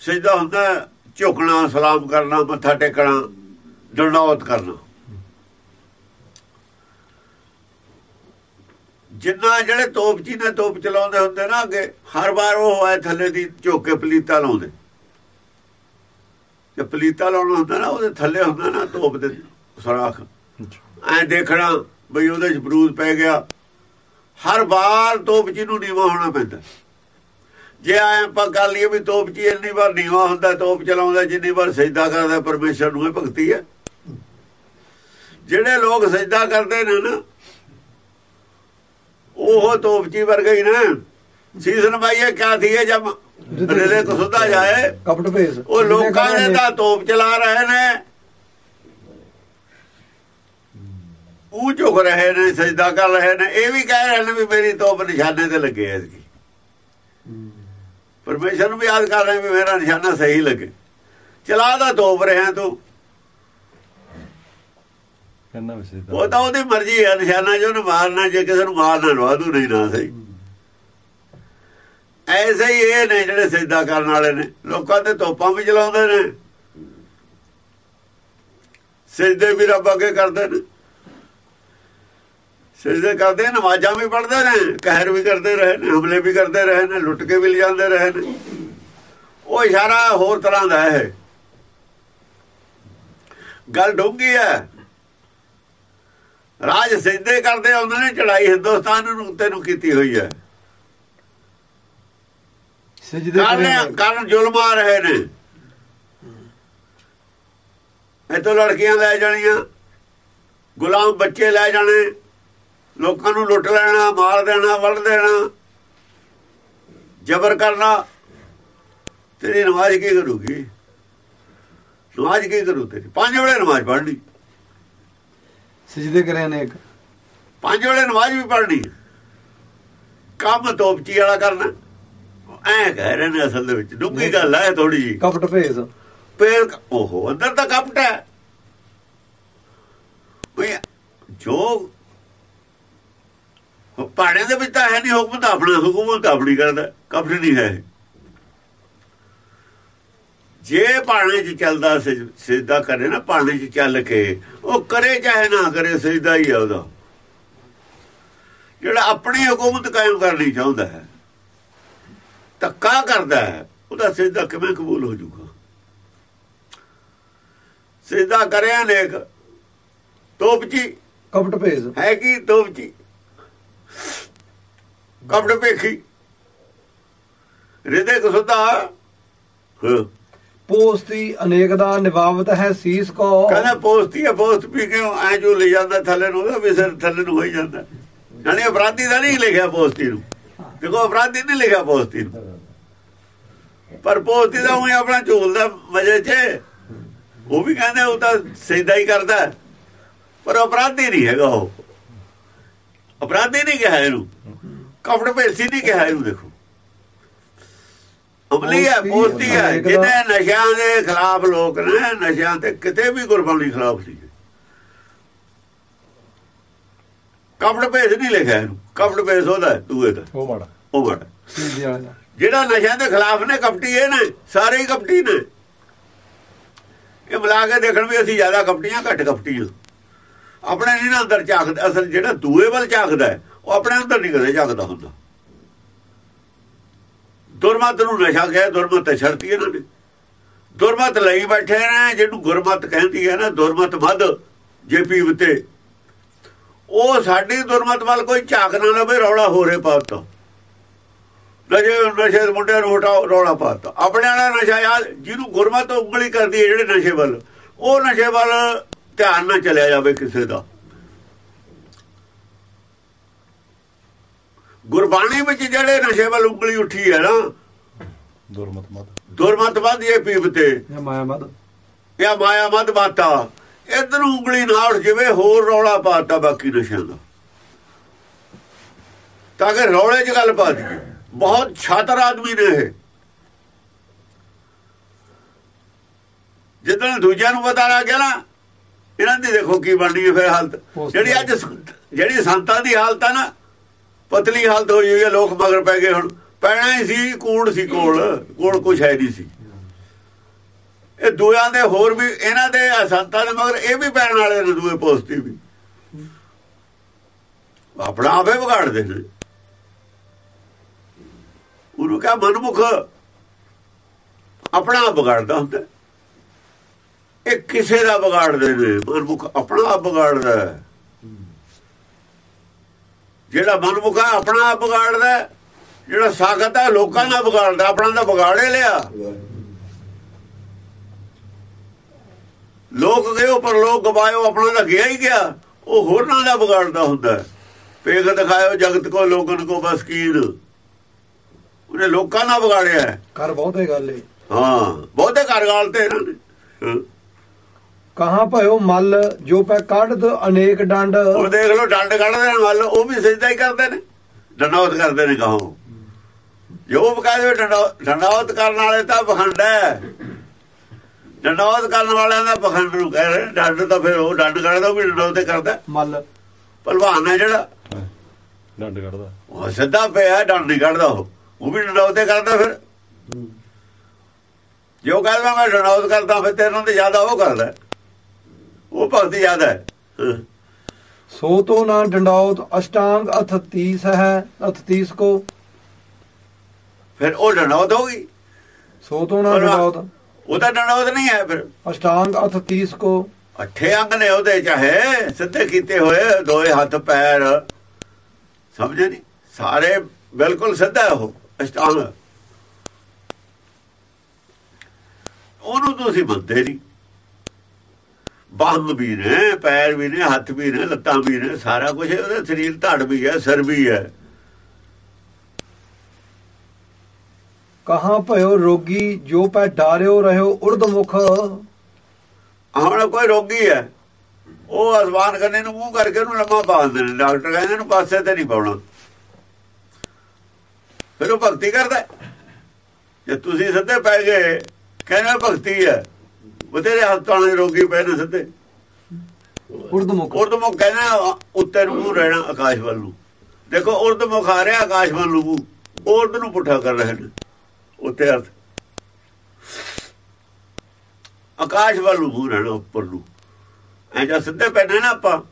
ਸਜਦਾ ਹੁੰਦਾ ਝੁਕਣਾ ਸਲਾਮ ਕਰਨਾ ਮੱਥਾ ਟੇਕਣਾ। ਦੰਡੌਤ ਕਰਨਾ। ਜਿੰਨਾ ਜਿਹੜੇ ਤੋਪਚੀ ਨੇ ਤੋਪ ਚਲਾਉਂਦੇ ਹੁੰਦੇ ਨਾ ਅੱਗੇ, ਹਰ ਵਾਰ ਉਹ ਆਏ ਥੱਲੇ ਦੀ ਝੋਕੇ ਕੇ ਪਲੀਤਾ ਲਾਉਂਦੇ। ਜੇ ਪਲੀਤਾ ਲਾਉਣਾ ਹੁੰਦਾ ਨਾ, ਉਹਦੇ ਥੱਲੇ ਹੁੰਦਾ ਨਾ ਤੋਪ ਦੇ ਸਰਾਖ। ਅੱਛਾ ਐ ਦੇਖਣਾ ਬਈ ਉਹਦੇ ਚ ਬਰੂਦ ਪੈ ਗਿਆ। ਹਰ ਵਾਰ ਤੋਪਚੀ ਨੂੰ ਨੀਵਾ ਹੋਣਾ ਪੈਂਦਾ। ਜੇ ਐ ਆਪਾਂ ਕਰ ਲਈਏ ਵੀ ਤੋਪਚੀ ਇੰਨੀ ਵਾਰ ਨੀਵਾ ਹੁੰਦਾ, ਤੋਪ ਚਲਾਉਂਦਾ, ਜਿੰਨੀ ਵਾਰ ਸਜਦਾ ਕਰਦਾ ਪਰਮੇਸ਼ਰ ਨੂੰ ਇਹ ਭਗਤੀ ਹੈ। ਜਿਹੜੇ ਲੋਕ ਸਜਦਾ ਕਰਦੇ ਨੇ ਨਾ ਉਹ ਤੋਪਚੀ ਵਰਗੇ ਹੀ ਨਾ। ਸੀਜ਼ਨ ਬਾਈਏ ਕਿਆ ਥੀਏ ਜਬ ਰਿਲੇ ਕੋ ਸੁਧਾ ਜਾਏ ਕਪਟ ਭੇਸ। ਉਹ ਲੋਕਾਂ ਦੇ ਤਾਂ ਤੋਪ ਚਲਾ ਰਹੇ ਨੇ। ਉਹ ਝੁਕ ਰਹੇ ਨੇ ਸਜਦਾ ਕਰ ਰਹੇ ਨੇ। ਇਹ ਵੀ ਕਹਿ ਰਹੇ ਨੇ ਵੀ ਮੇਰੀ ਤੋਪ ਨਿਸ਼ਾਨੇ ਤੇ ਲੱਗੇ ਐ ਇਸਕੀ ਪਰਮੇਸ਼ਰ ਨੂੰ ਵੀ ਯਾਦ ਕਰ ਰਹੇ ਵੀ ਮੇਰਾ ਨਿਸ਼ਾਨਾ ਸਹੀ ਲੱਗੇ। ਚਲਾ ਦਾ ਤੋਪ ਰਿਹਾ ਤੂੰ। ਕਹਿੰਦਾ ਵੈਸੇ ਉਹ ਤਾਂ ਉਹਦੀ ਮਰਜ਼ੀ ਹੈ ਨਿਸ਼ਾਨਾ ਜੋ ਉਹਨੂੰ ਮਾਰਨਾ, ਜੇ ਕਿਸੇ ਨੂੰ ਮਾਰਨਾ ਲਵਾ ਨਹੀਂ ਨਾ ਸਹੀ। ਐਸੇ ਹੀ ਇਹ ਨੇ ਜਿਹੜੇ ਸਜਦਾ ਕਰਨ ਵਾਲੇ ਨੇ। ਲੋਕਾਂ ਦੇ ਤੋਪਾਂ ਵੀ ਚਲਾਉਂਦੇ ਨੇ। ਸਜਦੇ ਵੀ ਰੱਬ ਅੱਗੇ ਕਰਦੇ ਨੇ। ਸਜਦੇ ਕਰਦੇ, ਨਮਾਜ਼ਾਂ ਵੀ ਪੜ੍ਹਦੇ ਨੇ, ਕਹਿਰ ਵੀ ਕਰਦੇ ਰਹੇ ਨੇ, ਹਮਲੇ ਵੀ ਕਰਦੇ ਰਹੇ ਨੇ, ਲੁੱਟ ਕੇ ਵੀ ਲਿਜਾਂਦੇ ਰਹੇ ਨੇ। ਉਹ ਇਸ਼ਾਰਾ ਹੋਰ ਤਰ੍ਹਾਂ ਦਾ ਹੈ ਗੱਲ ਡੂੰਗੀ ਹੈ। ਰਾਜ ਸਿੱਧੇ ਕਰਦੇ ਉਹਨਾਂ ਨੇ ਚੜਾਈ ਹਿੰਦੁਸਤਾਨ ਨੂੰ ਉੱਤੇ ਨੂੰ ਕੀਤੀ ਹੋਈ ਹੈ। ਕਾਰਨ ਕਾਰਨ ਜ਼ੁਲਮ ਆ ਰਹੇ ਨੇ। ਇਤੋਂ ਲੜਕੀਆਂ ਲੈ ਜਾਣੀਆਂ ਗੁਲਾਮ ਬੱਚੇ ਲੈ ਜਾਣੇ ਲੋਕਾਂ ਨੂੰ ਲੁੱਟ ਲੈਣਾ ਮਾਰ ਦੇਣਾ ਵੜ ਦੇਣਾ ਜ਼ਬਰ ਕਰਨਾ। ਤੇਰੀ ਨਮਾਜ਼ ਕੀ ਕਰੂਗੀ? ਨਮਾਜ਼ ਕੀ ਕਰੂ ਤੇਰੀ? ਪੰਜ ਵੇਲੇ ਨਮਾਜ਼ ਪੜ੍ਹਨੀ। ਸਿਜਦੇ ਕਰੇ ਅਨੇਕ ਪੰਜ ਵੇਲੇ ਨਮਾਜ਼ ਵੀ ਪੜ੍ਹਨੀ। ਕੰਮ ਤੋਪਚੀ ਵਾਲਾ ਕਰਨਾ। ਐ ਕਹਿ ਰਹੇ ਨੇ ਅਸਲ ਦੇ ਵਿੱਚ। ਡੂੰਗੀ ਗੱਲ ਹੈ ਥੋੜੀ ਜੀ ਕਪਟ ਭੇਸ। ਫੇਰ ਉਹ ਅੰਦਰ ਤਾਂ ਕਪਟ ਹੈ। ਵੀ ਜੋ ਪਾੜੇ ਦੇ ਵਿੱਚ ਤਾਂ ਹੈ ਨਹੀਂ ਹੁਕਮ ਤਾਂ ਆਪਣਾ ਹੁਕਮ ਤਾਂ ਆਪਣੀ ਕਰਦਾ। ਕਪਟ ਨਹੀਂ ਹੈ ਜੇ ਪਾਣੇ 'ਚ ਚੱਲਦਾ ਸਿੱਧਾ ਕਰੇ ਨਾ ਪਾਣੇ 'ਚ ਚੱਲ ਕੇ ਉਹ ਕਰੇ ਚਾਹੇ ਨਾ ਕਰੇ ਸਿੱਧਾ ਹੀ ਆ ਉਹਦਾ। ਜਿਹੜਾ ਆਪਣੀ ਹਕੂਮਤ ਕਾਇਮ ਕਰਨੀ ਚਾਹੁੰਦਾ ਹੈ ਧੱਕਾ ਕਰਦਾ ਹੈ ਉਹਦਾ ਸਿੱਧਾ ਕਿਵੇਂ ਕਬੂਲ ਹੋ ਜਾਊਗਾ? ਸਿੱਧਾ ਕਰਿਆ ਨੇਕ ਤੋਪਚੀ। ਕਪਟ ਭੇਸ ਹੈ ਕੀ ਤੋਪਚੀ? ਕਪੜ ਪੇਖੀ ਰਿਦੇ ਕਸੁਦਾ ਹਾਂ। ਪੋਸਤੀ ਅਨੇਕ ਦਾ ਨਿਵਾਵਤ ਹੈ ਸੀਸ ਕੋ। ਕਹਿੰਦਾ ਪੋਸਤੀ ਹੈ ਪੋਸਟ ਪੀ ਕੇ ਐ ਜੋ ਲੈ ਜਾਂਦਾ ਥੱਲੇ ਨੂੰ, ਉਹਦਾ ਵੀ ਸਿਰ ਥੱਲੇ ਨੂੰ ਹੋਈ ਜਾਂਦਾ। ਨਾਲੇ ਅਪਰਾਧੀ ਦਾ ਨਹੀਂ ਲਿਖਿਆ ਪੋਸਤੀ ਨੂੰ। ਦੇਖੋ, ਅਪਰਾਧੀ ਨਹੀਂ ਲਿਖਿਆ ਪੋਸਤੀ ਨੂੰ। ਪਰ ਪੋਸਤੀ ਦਾ ਉਹ ਆਪਣਾ ਝੋਲਦਾ ਮਜੇ 'ਚ ਉਹ ਵੀ ਕਹਿੰਦੇ ਉਹ ਤਾਂ ਸਿੱਧਾ ਹੀ ਕਰਦਾ। ਪਰ ਅਪਰਾਧੀ ਨਹੀਂ ਹੈਗਾ ਉਹ। ਅਪਰਾਧੀ ਨਹੀਂ ਕਿਹਾ ਇਹਨੂੰ। ਕਪੜ ਭੇਸੀ ਨਹੀਂ ਕਿਹਾ ਇਹਨੂੰ, ਦੇਖੋ। ਅਮਲੀ ਹੈ ਪੋਸਤੀ ਹੈ। ਜਿਹਨੇ ਨਸ਼ਿਆਂ ਦੇ ਖਿਲਾਫ ਲੋਕ ਨੇ ਨਸ਼ਿਆਂ ਤੇ ਕਿਤੇ ਵੀ ਗੁਰਬਾਣੀ ਖਿਲਾਫ ਸੀ ਕਪੜ ਭੇਸ ਨਹੀਂ ਲਿਖਿਆ ਇਹਨੂੰ। ਕਪੜ ਭੇਸ ਉਹਦਾ ਦੂਏ ਦਾ। ਉਹ ਮਾੜਾ। ਉਹ ਮਾੜਾ। ਜਿਹੜਾ ਨਸ਼ਿਆਂ ਦੇ ਖਿਲਾਫ ਨੇ ਕਪਟੀ ਇਹ ਨੇ ਸਾਰੇ ਹੀ ਕਪਟੀ ਨੇ। ਇਹ ਮਿਲਾ ਕੇ ਦੇਖਣ ਵੀ ਅਸੀਂ ਜ਼ਿਆਦਾ ਕਪਟੀਆਂ ਘੱਟ ਕਪਟੀਆਂ ਆਪਣੇ ਨਹੀਂ ਨਾ ਅੰਦਰ ਝਾਕਦਾ ਅਸਲ ਜਿਹੜਾ ਦੂਏ ਵੱਲ ਝਾਕਦਾ ਉਹ ਆਪਣੇ ਅੰਦਰ ਨਹੀਂ ਕਦੇ ਝਾਕਦਾ ਹੁੰਦਾ। ਦੁਰਮਤ ਨੂੰ ਨਸ਼ਾ ਕਿਹਾ, ਦੁਰਮਤ ਤੇ ਛੜਤੀ ਇਹਨਾਂ ਨੇ। ਦੁਰਮਤ ਲਈ ਬੈਠੇ ਨੇ, ਜਿਹਨੂੰ ਗੁਰਮਤ ਕਹਿੰਦੀ ਹੈ ਨਾ, ਦੁਰਮਤ ਵੱਧ ਜੇ ਪੀਵਤੇ ਉਹ ਸਾਡੀ ਦੁਰਮਤ ਵੱਲ ਕੋਈ ਝਾਕ ਨਾ ਲਵੇ, ਰੌਲਾ ਹੋ ਹੋਰੇ ਪਾਤਾ। ਨਸ਼ੇ ਨਸ਼ੇ ਮੁੰਡੇ ਨੂੰ ਹਟਾਓ, ਰੌਲਾ ਪਾਤਾ। ਆਪਣੇ ਵਾਲਾ ਨਸ਼ਾ ਯਾਰ ਜਿਹਨੂੰ ਗੁਰਮਤ ਉਂਗਲੀ ਕਰਦੀ ਹੈ, ਜਿਹੜੇ ਨਸ਼ੇ ਵੱਲ। ਉਹ ਨਸ਼ੇ ਵੱਲ ਧਿਆਨ ਨਾ ਚਲਿਆ ਜਾਵੇ ਕਿਸੇ ਦਾ। ਗੁਰਬਾਣੀ ਵਿੱਚ ਜਿਹੜੇ ਨਸ਼ੇ ਵੱਲ ਉਂਗਲੀ ਉੱਠੀ ਹੈ ਨਾ ਦੁਰਮਤ ਮਤ। ਦੁਰਮਤ ਇਹ ਪੀਵਤੇ ਇਹ ਮਾਇਆ ਮਦ ਇਹ ਮਾਇਆ ਮਦ ਬਾਤਾ ਇਧਰ ਉਂਗਲੀ ਨਾ ਉੱਠ ਜਿਵੇਂ ਹੋਰ ਰੌਲਾ ਪਾਤਾ ਬਾਕੀ ਨਸ਼ਿਆਂ ਦਾ। ਤਾਂ ਕਿ ਰੌਲੇ 'ਚ ਗੱਲ ਪਾ ਦਈਏ ਬਹੁਤ ਛਾਤਰ ਆਦਮੀ ਨੇ ਇਹ। ਜਦੋਂ ਦੂਜਿਆਂ ਨੂੰ ਪਤਾ ਲੱਗ ਗਿਆ ਨਾ ਇਹਨਾਂ ਦੀ ਦੇਖੋ ਕੀ ਬਣਨੀ ਹੈ ਫਿਰ ਹਾਲਤ। ਜਿਹੜੀ ਅੱਜ ਜਿਹੜੀ ਸੰਤਾਂ ਦੀ ਹਾਲਤ ਆ ਨਾ ਪਤਲੀ ਹਾਲਤ ਹੋਈ ਹੋਈ ਹੈ, ਲੋਕ ਮਗਰ ਪੈ ਗਏ ਹੁਣ। ਪੈਣਾ ਹੀ ਸੀ, ਕੂੜ ਸੀ ਕੋਲ। ਕੋਲ ਕੁਛ ਹੈ ਨਹੀਂ ਸੀ। ਇਹ ਦੂਆਂ ਦੇ ਹੋਰ ਵੀ, ਇਹਨਾਂ ਦੇ ਸੰਤਾਂ ਦੇ ਮਗਰ ਇਹ ਵੀ ਪੈਣ ਵਾਲੇ ਨੇ, ਦੂਏ ਪੋਸਤੀ ਵੀ। ਆਪਣਾ ਆਪੇ ਵਿਗਾੜਦੇ ਨੇ ਉਹਨੂੰ ਕਹਾ ਮਨਮੁਖ ਆਪਣਾ ਆਪ ਵਿਗਾੜਦਾ ਹੁੰਦਾ। ਇਹ ਕਿਸੇ ਦਾ ਵਿਗਾੜਦੇ ਨੇ। ਮਨਮੁਖ ਆਪਣਾ ਆਪ ਵਿਗਾੜਦਾ ਹੈ। ਜਿਹੜਾ ਮਨਮੁਖ ਆਪਣਾ ਆਪ ਵਿਗਾੜਦਾ ਹੈ। ਜਿਹੜਾ ਸਾਖਤ ਹੈ ਲੋਕਾਂ ਦਾ ਵਿਗਾੜਦਾ ਆਪਣਾ ਤਾਂ ਵਿਗਾੜੇ ਲਿਆ ਲੋਕ ਗਏ ਪਰ ਲੋਕ ਗਵਾਇਓ ਆਪਣਾ ਤਾਂ ਗਿਆ ਹੀ ਗਿਆ ਉਹ ਹੋਰਨਾਂ ਦਾ ਵਿਗਾੜਦਾ ਹੁੰਦਾ ਹੈ। ਪੇਗ ਦਿਖਾਇਓ ਜਗਤ ਕੋ ਲੋਕਨ ਕੋ ਬਸ ਕੀਨ ਉਹਨੇ ਲੋਕਾਂ ਦਾ ਵਿਗਾੜਿਆ ਹੈ। ਕਰ ਬਹੁਤੇ ਗੱਲ ਏ ਹਾਂ ਬਹੁਤੇ ਘਰ ਗਾਲਤੇ ਇਹਨਾਂ ਨੇ ਹਾਂ। ਕਹਾਂ ਭਇਓ ਮਲ ਜੋ ਪੈ ਕੱਢਦ ਅਨੇਕ ਡੰਡ। ਉਹ ਦੇਖ ਲਓ ਡੰਡ ਕੱਢਦੇ ਨੇ ਵੱਲ ਉਹ ਵੀ ਸਿੱਧਾ ਹੀ ਕਰਦੇ ਨੇ। ਡੰਡੌਤ ਕਰਦੇ ਨੇ ਕਹੋ। ਜੋ ਬਕਾਇਦੇ ਡੰਡੌਤ ਕਰਨ ਵਾਲੇ ਤਾਂ ਪਖੰਡ ਹੈ। ਡੰਡੌਤ ਕਰਨ ਵਾਲਿਆਂ ਦਾ ਪਖੰਡ ਨੂੰ ਕਹਿ ਰਹੇ। ਡੰਡ ਤਾਂ ਫਿਰ ਉਹ ਡੰਡ ਕੱਢਦਾ ਉਹ ਵੀ ਡੰਡੌਤ ਤੇ ਕਰਦਾ। ਮਲ। ਭਲਵਾਨ ਹੈ ਜਿਹੜਾ। ਡੰਡ ਕੱਢਦਾ। ਉਹ ਸਿੱਧਾ ਪਿਆ ਡੰਡ ਨਹੀਂ ਕੱਢਦਾ ਉਹ। ਉਹ ਵੀ ਡੰਡੌਤ ਤੇ ਕਰਦਾ ਫਿਰ। ਜੋ ਕਹਿੰਦਾ ਮੈਂ ਡੰਡੌਤ ਕਰਦਾ ਫਿਰ ਤੇਰੇ ਨਾਲ ਤੇ ਜ਼ਿਆਦਾ ਉਹ ਕਰਦਾ। ਉਹ ਭਗਤੀ ਜ਼ਿਆਦਾ ਹੈ। ਸੋ ਤੋ ਨਾ ਡੰਡੌਤ ਅਸ਼ਟਾਂਗ ਅਥ 30 ਹੈ ਅਥ 30 ਕੋ। ਫਿਰ ਉਹ ਡੰਡੌਤ ਹੋ ਗਈ। ਸੋ ਤੋ ਨਾ ਪਰ- ਡੰਡੌਤ ਉਹ ਤਾਂ ਡੰਡੌਤ ਨਹੀਂ ਹੈ ਫਿਰ। ਅਸ਼ਟਾਂਗ ਅਥ 30 ਕੋ। ਅੱਠੇ ਅੰਗ ਨੇ ਉਹਦੇ ਚਾਹੇ ਸਿੱਧੇ ਕੀਤੇ ਹੋਏ ਦੋਏ ਹੱਥ ਪੈਰ। ਸਮਝੇ ਨਹੀਂ ਸਾਰੇ ਬਿਲਕੁਲ ਸਿੱਧਾ ਉਹ ਅਸ਼ਟਾਂਗ। ਉਹਨੂੰ ਤੁਸੀਂ ਮੰਨਦੇ ਨਹੀਂ ਬਾਹਾਂ ਵੀ ਨੇ ਪੈਰ ਵੀ ਨੇ ਹੱਥ ਵੀ ਨੇ ਲੱਤਾਂ ਵੀ ਨੇ ਸਾਰਾ ਕੁਝ ਉਹਦਾ ਸਰੀਰ ਧੜ ਵੀ ਹੈ ਸਿਰ ਵੀ ਹੈ। ਕਹਾਂ ਭਇਓ ਰੋਗੀ ਜੋ ਪੈ ਡਾਰਿਓ ਰਹਿਓ ਉਰਦ ਮੁਖ। ਹੁਣ ਕੋਈ ਰੋਗੀ ਹੈ। ਉਹ ਅਸਮਾਨ ਕਰਨੇ ਨੂੰ ਮੂੰਹ ਕਰਕੇ ਉਹਨੂੰ ਲੰਮਾ ਪਾ ਦਿੰਦੇ ਨੇ। ਡਾਕਟਰ ਕਹਿੰਦੇ ਇਹਨੂੰ ਪਾਸੇ ਤੇ ਨਹੀਂ ਪਾਉਣਾ। ਫਿਰ ਉਹ ਭਗਤੀ ਕਰਦਾ। ਜੇ ਤੁਸੀਂ ਸਿੱਧੇ ਪੈ ਗਏ ਕਹਿੰਦਾ ਭਗਤੀ ਹੈ। ਬਤੇਰੇ ਹੱਥਾਂ ਦੇ ਰੋਗੀ ਪੈ ਨੇ ਸਿੱਧੇ। ਉਰਦ ਮੁਖ। ਉਰਦਮੁਖ ਕਹਿੰਦਾ ਉੱਤੇ ਨੂੰ ਰਹਿਣਾ ਆਕਾਸ਼ ਵੱਲ ਨੂੰ। ਦੇਖੋ ਉਰਦਮੁਖ ਆ ਰਿਹਾ ਆਕਾਸ਼ ਵੱਲ ਨੂੰ। ਉਰਦ ਨੂੰ ਪੁੱਠਾ ਕਰ ਰਹੇ ਨੇ। ਉੱਤੇ ਅਰਥ ਆਕਾਸ਼ ਵੱਲ ਨੂੰ ਰਹਿਣਾ ਉੱਪਰ ਨੂੰ। ਐ ਜਾਂ ਸਿੱਧੇ ਪੈਣਾ ਨਾ ਆਪਾਂ।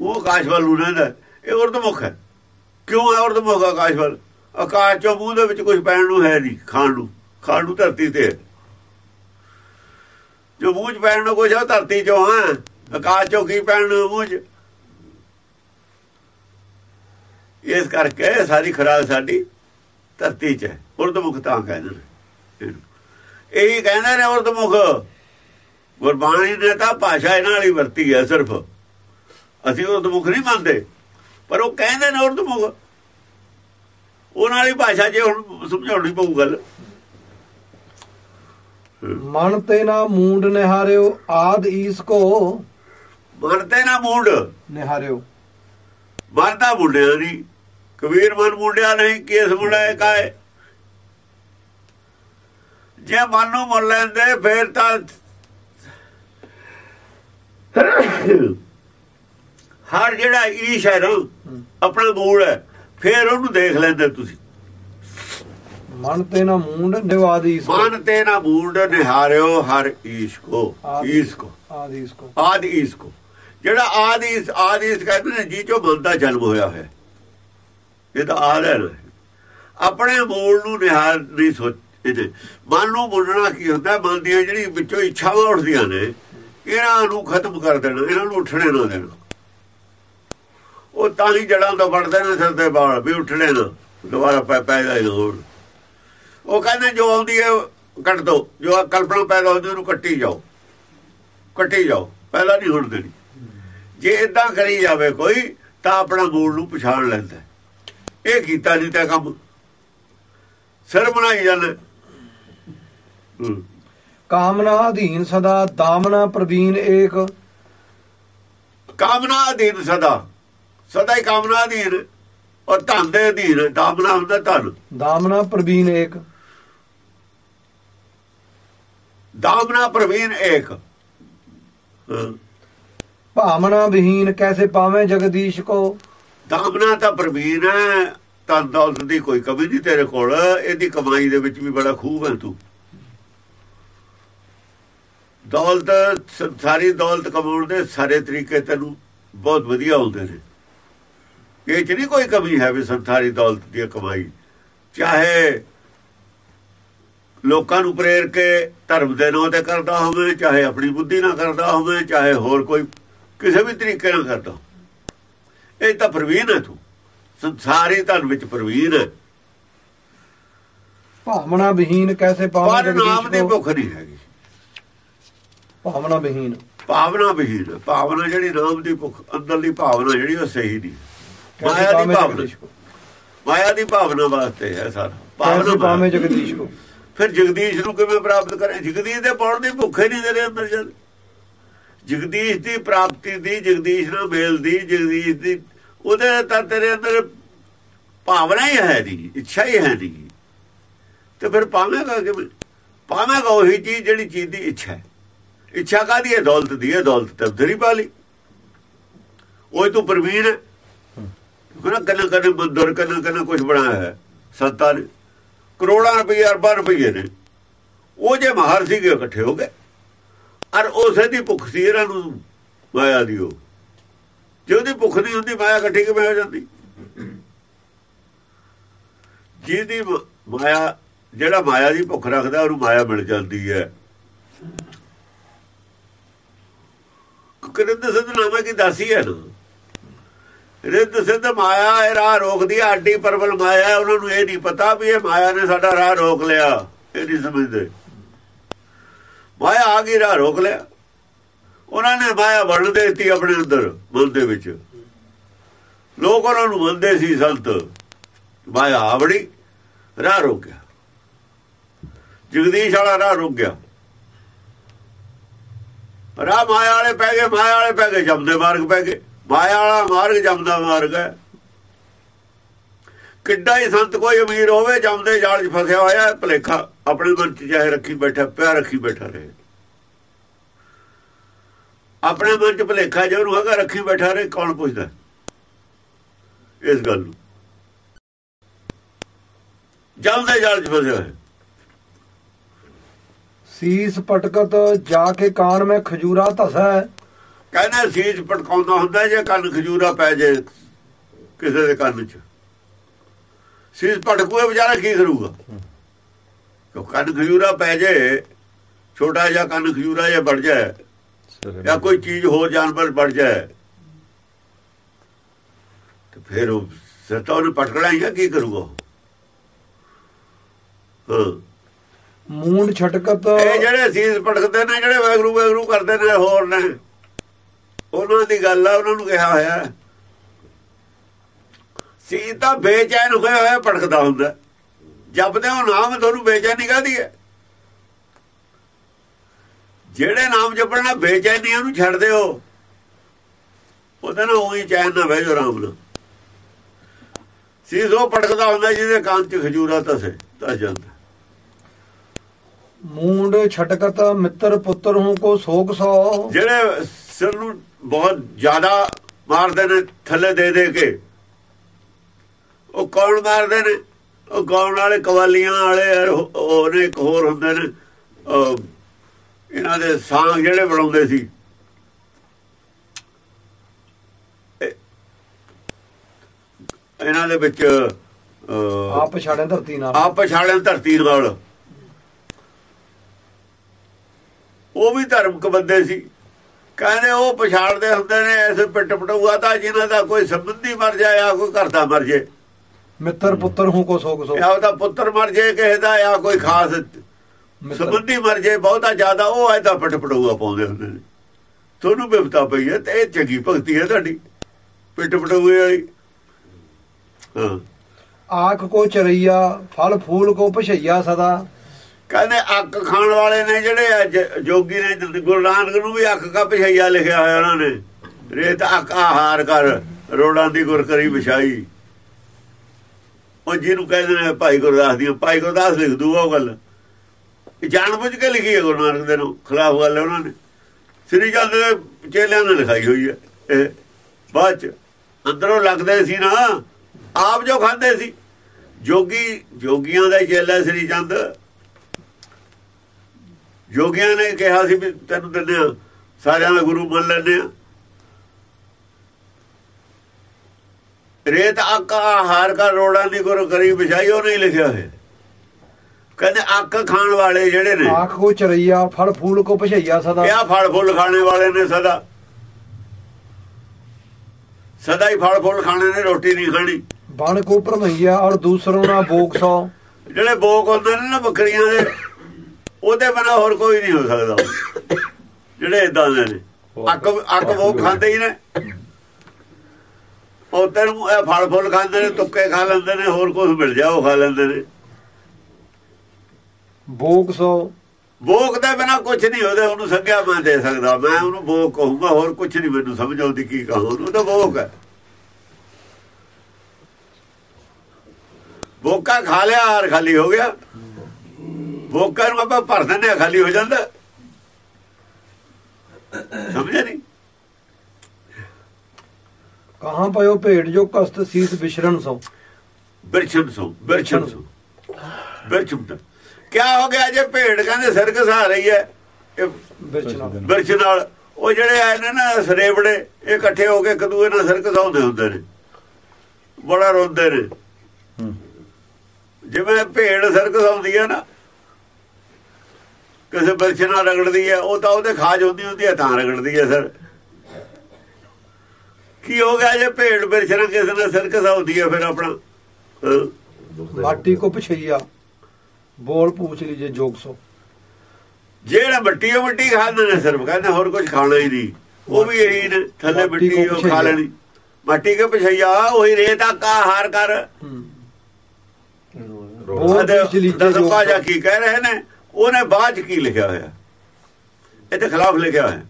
ਉਹ ਆਕਾਸ਼ ਵੱਲ ਨੂੰ ਰਹਿੰਦਾ। ਇਹ ਉਰਦਮੁਖ ਹੈ। ਕਿਉਂ ਹੈ ਉਰਦਮੁਖ ਆਕਾਸ਼ ਵੱਲ? ਆਕਾਸ਼ ਚੋਂ ਮੂੰਹ ਦੇ ਵਿੱਚ ਕੁਝ ਪੈਣ ਨੂੰ ਹੈ ਨਹੀਂ ਖਾਣ ਨੂੰ। ਖਾਣ ਨੂੰ ਧਰਤੀ ਤੇ ਹੈ। ਜੋ ਮੂੰਹ 'ਚ ਪੈਣ ਨੂੰ ਕੁਝ ਹੈ ਧਰਤੀ 'ਚੋਂ ਹੈ ਆਕਾਸ਼ 'ਚੋਂ ਕੀ ਪੈਣ ਨੂੰ ਮੂੰਹ 'ਚ? ਇਸ ਕਰਕੇ ਸਾਰੀ ਖੁਰਾਕ ਸਾਡੀ ਧਰਤੀ 'ਚ ਹੈ। ਉਰਦਮੁਖ ਤਾਂ ਕਹਿੰਦੇ ਨੇ। ਇਹੀ ਕਹਿੰਦੇ ਨੇ ਉਰਦਮੁਖ ਗੁਰਬਾਣੀ ਨੇ ਤਾਂ ਭਾਸ਼ਾ ਇਹਨਾਂ ਵਾਲੀ ਵਰਤੀ ਹੈ ਸਿਰਫ। ਅਸੀਂ ਉਰਦਮੁਖ ਨਹੀਂ ਮੰਨਦੇ। ਪਰ ਉਹ ਕਹਿੰਦੇ ਨੇ ਉਰਦਮੁਖ ਉਹਨਾਂ ਵਾਲੀ ਭਾਸ਼ਾ ਜੇ ਹੁਣ ਸਮਝਾਉਣੀ ਪਊ ਗੱਲ। ਮਨ ਤੇ ਨਾ ਮੂੰਡ ਨਿਹਾਰਿਓ ਆਦ ਈਸ ਕੋ। ਮਰਦੇ ਨਾ ਮੁੰਡ। ਨਿਹਾਰਿਓ। ਮਰਦਾ ਮੁੰਡਿਆ ਨਹੀਂ ਕਬੀਰ ਮਨ ਮੁੰਡਿਆ ਨਹੀਂ ਕੇਸ ਮੁੰਡਾ ਕਾਏ ਜੇ ਮਨ ਨੂੰ ਮੁੱਲ ਲੈਂਦੇ ਫੇਰ ਤਾਂ ਹਰ ਜਿਹੜਾ ਈਸ਼ ਹੈ ਨਾ ਆਪਣਾ ਮੂਲ ਹੈ ਫੇਰ ਉਹਨੂੰ ਦੇਖ ਲੈਂਦੇ ਤੁਸੀਂ। ਮਨ ਤੇ ਨਾ ਮੂੰਡ ਨਿਵਾਦ ਈਸ ਮਨ ਤੇ ਨਾ ਮੂੰਡ ਨਿਹਾਰਿਓ ਹਰ ਈਸ਼ ਕੋ ਈਸ਼ ਕੋ ਆਦ ਈਸ ਕੋ ਆਦ ਈਸ ਕੋ ਜਿਹੜਾ ਆਦ ਈਸ ਆਦ ਈਸ ਕਹਿੰਦੇ ਨੇ ਜੀ ਚੋਂ ਮਨ ਦਾ ਜਨਮ ਹੋਇਆ ਹੈ ਇਹ ਤਾਂ ਆਦ ਹੈ। ਆਪਣੇ ਮੂਲ ਨੂੰ ਨਿਹਾਰ ਨਹੀਂ ਸੋਚ ਮਨ ਨੂੰ ਮੁੰਨਣਾ ਕੀ ਹੁੰਦਾ? ਮਨ ਦੀਆਂ ਜਿਹੜੀ ਵਿੱਚੋਂ ਇੱਛਾਵਾਂ ਉੱਠਦੀਆਂ ਨੇ ਇਹਨਾਂ ਨੂੰ ਖਤਮ ਕਰ ਦੇਣਾ ਇਹਨਾਂ ਨੂੰ ਉੱਠਣੇ ਨਾ ਦੇਣਾ। ਉਹ ਤਾਂ ਹੀ ਜੜਾਂ ਤੋਂ ਵੱਢਦੇ ਨੇ ਸਿਰ ਦੇ ਵਾਲ ਵੀ ਉੱਠਣੇ ਨਾ। ਦੁਬਾਰਾ ਪੈ ਪੈਦਾ ਹੀ ਨਾ ਹੋਣ ਉਹ ਕਹਿੰਦੇ ਜੋ ਆਉਂਦੀ ਹੈ ਕੱਟ ਦੋ। ਜੋ ਕਲਪਨਾ ਪੈਦਾ ਹੁੰਦੀ ਉਹਨੂੰ ਕੱਟੀ ਜਾਓ। ਕੱਟੀ ਜਾਓ। ਪੈਦਾ ਨਹੀਂ ਹੋਣ ਦੇਣੀ। ਜੇ ਇਦਾਂ ਕਰੀ ਜਾਵੇ ਕੋਈ ਤਾਂ ਆਪਣਾ ਮੂਲ ਨੂੰ ਪਛਾਣ ਲੈਂਦਾ ਇਹ ਕੀਤਾ ਨਹੀਂ ਤਾਂ ਕੰਮ। ਸਿਰ ਬਣਾਈ ਜਾਂਦੇ। ਕਾਮਨਾ ਅਧੀਨ ਸਦਾ ਦਾਮਨਾ ਪ੍ਰਵੀਨ ਏਕ। ਕਾਮਨਾ ਅਧੀਨ ਸਦਾ। ਸਦਾ ਹੀ ਕਾਮਨਾ ਅਧੀਨ। ਔਰ ਧਨ ਦੇ ਅਧੀਨ। ਦਾਮਨਾ ਹੁੰਦਾ ਧਨ। ਦਾਮਨਾ ਪ੍ਰਵੀਨ ਏਕ। ਦਾਮਨਾ ਪ੍ਰਵੀਨ ਏਕ। ਭਾਵਨਾ ਵਿਹੀਨ ਕੈਸੇ ਪਾਵੇਂ ਜਗਦੀਸ਼ ਕੋ? ਦਾਮਨਾ ਤਾਂ ਪ੍ਰਵੀਨ ਹੈ ਧਨ ਦੌਲਤ ਦੀ ਕੋਈ ਕਮੀ ਨਹੀਂ ਤੇਰੇ ਕੋਲ ਇਹਦੀ ਕਮਾਈ ਦੇ ਵਿੱਚ ਵੀ ਬੜਾ ਖੂਬ ਹੈ ਤੂੰ। ਦੌਲਤ ਸ- ਸਾਰੀ ਦੌਲਤ ਕਮਾਉਣ ਦੇ ਸਾਰੇ ਤਰੀਕੇ ਤੈਨੂੰ ਬਹੁਤ ਵਧੀਆ ਹੁੰਦੇ ਨੇ। ਇਹ ਚ ਨਹੀਂ ਕੋਈ ਕਮੀ ਹੈ ਵੀ ਸੰਸਾਰੀ ਦੌਲਤ ਦੀ ਕਮਾਈ ਚਾਹੇ ਲੋਕਾਂ ਨੂੰ ਪ੍ਰੇਰ ਕੇ ਧਰਮ ਦੇ ਨਾਂ ਤੇ ਕਰਦਾ ਹੋਵੇ ਚਾਹੇ ਆਪਣੀ ਬੁੱਧੀ ਨਾਲ ਕਰਦਾ ਹੋਵੇ ਚਾਹੇ ਹੋਰ ਕੋਈ ਕਿਸੇ ਵੀ ਤਰੀਕੇ ਨਾਲ ਕਰਦਾ ਇਹ ਤਾਂ ਪ੍ਰਵੀਨ ਹੈ ਤੂੰ। ਸੰਸਾਰੀ ਧਨ ਵਿੱਚ ਪ੍ਰਵੀਨ ਹੈ। ਭਾਵਨਾ ਵਿਹੀਨ ਕੈਸੇ ਪਾਵੇਂ ਪਰ ਨਾਮ ਦੀ ਭੁੱਖ ਨਹੀਂ ਹੈਗੀ। ਭਾਵਨਾ ਵਿਹੀਨ। ਭਾਵਨਾ ਵਿਹੀਨ। ਭਾਵਨਾ ਜਿਹੜੀ ਨਾਮ ਦੀ ਭੁੱਖ ਅੰਦਰਲੀ ਭਾਵਨਾ ਜਿਹੜੀ ਉਹ ਸਹੀ ਨਹੀਂ। ਮਾਇਆ ਦੀ ਭਾਵਨਾ। ਮਾਇਆ ਦੀ ਭਾਵਨਾ ਵਾਸਤੇ ਹੈ ਸਾਰਾ। ਭਾਵਨਾ ਮਾਇਆ। ਜਗਦੀਸ਼ ਕੋ ਫਿਰ ਜਗਦੀਸ਼ ਨੂੰ ਕਿਵੇਂ ਪ੍ਰਾਪਤ ਕਰੇ? ਜਗਦੀਸ਼ ਦੇ ਪਾਉਣ ਦੀ ਭੁੱਖ ਹੀ ਨਹੀਂ ਤੇਰੇ ਅੰਦਰ ਜਦ ਜਗਦੀਸ਼ ਦੀ ਪ੍ਰਾਪਤੀ ਦੀ ਜਗਦੀਸ਼ ਨਾਲ ਮੇਲ ਦੀ ਜਗਦੀਸ਼ ਦੀ ਉਹਦੇ ਤਾਂ ਤੇਰੇ ਅੰਦਰ ਭਾਵਨਾ ਹੀ ਹੈ ਨਹੀਂ ਇੱਛਾ ਹੀ ਹੈ ਨਹੀਂ। ਤੇ ਫਿਰ ਪਾਵੇਂਗਾ ਕਿਵੇਂ? ਪਾਵੇਂਗਾ ਉਹੀ ਚੀਜ਼ ਜਿਹੜੀ ਚੀਜ਼ ਦੀ ਇੱਛਾ ਹੈ। ਇੱਛਾ ਕਾਦੀ ਹੈ? ਦੌਲਤ ਦੀ ਹੈ ਦੌਲਤ ਤਬਦਰੀ ਪਾਲੀ ਉਹ ਤੂੰ ਪ੍ਰਵੀਨ ਹੈ। ਉਹਨਾਂ ਕੰਨ ਕੰਨ ਮੰਦਰ ਕੰਨ ਕੰਨ ਕੁਝ ਬਣਾਇਆ ਹੈ। ਸੰਤਾਂ ਨੇ। ਕਰੋੜਾਂ ਰੁਪਏ, ਅਰਬਾਂ ਰੁਪਏ ਨੇ। ਉਹ ਜੇ ਮਾਹਰ ਸੀਗੇ ਇਕੱਠੇ ਹੋ ਗਏ। ਔਰ ਉਸੇ ਦੀ ਭੁੱਖ ਸੀ ਇਹਨਾਂ ਨੂੰ, ਮਾਇਆ ਦੀ ਉਹ। ਜੇ ਉਹਦੀ ਭੁੱਖ ਨਹੀਂ ਹੁੰਦੀ, ਮਾਇਆ ਇਕੱਠੀ ਕਿਵੇਂ ਹੋ ਜਾਂਦੀ? ਜਿਹਦੀ ਮਾਇਆ, ਜਿਹੜਾ ਮਾਇਆ ਦੀ ਭੁੱਖ ਰੱਖਦਾ, ਉਹਨੂੰ ਮਾਇਆ ਮਿਲ ਜਾਂਦੀ ਹੈ। ਕਿਰਤ ਸਿੱਧ ਨਾਮੇ ਕੀ ਦਾਸੀ ਹੈ ਨਾ? ਰਿੱਧ ਸਿੱਧ ਮਾਇਆ, ਇਹ ਰਾਹ ਰੋਕਦੀ ਹੈ ਆਡੀ ਪਰਵਲ ਮਾਇਆ, ਉਹਨਾਂ ਨੂੰ ਇਹ ਨਹੀਂ ਪਤਾ ਵੀ ਇਹ ਮਾਇਆ ਨੇ ਸਾਡਾ ਰਾਹ ਰੋਕ ਲਿਆ। ਇਹ ਨਹੀਂ ਸਮਝਦੇ। ਮਾਇਆ ਆ ਗਈ, ਰਾਹ ਰੋਕ ਲਿਆ। ਉਹਨਾਂ ਨੇ ਮਾਇਆ ਵਰਣ ਦੇ ਦਿੱਤੀ ਆਪਣੇ ਅੰਦਰ ਮਨ ਦੇ ਵਿੱਚ। ਲੋਕ ਉਹਨਾਂ ਨੂੰ ਮੰਨਦੇ ਸੀ, ਸੰਤ। ਮਾਇਆ ਆਵੜੀ ਰਾਹ ਰੋਕਿਆ ਜਗਦੀਸ਼ ਵਾਲਾ ਰਾਹ ਰੁਕ ਗਿਆ। ਰਾਹ ਮਾਇਆ ਵਾਲੇ ਪੈ ਗਏ, ਮਾਇਆ ਵਾਲੇ ਪੈ ਗਏ ਜਮਦੇ ਮਾਰਗ ਪੈ ਗਏ। ਮਾਇਆ ਵਾਲਾ ਮਾਰਗ ਜਮਦਾ ਮਾਰਗ ਹੈ। ਕਿੱਡਾ ਹੀ ਸੰਤ ਕੋਈ ਅਮੀਰ ਹੋਵੇ, ਜਮਦੇ ਜਾਲ 'ਚ ਫਸਿਆ ਹੋਇਆ ਭਲੇਖਾ ਆਪਣੇ ਮਨ 'ਚ ਚਾਹੇ ਰੱਖੀ ਬੈਠਾ, ਪਿਆ ਰੱਖੀ ਬੈਠਾ ਰਹੇ। ਆਪਣੇ ਮਨ 'ਚ ਭਲੇਖਾ ਜੇ ਉਹਨੂੰ ਹੈਗਾ, ਰੱਖੀ ਬੈਠਾ ਰਹੇ, ਕੌਣ ਪੁੱਛਦਾ? ਇਸ ਗੱਲ ਨੂੰ। ਜਮਦੇ ਜਾਲ 'ਚ ਫਸਿਆ ਹੋਇਆ। ਸੀਸ ਪਟਕਤ ਜਾ ਕੇ ਕਾਨ ਮੈਂ ਖਜੂਰਾ ਧਸੈ ਕਹਿੰਦੇ ਸੀਜ ਪਟਕਾਉਂਦਾ ਹੁੰਦਾ ਜੇ ਕੰਨ ਖਜੂਰਾ ਪੈ ਜੇ ਕਿਸੇ ਦੇ ਕੰਨ 'ਚ। ਸੀਜ ਪਟਕੂਏ ਵਿਚਾਰਾ ਕੀ ਕਰੂਗਾ? ਕਿਉਂ ਕੰਨ ਖਜੂਰਾ ਪੈ ਜੇ ਛੋਟਾ ਜਿਹਾ ਕੰਨ ਖਜੂਰਾ ਜਿਹਾ ਵੱਢ ਜਾਏ ਜਾਂ ਕੋਈ ਚੀਜ਼ ਹੋਰ ਜਾਨਵਰ ਵੱਢ ਜਾਏ ਤੇ ਫਿਰ ਉਹ ਸਤਾ ਉਹਨੇ ਪਟਕਣਾ ਹੀ ਕੀ ਕਰੂਗਾ ਮੂੰਡ ਛਟਕਤ। ਇਹ ਜਿਹੜੇ ਸੀਸ ਪਟਕਦੇ ਨੇ ਜਿਹੜੇ ਵੈਗਰੂ ਵੈਗਰੂ ਕਰਦੇ ਨੇ ਹੋਰ ਨੇ। ਉਹਨਾਂ ਦੀ ਗੱਲ ਆ ਉਹਨਾਂ ਨੂੰ ਕਿਹਾ ਹੋਇਆ। ਸੀ ਤਾਂ ਬੇਚੈਨ ਹੋਇਆ ਹੋਇਆ ਪਟਕਦਾ ਹੁੰਦਾ। ਜਪਦੇ ਉਹ ਨਾਮ ਤੁਹਾਨੂੰ ਬੇਚੈਨੀ ਕਾਦੀ ਹੈ? ਜਿਹੜੇ ਨਾਮ ਜਪਣਾ ਬੇਚੈਨੀ ਉਹਨੂੰ ਛੱਡ ਦਿਓ। ਉਹਦੇ ਨਾਲ ਉਹੀ ਚੈਨ ਨਾ ਬਹਿ ਜਾਓ ਆਰਾਮ ਨਾਲ। ਸੀਸ ਉਹ ਪਟਕਦਾ ਹੁੰਦਾ ਜਿਹਦੇ ਕੰਨ 'ਚ ਖਜੂਰਾ ਤਸੇ ਤਾਂ ਜਾਂਦਾ। ਮੂੰਡ ਛਟਕਤ ਮਿੱਤਰ ਪੁੱਤਰ ਹੂੰ ਕੋ ਸੋਗ ਸੋ। ਜਿਹੜੇ ਸਿਰ ਨੂੰ ਬਹੁਤ ਜ਼ਿਆਦਾ ਮਾਰਦੇ ਨੇ ਥੱਲੇ ਦੇ ਦੇ ਕੇ। ਉਹ ਕੌਣ ਮਾਰਦੇ ਨੇ? ਉਹ ਗਾਉਣ ਵਾਲੇ ਕਵਾਲੀਆਂ ਵਾਲੇ ਹੋਰ ਇੱਕ ਹੋਰ ਹੁੰਦੇ ਨੇ ਇਹਨਾਂ ਦੇ ਸਾਹ ਜਿਹੜੇ ਬਣਾਉਂਦੇ ਸੀ। ਇਹਨਾਂ ਦੇ ਵਿੱਚ ਆਪ ਪਛਾੜਿਆ ਧਰਤੀ ਨਾਲ। ਆਪ ਪਛਾੜਿਆ ਧਰਤੀ ਨਾਲ। ਉਹ ਵੀ ਧਰਮਕ ਬੰਦੇ ਸੀ। ਕਹਿੰਦੇ ਉਹ ਪਛਾਣਦੇ ਹੁੰਦੇ ਨੇ ਐਸੇ ਪਿੱਟ ਪਟੂਆ ਤਾਂ ਜਿਨ੍ਹਾਂ ਦਾ ਕੋਈ ਸੰਬੰਧੀ ਮਰ ਜਾਏ ਜਾਂ ਕੋਈ ਘਰ ਦਾ ਮਰ ਜੇ ਮਿੱਤਰ ਪੁੱਤਰ ਹੂੰ ਕੋ ਸੋਗ ਸੋ ਜਾਂ ਪੁੱਤਰ ਮਰ ਜੇ ਕਿਸੇ ਦਾ ਜਾਂ ਕੋਈ ਖਾਸ ਸੰਬੰਧੀ ਮਰ ਜੇ ਬਹੁਤਾ ਜ਼ਿਆਦਾ ਉਹ ਐਦਾ ਪਿੱਟ ਪਟੂਆ ਪਾਉਂਦੇ ਹੁੰਦੇ ਨੇ। ਤੁਹਾਨੂੰ ਬਿਪਤਾ ਪਈ ਹੈ ਤੇ ਇਹ ਚੰਗੀ ਭਗਤੀ ਹੈ ਤੁਹਾਡੀ ਪਿੱਟ ਪਟੂਏ ਵਾਲੀ। ਹਾਂ। ਆਖ ਕੋ ਚਰਈਆ ਫਲ ਫੂਲ ਕੋ ਪਛਈਆ ਸਦਾ। ਕਹਿੰਦੇ ਅੱਕ ਖਾਣ ਵਾਲੇ ਨੇ ਜਿਹੜੇ ਅੱਜ ਜੋਗੀ ਨੇ ਗੁਰੂ ਨਾਨਕ ਨੂੰ ਵੀ ਅੱਕ ਕਾ ਪਿਛਈਆ ਲਿਖਿਆ ਹੋਇਆ ਉਹਨਾਂ ਨੇ। ਰੇਤ ਅੱਕ ਆਹਾਰ ਕਰ, ਰੋੜਾਂ ਦੀ ਗੁਰ ਵਿਛਾਈ। ਉਹ ਜਿਹਨੂੰ ਕਹਿੰਦੇ ਨੇ ਭਾਈ ਗੁਰਦਾਸ ਦੀ ਭਾਈ ਗੁਰਦਾਸ ਲਿਖ ਦੂਗਾ ਉਹ ਗੱਲ। ਇਹ ਜਾਣਬੁੱਝ ਕੇ ਲਿਖੀ ਹੈ ਗੁਰੂ ਨਾਨਕ ਦੇ ਨੂੰ, ਖਿਲਾਫ ਗੱਲ ਉਹਨਾਂ ਨੇ। ਸ੍ਰੀ ਚੰਦ ਦੇ ਚੇਲਿਆਂ ਨੇ ਲਿਖਾਈ ਹੋਈ ਹੈ ਇਹ। ਬਾਅਦ ਚ ਅੰਦਰੋਂ ਲੱਗਦੇ ਸੀ ਨਾ, ਆਪ ਜੋ ਖਾਂਦੇ ਸੀ। ਜੋਗੀ, ਜੋਗੀਆਂ ਦਾ ਚੇਲਾ ਸ੍ਰੀ ਚੰਦ। ਜੋਗੀਆਂ ਨੇ ਕਿਹਾ ਸੀ ਵੀ ਤੈਨੂੰ ਦਿੰਦੇ ਆ ਸਾਰਿਆਂ ਦਾ ਗੁਰੂ ਮੰਨ ਲੈਂਦੇ ਆ ਰੇਤ ਆਕਾ ਹਾਰ ਕਾ ਰੋੜਾਂ ਦੀ ਗੁਰੂ ਕਰੀ ਵਿਛਾਈ ਉਹ ਨਹੀਂ ਲਿਖਿਆ ਹੋਇਆ ਕਹਿੰਦੇ ਅੱਕ ਖਾਣ ਵਾਲੇ ਜਿਹੜੇ ਨੇ ਆਖ ਕੋ ਚਰਈਆ ਫਲ ਫੂਲ ਕੋ ਪਛਈਆ ਸਦਾ। ਇਹ ਫਲ ਫੁੱਲ ਖਾਣੇ ਵਾਲੇ ਨੇ ਸਦਾ? ਸਦਾ ਹੀ ਫਲ ਫੁੱਲ ਖਾਣੇ ਨੇ ਰੋਟੀ ਨਹੀਂ ਖਾਣੀ। ਬਣ ਕੋ ਭਰਮਈਆ ਔਰ ਦੂਸਰੋਂ ਨਾ ਬੋਕ ਸੋ। ਜਿਹੜੇ ਬੋਕ ਹੁੰਦੇ ਨੇ ਨਾ ਬੱਕਰੀਆਂ ਦੇ ਉਹਦੇ ਬਿਨਾ ਹੋਰ ਕੋਈ ਨਹੀਂ ਹੋ ਸਕਦਾ। ਜਿਹੜੇ ਇਦਾਂ ਦੇ ਨੇ। ਅੱਕ ਅੱਕ ਉਹ ਖਾਂਦੇ ਹੀ ਨੇ। ਉਹ ਤੈਨੂੰ ਇਹ ਫਲ ਫੁੱਲ ਖਾਂਦੇ ਨੇ ਤੁੱਕੇ ਖਾ ਲੈਂਦੇ ਨੇ ਹੋਰ ਕੁਝ ਮਿਲ ਜਾ ਉਹ ਖਾ ਲੈਂਦੇ ਨੇ। ਬੋਕ ਸੋ। ਬੋਕ ਦੇ ਬਿਨਾ ਕੁਝ ਨਹੀਂ ਉਹਦੇ ਉਹਨੂੰ ਸੰਗਿਆ ਮੈਂ ਦੇ ਸਕਦਾ। ਮੈਂ ਉਹਨੂੰ ਬੋਕ ਕਹੂੰਗਾ ਹੋਰ ਕੁਝ ਨਹੀਂ ਮੈਨੂੰ ਸਮਝ ਆਉਂਦੀ ਕੀ ਕਹਾਂ ਉਹਨੂੰ। ਤਾਂ ਬੋਕ ਹੈ। ਬੋਕਾ ਖਾ ਲਿਆ ਹਾਰ ਖਾਲੀ ਹੋ ਗਿਆ। ਬੋਕਾ ਨੂੰ ਆਪਾਂ ਭਰ ਦਿੰਦੇ ਹਾਂ, ਖਾਲੀ ਹੋ ਜਾਂਦਾ। ਸਮਝਿਆ ਨਹੀਂ? ਕਹਾਂ ਪਇਓ ਭੇਡ ਜੋ ਕਸਤ ਸੀਸ ਵਿਸ਼ਰਨ ਸੋ? ਬਿਰਛਮ ਸੋ ਬਿਰਛਮ ਸੋ। ਬਿਰਛਮ। ਦਾ। ਕੀ ਹੋ ਗਿਆ ਜੇ ਭੇਡ ਕਹਿੰਦੇ ਸਰਕਸ ਆ ਰਹੀ ਹੈ? ਇਹ ਬਿਰਛ ਨਾਲ। ਉਹ ਜਿਹੜੇ ਆਏ ਨੇ ਨਾ ਸਰੇਬੜੇ ਇਹ ਇਕੱਠੇ ਹੋ ਕੇ ਇੱਕ ਦੂਏ ਨਾਲ ਸਰਕਸ ਆਉਂਦੇ ਹੁੰਦੇ ਨੇ। ਬੜਾ ਰੋਂਦੇ ਨੇ। ਜਿਵੇਂ ਭੇਡ ਸਰਕਸ ਆਉਂਦੀ ਹੈ ਨਾ ਕਿਸੇ ਬਿਰਛ ਨਾਲ ਰਗੜਦੀ ਹੈ ਉਹ ਤਾਂ ਉਹਦੇ ਖਾਜ ਹੁੰਦੀ ਹੁੰਦੀ ਹੈ ਤਾਂ ਰਗੜਦੀ ਹੈ ਸਰ। ਕੀ ਹੋ ਗਿਆ ਜੇ ਭੇਡ ਬਿਰਛ ਨਾਲ ਕਿਸੇ ਨਾਲ ਸਰਕਸ ਆਉਂਦੀ ਹੈ ਫਿਰ ਆਪਣਾ। ਮਾਟੀ ਕੋ ਪਛਈਆ ਬੋਲ ਪੁੱਛ ਲੀਜੇ ਜੋਗ ਸੋ। ਜਿਹੜਾ ਮਿੱਟੀ ਉਹ ਮਿੱਟੀ ਖਾਂਦੇ ਨੇ ਸਿਰਫ ਕਹਿੰਦੇ ਹੋਰ ਕੁਝ ਖਾਣਾ ਹੀ ਨਹੀਂ। ਉਹ ਵੀ ਇਹੀ ਨੇ ਥੱਲੇ ਮਾਟੀ ਉਹ ਖਾ। ਲੈਣੀ। ਮਾਟੀ ਕੇ ਪਛਈਆ ਉਹੀ ਰੇਤ ਆਕਾ ਹਾਰ ਕਰ। ਬੋਲ ਪੁੱਛ ਜੋਗ ਪਾਜਾ ਸੋ। ਕੀ ਕਹਿ ਰਹੇ ਨੇ? ਉਹਨੇ ਬਾਅਦ 'ਚ ਕੀ ਲਿਖਿਆ ਹੋਇਆ? ਇਹਦੇ ਖਿਲਾਫ ਲਿਖਿਆ ਹੋਇਆ।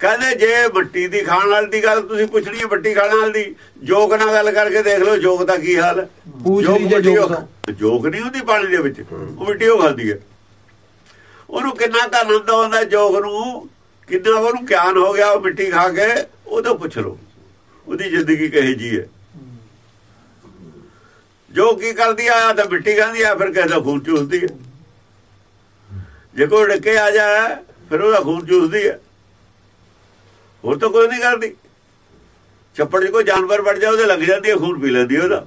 ਕਹਿੰਦੇ ਜੇ ਮਿੱਟੀ ਦੀ ਖਾਣ ਵਾਲੀ ਦੀ ਗੱਲ ਤੁਸੀਂ ਪੁੱਛਣੀ ਹੈ ਮਿੱਟੀ ਖਾਣ ਵਾਲੀ ਦੀ ਜੋਗ ਨਾਲ ਗੱਲ ਕਰਕੇ ਦੇਖ ਲਓ ਜੋਗ ਦਾ ਕੀ ਹਾਲ ਜੋਗ ਨਹੀਂ ਹੁੰਦੀ ਪਾਣੀ ਦੇ ਵਿੱਚ ਉਹ ਮਿੱਟੀ ਉਹ ਖਾਂਦੀ ਹੈ। ਉਹਨੂੰ ਕਿੰਨਾ ਕੁ ਆਨੰਦ ਆਉਂਦਾ ਜੋਗ ਨੂੰ? ਕਿੰਨਾ ਉਹਨੂੰ ਗਿਆਨ ਹੋ ਗਿਆ ਉਹ ਮਿੱਟੀ ਖਾ ਕੇ? ਉਹਦੋਂ ਪੁੱਛ ਲਓ। ਉਹਦੀ ਜ਼ਿੰਦਗੀ ਕਹੇ ਜੀ ਹੈ? ਜੋ ਕੀ ਕਰਦੀ ਆ ਤਾਂ ਮਿੱਟੀ ਖਾਂਦੀ ਆ ਫਿਰ ਕਿਸੇ ਦਾ ਖੂਨ ਚੂਸਦੀ ਹੈ। ਜੇ ਕੋਈ ਡੱਕੇ ਆ ਜਾ ਫਿਰ ਉਹਦਾ ਖੂਨ ਚੂਸਦੀ ਹੈ। ਹੋਰ ਤਾਂ ਕੋਈ ਨਹੀਂ ਕਰਦੀ। ਛੱਪੜ 'ਚ ਕੋਈ ਜਾਨਵਰ ਵੜ ਜਾ ਉਹਦੇ ਲੱਗ ਜਾਂਦੀ ਹੈ ਖੂਨ ਪੀ ਲੈਂਦੀ ਉਹਦਾ।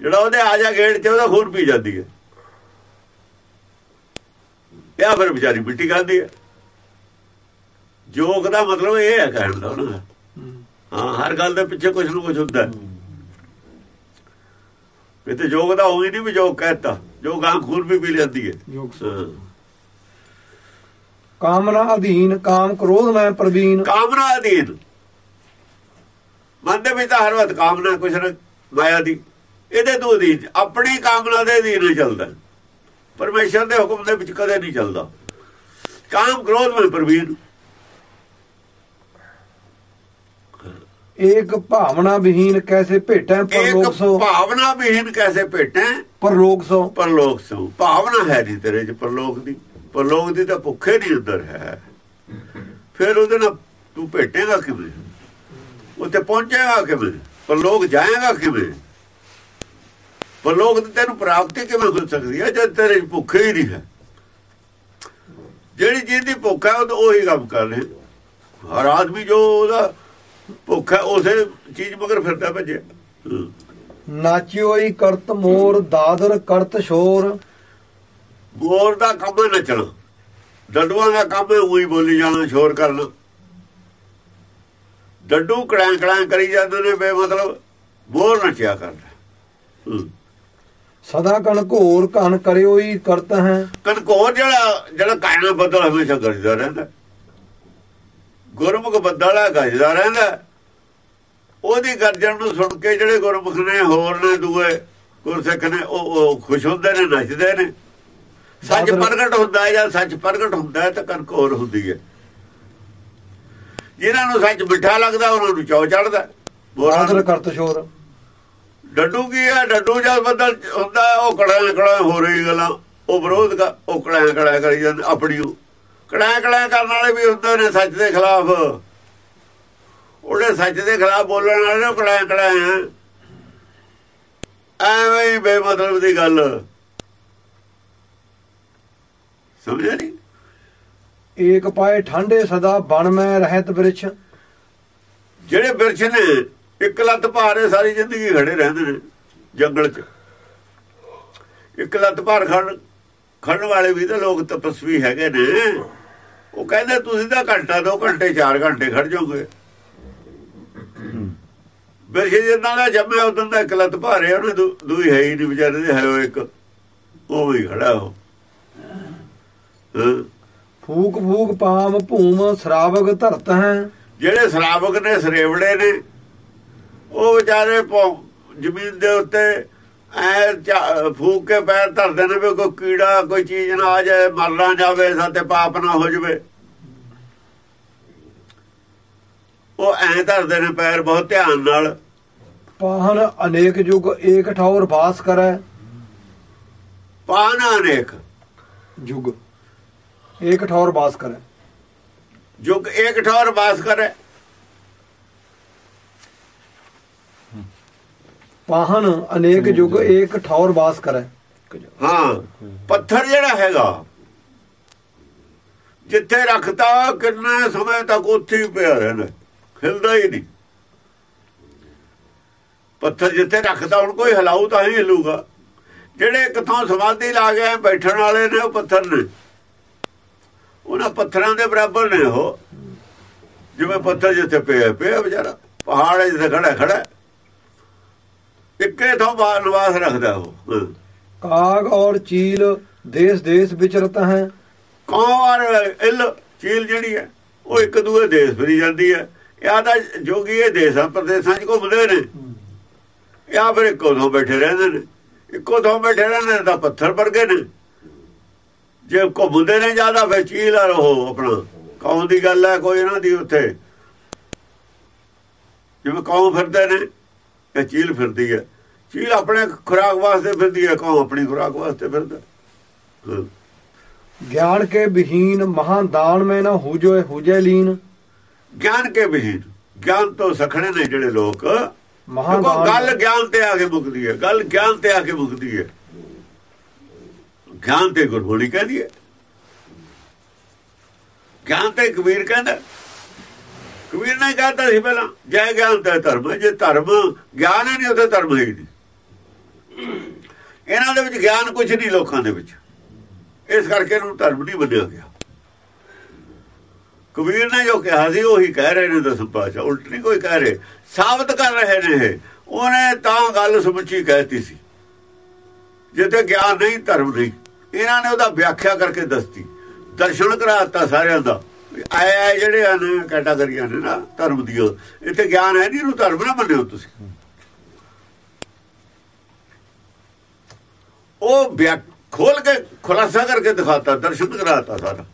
ਜਿਹੜਾ ਉਹਦੇ ਆ ਜਾ ਗੇੜ 'ਚ ਉਹਦਾ ਖੂਨ ਪੀ ਜਾਂਦੀ ਹੈ। ਇਹ ਫਿਰ ਵਿਚਾਰੀ ਮਿੱਟੀ ਖਾਂਦੀ ਹੈ। ਜੋਗ ਦਾ ਮਤਲਬ ਇਹ ਹੈ ਕਹਿਣ ਦਾ ਨਾ ਹਾਂ ਹਰ ਗੱਲ ਦੇ ਪਿੱਛੇ ਕੁਝ ਨਾ ਕੁਝ ਹੁੰਦਾ ਹੈ। ਕਿਤੇ ਜੋਗ ਦਾ ਹੋਈ ਨਹੀਂ ਵੀ ਜੋਗ ਕਹਿਤਾ। ਜੋ ਗਾਂ ਖੂਨ ਵੀ ਪੀ ਲੈਂਦੀ ਜੋਗ ਹਾਂ। ਕਾਮਨਾ ਅਧੀਨ ਕਾਮ ਕ੍ਰੋਧ ਮੈਂ ਪ੍ਰਵੀਨ। ਕਾਮਨਾ ਅਧੀਨ। ਮਨ ਦੇ ਵਿੱਚ ਤਾਂ ਹਰ ਵਕਤ ਕਾਮਨਾ ਕੁਛ ਨਾ ਮਾਇਆ ਦੀ। ਇਹਦੇ ਤੋਂ ਅਧੀਨ ਆਪਣੀ ਕਾਮਨਾ ਦੇ ਅਧੀਨ ਚੱਲਦਾ। ਪਰਮੇਸ਼ਰ ਦੇ ਹੁਕਮ ਦੇ ਵਿੱਚ ਕਦੇ ਨਹੀਂ ਚੱਲਦਾ। ਕਾਮ ਕ੍ਰੋਧ ਵਿੱਚ ਪ੍ਰਵੀਨ। ਏਕ ਭਾਵਨਾ ਵਿਹੀਨ ਕੈਸੇ ਭੇਟੈ ਪਰਲੋਕ ਇੱਕ ਸੋ। ਭਾਵਨਾ ਵਿਹੀਨ ਕੈਸੇ ਭੇਟੇ? ਪਰਲੋਕ ਸੋ। ਪਰਲੋਕ ਸੋ। ਭਾਵਨਾ ਹੈ ਨਹੀਂ ਤੇਰੇ ਚ ਪਰਲੋਕ ਦੀ। ਪਰਲੋਕ ਦੀ ਤਾਂ ਭੁੱਖੇ ਨਹੀਂ ਅੰਦਰ ਹੈ। ਫਿਰ ਉਹਦੇ ਨਾਲ ਤੂੰ ਭੇਟੇਗਾ ਕਿਵੇਂ? ਉੱਥੇ ਪਹੁੰਚੇਗਾ ਕਿਵੇਂ? ਪਰਲੋਕ ਜਾਏਗਾ ਕਿਵੇਂ? ਪਰਲੋਕ ਦੀ ਤੈਨੂੰ ਪ੍ਰਾਪਤੀ ਕਿਵੇਂ ਹੋ ਸਕਦੀ ਹੈ, ਜਦ ਤੇਰੇ ਭੁੱਖੇ ਹੀ ਨਹੀਂ ਹੈ। ਜਿਹੜੀ ਚੀਜ਼ ਭੁੱਖ ਹੈ, ਉਹ ਤਾਂ ਕੰਮ ਕਰ ਰਹੇ ਹਰ ਆਦਮੀ ਜੋ ਉਹਦਾ ਭੁੱਖ ਹੈ, ਉਸੇ ਚੀਜ਼ ਮਗਰ ਫਿਰਦਾ ਭੱਜਿਆ। ਹਮ। ਨਾਚਿਓਈ ਕਰਤ ਮੋਰ, ਦਾਦਰ ਕਰਤ ਸ਼ੋਰ। ਮੋਰ ਦਾ ਕੰਮ ਹੈ ਨੱਚਣਾ। ਡੱਡੂਆਂ ਦਾ ਕੰਮ ਹੈ ਉਹੀ ਬੋਲੀ ਜਾਣਾ ਸ਼ੋਰ ਕਰਨਾ। ਡੱਡੂ ਕੜਾਂ ਕੜਾਂ ਕਰੀ ਜਾਂਦੇ ਨੇ ਬੇਮਤਲਬ ਬੋਰ ਨਚਿਆ ਕਰਦਾ। ਹੂੰ। ਸਦਾ ਕਣ ਘੋਰ ਕਨ ਕਰਿਓਈ ਕਰਤ ਹੈ। ਕਨਕੋਰ ਜਿਹੜਾ ਜਿਹੜਾ ਕਾਇਨਾ ਬੱਦਲ ਹਮੇਸ਼ਾ ਗਰਜਦਾ ਰਹਿੰਦਾ। ਗੁਰਮੁਖ ਬੱਦਲ ਹੈ ਗਰਜਦਾ ਰਹਿੰਦਾ। ਉਹਦੀ ਗਰਜਣ ਨੂੰ ਸੁਣ ਕੇ ਜਿਹੜੇ ਗੁਰਮੁਖ ਨੇ ਹੋਰ ਨੇ ਦੂਏ ਗੁਰਸਿੱਖ ਨੇ ਉਹ ਖੁਸ਼ ਹੁੰਦੇ ਨੇ ਨੱਚਦੇ ਨੇ। ਸੱਚ ਪ੍ਰਗਟ ਹੁੰਦਾ ਹੈ ਜਾਂ ਸੱਚ ਪ੍ਰਗਟ ਹੁੰਦਾ ਹੈ ਤਾਂ ਕਨਕੋਰ ਹੁੰਦੀ ਹੈ। ਜਿਨ੍ਹਾਂ ਨੂੰ ਸੱਚ ਮਿੱਠਾ ਲੱਗਦਾ ਉਹਨਾਂ ਨੂੰ ਚੌ ਚੜਦਾ ਬਾਦਲ ਕਰਤ ਸ਼ੋਰ। ਡੱਡੂ ਕੀ ਹੈ? ਡੱਡੂ ਜਦ ਬੱਦਲ ਹੁੰਦਾ ਉਹ ਕੜਾ ਕੜਾ ਹੋ ਰਹੀ ਗੱਲਾਂ ਉਹ ਵਿਰੋਧ ਕਰ ਉਹ ਕੜਾ ਕੜਾ ਕਰੀ ਜਾਂਦੇ ਆਪਣੀ ਉਹ ਕੜਾ ਕੜਾ ਕਰਨ ਵਾਲੇ ਵੀ ਹੁੰਦੇ ਨੇ ਸੱਚ ਦੇ ਖਿਲਾਫ। ਉਹਦੇ ਸੱਚ ਦੇ ਖਿਲਾਫ ਬੋਲਣ ਵਾਲੇ ਨੇ ਕੜਾ ਕੜਾ ਐਵੇਂ ਹੀ ਬੇਮਤਲਬ ਦੀ ਗੱਲ। ਸਮਝਿਆ ਨਹੀਂ ਏਕ ਪਾਏ ਠਾਂਡੇ ਸਦਾ ਬਨ ਮੈਂ ਰਹਿਤ ਬ੍ਰਿਛ। ਜਿਹੜੇ ਬਿਰਛ ਨੇ ਇੱਕ ਲੱਤ ਭਾਰੇ ਸਾਰੀ ਜ਼ਿੰਦਗੀ ਖੜੇ ਰਹਿੰਦੇ ਨੇ ਜੰਗਲ 'ਚ। ਇੱਕ ਲੱਤ ਭਾਰ ਖੜ ਖੜਨ ਵਾਲੇ ਵੀ ਤਾਂ ਲੋਕ ਤਪਸਵੀ ਹੈਗੇ ਨੇ। ਉਹ ਕਹਿੰਦੇ ਤੁਸੀਂ ਤਾਂ ਘੰਟਾ ਦੋ ਘੰਟੇ 4 ਘੰਟੇ ਖੜ ਜਾਓਗੇ। ਬਿਰਛ ਜਿੰਨਾ ਦਾ ਜੰਮਿਆ ਉਦੋਂ ਦਾ ਇੱਕ ਲੱਤ ਭਾਰੇ ਉਹਨੇ ਦੂਈ ਹੈ ਹੀ ਨਹੀਂ ਵਿਚਾਰੇ ਦੇ ਹੈ ਉਹ ਇੱਕ ਉਹ ਵੀ ਖੜਾ ਉਹ। ਹਾਂ ਫੂਕ ਫੂਕ ਪਾਮ ਭੂਮ ਸ਼ਰਾਵਕ ਧਰਤ ਹੈ। ਜਿਹੜੇ ਸ਼ਰਾਬਕ ਨੇ ਸਰੇਵੜੇ ਨੇ ਉਹ ਵਿਚਾਰੇ ਜ਼ਮੀਨ ਦੇ ਉੱਤੇ ਐ ਫੂਕ ਕੇ ਪੈਰ ਧਰਦੇ ਨੇ ਵੀ ਕੋਈ ਕੀੜਾ ਕੋਈ ਚੀਜ਼ ਨਾ ਆ ਜਾਏ ਮਰ ਨਾ ਜਾਵੇ ਸਾਤੇ ਪਾਪ ਨਾ ਹੋ ਜਾਵੇ। ਉਹ ਐ ਧਰਦੇ ਨੇ ਪੈਰ ਬਹੁਤ ਧਿਆਨ ਨਾਲ। ਪਾਹਨ ਅਨੇਕ ਯੁਗ ਏਕ ਠੌਰ ਬਾਸ ਕਰੈ। ਪਾਣਾ ਅਨੇਕ। ਯੁਗ ਏਕ ਠੌਰ ਬਾਸ ਕਰੈ ਜੁਗ ਏਕ ਠੌਰ ਬਾਸ ਕਰੇ ਪਾਹਨ ਅਨੇਕ ਯੁਗ ਏਕ ਠੌਰ ਬਾਸ ਕਰੈ ਹਾਂ ਪੱਥਰ ਜਿਹੜਾ ਹੈਗਾ ਜਿੱਥੇ ਰੱਖਤਾ ਕਿੰਨੇ ਸਮੇਂ ਤੱਕ ਉੱਥੇ ਹੀ ਪਿਆ ਰਹਿੰਦਾ ਹਿਲਦਾ ਹੀ ਨਹੀਂ ਪੱਥਰ ਜਿੱਥੇ ਰੱਖਦਾ ਹੁਣ ਕੋਈ ਹਲਾਊ ਤਾਂ ਹੀ ਹਿਲੂਗਾ ਜਿਹੜੇ ਕਿਥੋਂ ਸਮਾਧੀ ਲਾ ਗਏ ਬੈਠਣ ਵਾਲੇ ਨੇ ਉਹ ਪੱਥਰ ਨੇ ਉਹਨਾਂ ਪੱਥਰਾਂ ਦੇ ਬਰਾਬਰ ਨੇ ਉਹ। ਜਿਵੇਂ ਪੱਥਰ ਜਿੱਥੇ ਪਿਆ ਪਿਆ ਵਿਚਾਰਾ। ਪਹਾੜ ਜਿੱਥੇ ਖੜਾ ਖੜਾ ਇੱਕੇ ਥਾਂ ਬਾ- ਨਿਵਾਸ ਰੱਖਦਾ ਉਹ। ਕਾਗ ਔਰ ਚੀਲ ਦੇਸ ਦੇਸ ਵਿਚਰਤ ਹੈ। ਕੌਰ ਇਲ ਚੀਲ ਜਿਹੜੀ ਹੈ ਉਹ ਇੱਕ ਦੂਏ ਦੇਸ਼ ਫਿਰੀ ਜਾਂਦੀ ਹੈ। ਇਹ ਤਾਂ ਜੋਗੀ ਇਹ ਦੇਸਾਂ ਪ੍ਰਦੇਸਾਂ 'ਚ ਘੁੰਮਦੇ ਨੇ। ਜਾਂ ਫਿਰ ਇੱਕੋ ਥਾਂ ਬੈਠੇ ਰਹਿੰਦੇ ਨੇ। ਇੱਕੋ ਥਾਂ ਬੈਠੇ ਰਹਿੰਦੇ ਨੇ ਤਾਂ ਪੱਥਰ ਵਰਗੇ ਨੇ। ਜੇ ਘੁੰਮਦੇ ਨੇ ਜ਼ਿਆਦਾ ਫਿਰ ਚੀਲ ਉਹ ਆਪਣਾ। ਕੌਮ ਦੀ ਗੱਲ ਹੈ ਕੋਈ ਇਹਨਾਂ ਦੀ ਉੱਥੇ। ਜਿਵੇਂ ਕੌਮ ਫਿਰਦੇ ਨੇ ਇਹ ਚੀਲ ਫਿਰਦੀ ਹੈ। ਚੀਲ ਆਪਣੇ ਖੁਰਾਕ ਵਾਸਤੇ ਫਿਰਦੀ ਹੈ ਕੌਮ ਆਪਣੀ ਖੁਰਾਕ ਵਾਸਤੇ ਫਿਰਦਾ। ਗਿਆਨ ਕੇ ਵਿਹੀਨ ਮਹਾਂ ਦਾਨ ਮੈਂ ਨਾ ਹੁਜੋ ਹੁਜੈ ਲੀਨ। ਗਿਆਨ ਕੇ ਵਿਹੀਨ ਗਿਆਨ ਤੋਂ ਸਖਣੇ ਨੇ ਜਿਹੜੇ ਲੋਕ। ਮਹਾਂ ਗੱਲ ਗਿਆਨ ਤੇ ਆ ਕੇ ਮੁੱਕਦੀ ਹੈ। ਗੱਲ ਗਿਆਨ ਤੇ ਆ ਕੇ ਮੁੱਕਦੀ ਹੈ। ਗਿਆਨ ਤੇ ਗੁਰਬਾਣੀ ਕਹਿੰਦੀ ਹੈ। ਗਿਆਨ ਤੇ ਕਬੀਰ ਕਹਿੰਦਾ। ਕਬੀਰ ਨੇ ਕਹਤਾ ਸੀ ਪਹਿਲਾਂ, ਜੈ ਗਿਆਨ ਤੇ ਧਰਮ ਜੇ ਧਰਮ ਗਿਆਨ ਹੀ ਨਹੀਂ, ਉੱਥੇ ਧਰਮ ਹੈ ਹੀ ਨਹੀਂ। ਇਹਨਾਂ ਦੇ ਵਿੱਚ ਗਿਆਨ ਕੁਝ ਨਹੀਂ ਲੋਕਾਂ ਦੇ ਵਿੱਚ। ਇਸ ਕਰਕੇ ਇਹਨੂੰ ਧਰਮ ਨਹੀਂ ਮੰਨਿਆ ਗਿਆ। ਕਬੀਰ ਨੇ ਜੋ ਕਿਹਾ ਸੀ, ਉਹੀ ਕਹਿ ਰਹੇ ਨੇ ਦਸਮ ਪਾਸ਼ਾ ਉਲਟ ਨਹੀਂ ਕੋਈ ਕਹਿ ਰਹੇ। ਸਾਬਤ ਕਰ ਰਹੇ ਨੇ ਇਹ। ਉਹਨੇ ਤਾਂ ਗੱਲ ਸਮੁੱਚੀ ਕਹਿਤੀ ਸੀ। ਜਿੱਤੇ ਗਿਆਨ ਨਹੀਂ, ਧਰਮ ਨਹੀਂ। ਇਹਨਾਂ ਨੇ ਉਹਦਾ ਵਿਆਖਿਆ ਕਰਕੇ ਦੱਸਤੀ। ਦਰਸ਼ਨ ਕਰਾਤਾ ਸਾਰਿਆਂ ਦਾ। ਆਏ ਆਏ ਜਿਹੜੇ ਹਨ ਕੈਟਾਗਰੀਆਂ ਨੇ ਨਾ ਧਰਮ ਦੀਆਂ ਇੱਥੇ ਗਿਆਨ ਹੈ ਨਹੀਂ ਇਹਨੂੰ ਧਰਮ ਨਾ ਮੰਨਿਓ ਤੁਸੀਂ। ਉਹ ਵਿਆਖ ਖੋਲ ਕੇ ਖੁਲਾਸਾ ਕਰਕੇ ਦਿਖਾਤਾ ਦਰਸ਼ਨ ਕਰਾਤਾ ਸਾਰਾ।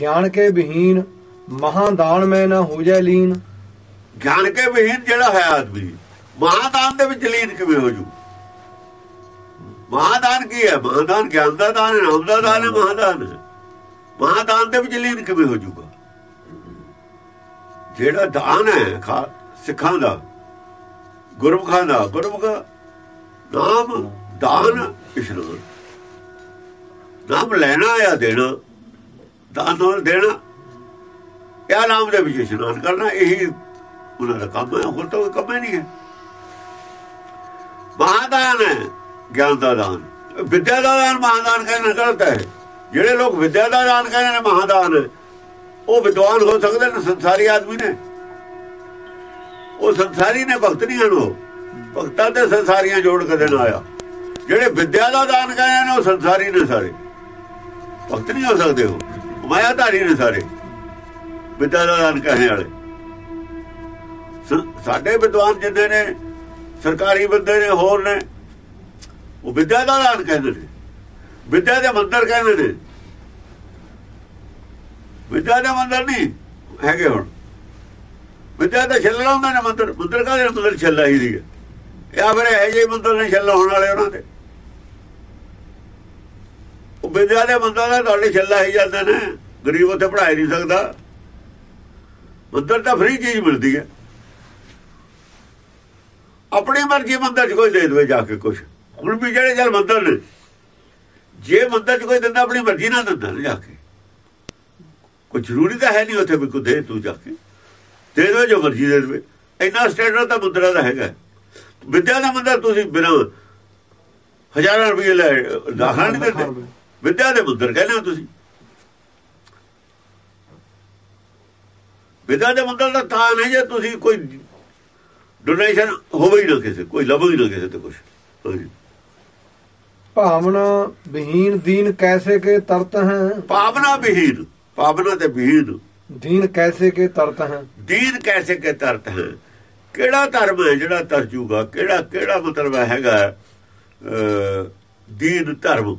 ਗਿਆਨ ਕੇ ਵਿਹੀਨ ਮਹਾਂ ਦਾਨ ਮੈਂ ਨਾ ਹੁਜੈ ਲੀਨ। ਗਿਆਨ ਕੇ ਵਿਹੀਨ ਜਿਹੜਾ ਹੈ ਆਦਮੀ ਮਹਾਦਾਨ ਦੇ ਵਿੱਚ ਲੀਨ ਕਿਵੇਂ ਹੋ ਜੂ? ਮਹਾਦਾਨ ਕੀ ਹੈ? ਮਹਾਦਾਨ ਗਿਆਨ ਦਾ ਦਾਨ ਨਾਮ ਦਾ ਦਾਨ ਹੈ, ਮਹਾਦਾਨ ਮਹਾਦਾਨ ਦੇ ਵਿੱਚ ਲੀਨ ਕਿਵੇਂ ਹੋ ਜੂਗਾ ਜਿਹੜਾ ਦਾਨ ਹੈ ਸਿੱਖਾਂ ਦਾ, ਗੁਰਮੁਖਾਂ ਦਾ, ਗੁਰਮੁਖ ਨਾਮ ਦਾਨ ਇਸ਼ਨਾਨ। ਨਾਮ ਲੈਣਾ ਜਾਂ ਦੇਣਾ, ਦਾਨ ਨਾਲ ਦੇਣਾ। ਇਹ ਨਾਮ ਦੇ ਵਿੱਚ ਇਸ਼ਨਾਨ ਕਰਨਾ, ਇਹੀ ਉਹਨਾਂ ਦਾ ਕੰਮ ਹੈ। ਹੋਰ ਤਾਂ ਕੋਈ ਕੰਮ ਨਹੀਂ ਹੈ। ਮਹਾਦਾਨ ਹੈ। ਗਿਆਨ ਦਾ ਦਾਨ। ਵਿਦਿਆ ਦਾ ਦਾਨ ਮਹਾਦਾਨ ਕਹਿਣਾ ਗਲਤ ਹੈ। ਜਿਹੜੇ ਲੋਕ ਵਿਦਿਆ ਦਾ ਦਾਨ ਕਹਿੰਦੇ ਨੇ, ਮਹਾਦਾਨ, ਉਹ ਵਿਦਵਾਨ ਹੋ ਸਕਦੇ ਨੇ, ਸੰਸਾਰੀ ਆਦਮੀ ਨੇ। ਉਹ ਸੰਸਾਰੀ ਨੇ, ਭਗਤ ਨਹੀਂ ਹਨ ਉਹ। ਭਗਤਾਂ ਤੇ ਸੰਸਾਰੀਆਂ ਜੋੜ ਕਦੇ ਨਾ ਆਇਆ। ਜਿਹੜੇ ਵਿਦਿਆ ਦਾ ਦਾਨ ਕਹਿੰਦੇ ਨੇ, ਉਹ ਸੰਸਾਰੀ ਨੇ ਸਾਰੇ। ਭਗਤ ਨਹੀਂ ਹੋ ਸਕਦੇ ਉਹ। ਮਾਇਆ ਧਾਰੀ ਨੇ ਸਾਰੇ। ਵਿਦਿਆ ਦਾ ਦਾਨ ਕਹਿਣ ਵਾਲੇ। ਸਾਡੇ ਵਿਦਵਾਨ ਜਿੰਨੇ ਨੇ, ਸਰਕਾਰੀ ਬੰਦੇ ਨੇ, ਹੋਰ ਨੇ ਉਹ ਵਿਦਿਆ ਦਾ ਦਾਨ ਕਹਿੰਦੇ ਨੇ। ਵਿਦਿਆ ਦੇ ਮੰਦਰ ਕਹਿੰਦੇ ਨੇ। ਵਿਦਿਆ ਦੇ ਮੰਦਰ ਨਹੀਂ ਹੈਗੇ ਹੁਣ। ਵਿਦਿਆ ਦਾ ਛੱਲਣਾ ਹੁੰਦਾ ਨੇ ਮੰਦਰ। ਮੰਦਰ ਕਾਹਦੇ ਮੰਦਰ ਛੱਲਾ ਹੀ ਦੀ ਹੈ? ਇਹ ਫਿਰ ਇਹ ਜਿਹੇ ਮੰਦਰ ਨੇ ਛੱਲਾ ਹੋਣ ਵਾਲੇ ਉਹਨਾਂ ਦੇ। ਉਹ ਵਿਦਿਆ ਦੇ ਮੰਦਰ ਦਾ ਤੁਹਾਡੇ ਛੱਲਾ ਹੀ ਜਾਂਦੇ ਨੇ। ਗਰੀਬ ਉੱਥੇ ਪੜ੍ਹਾਈ ਨਹੀਂ ਸਕਦਾ। ਮੰਦਰ ਤਾਂ ਫ੍ਰੀ ਚੀਜ਼ ਮਿਲਦੀ ਹੈ। ਆਪਣੀ ਮਰਜ਼ੀ ਮੰਦਰ 'ਚ ਕੋਈ ਦੇ ਦੇਵੇ ਜਾ ਕੇ ਕੁਝ ਹੁਣ ਵੀ ਜਿਹੜੇ ਚੱਲ ਮੰਦਰ ਨੇ। ਜੇ ਮੰਦਰ 'ਚ ਕੋਈ ਦਿੰਦਾ ਆਪਣੀ ਮਰਜ਼ੀ ਨਾਲ ਦਿੰਦਾ ਜਾ ਕੇ। ਕੋਈ ਜ਼ਰੂਰੀ ਤਾਂ ਹੈ ਨਹੀਂ ਉੱਥੇ ਵੀ ਕੋਈ ਦੇ ਤੂੰ ਜਾ ਕੇ। ਦੇ ਦੇ ਜੋ ਮਰਜ਼ੀ ਦੇ ਦੇਵੇ। ਇੰਨਾ ਸਟੈਂਡਰਡ ਤਾਂ ਮੰਦਰਾਂ ਦਾ ਹੈਗਾ। ਵਿਦਿਆ ਦਾ ਮੰਦਰ ਤੁਸੀਂ ਬਿਨਾਂ ਹਜ਼ਾਰਾਂ ਰੁਪਏ ਲੈ ਦਾਖਲਾ ਨਹੀਂ ਦਿੰਦੇ। ਵਿਦਿਆ ਦੇ ਮੰਦਰ ਕਹਿੰਦੇ ਹੋ ਤੁਸੀਂ। ਵਿਦਿਆ ਦੇ ਮੰਦਰ ਦਾ ਤਾਂ ਨਹੀਂ ਜੇ ਤੁਸੀਂ ਕੋਈ ਡੋਨੇਸ਼ਨ ਹੋਵੇ ਹੀ ਨਾ ਕਿਸੇ ਕੋਈ ਲੱਭੋ ਹੀ ਨਾ ਕਿਸੇ ਤੇ ਕੁਝ ਹਾਂਜੀ। ਭਾਵਨਾ ਵਿਹੀਨ ਦੀਨ ਕੈਸੇ ਕੇ ਤਰਤ ਹੈ? ਪਾਵਨਾ ਵਿਹੀਨ ਪਾਵਨਾ ਤੇ ਵਿਹੀਨ ਦੀਨ ਕੈਸੇ ਕੇ ਤਰਤ ਹੈ? ਦੀਨ ਕੈਸੇ ਕੇ ਤਰਤ ਹੈ? ਕਿਹੜਾ ਧਰਮ ਹੈ ਜਿਹੜਾ ਤਰਜੂਗਾ? ਕਿਹੜਾ ਕਿਹੜਾ ਮਤਲਬ ਹੈਗਾ ਦੀਨ ਧਰਮ?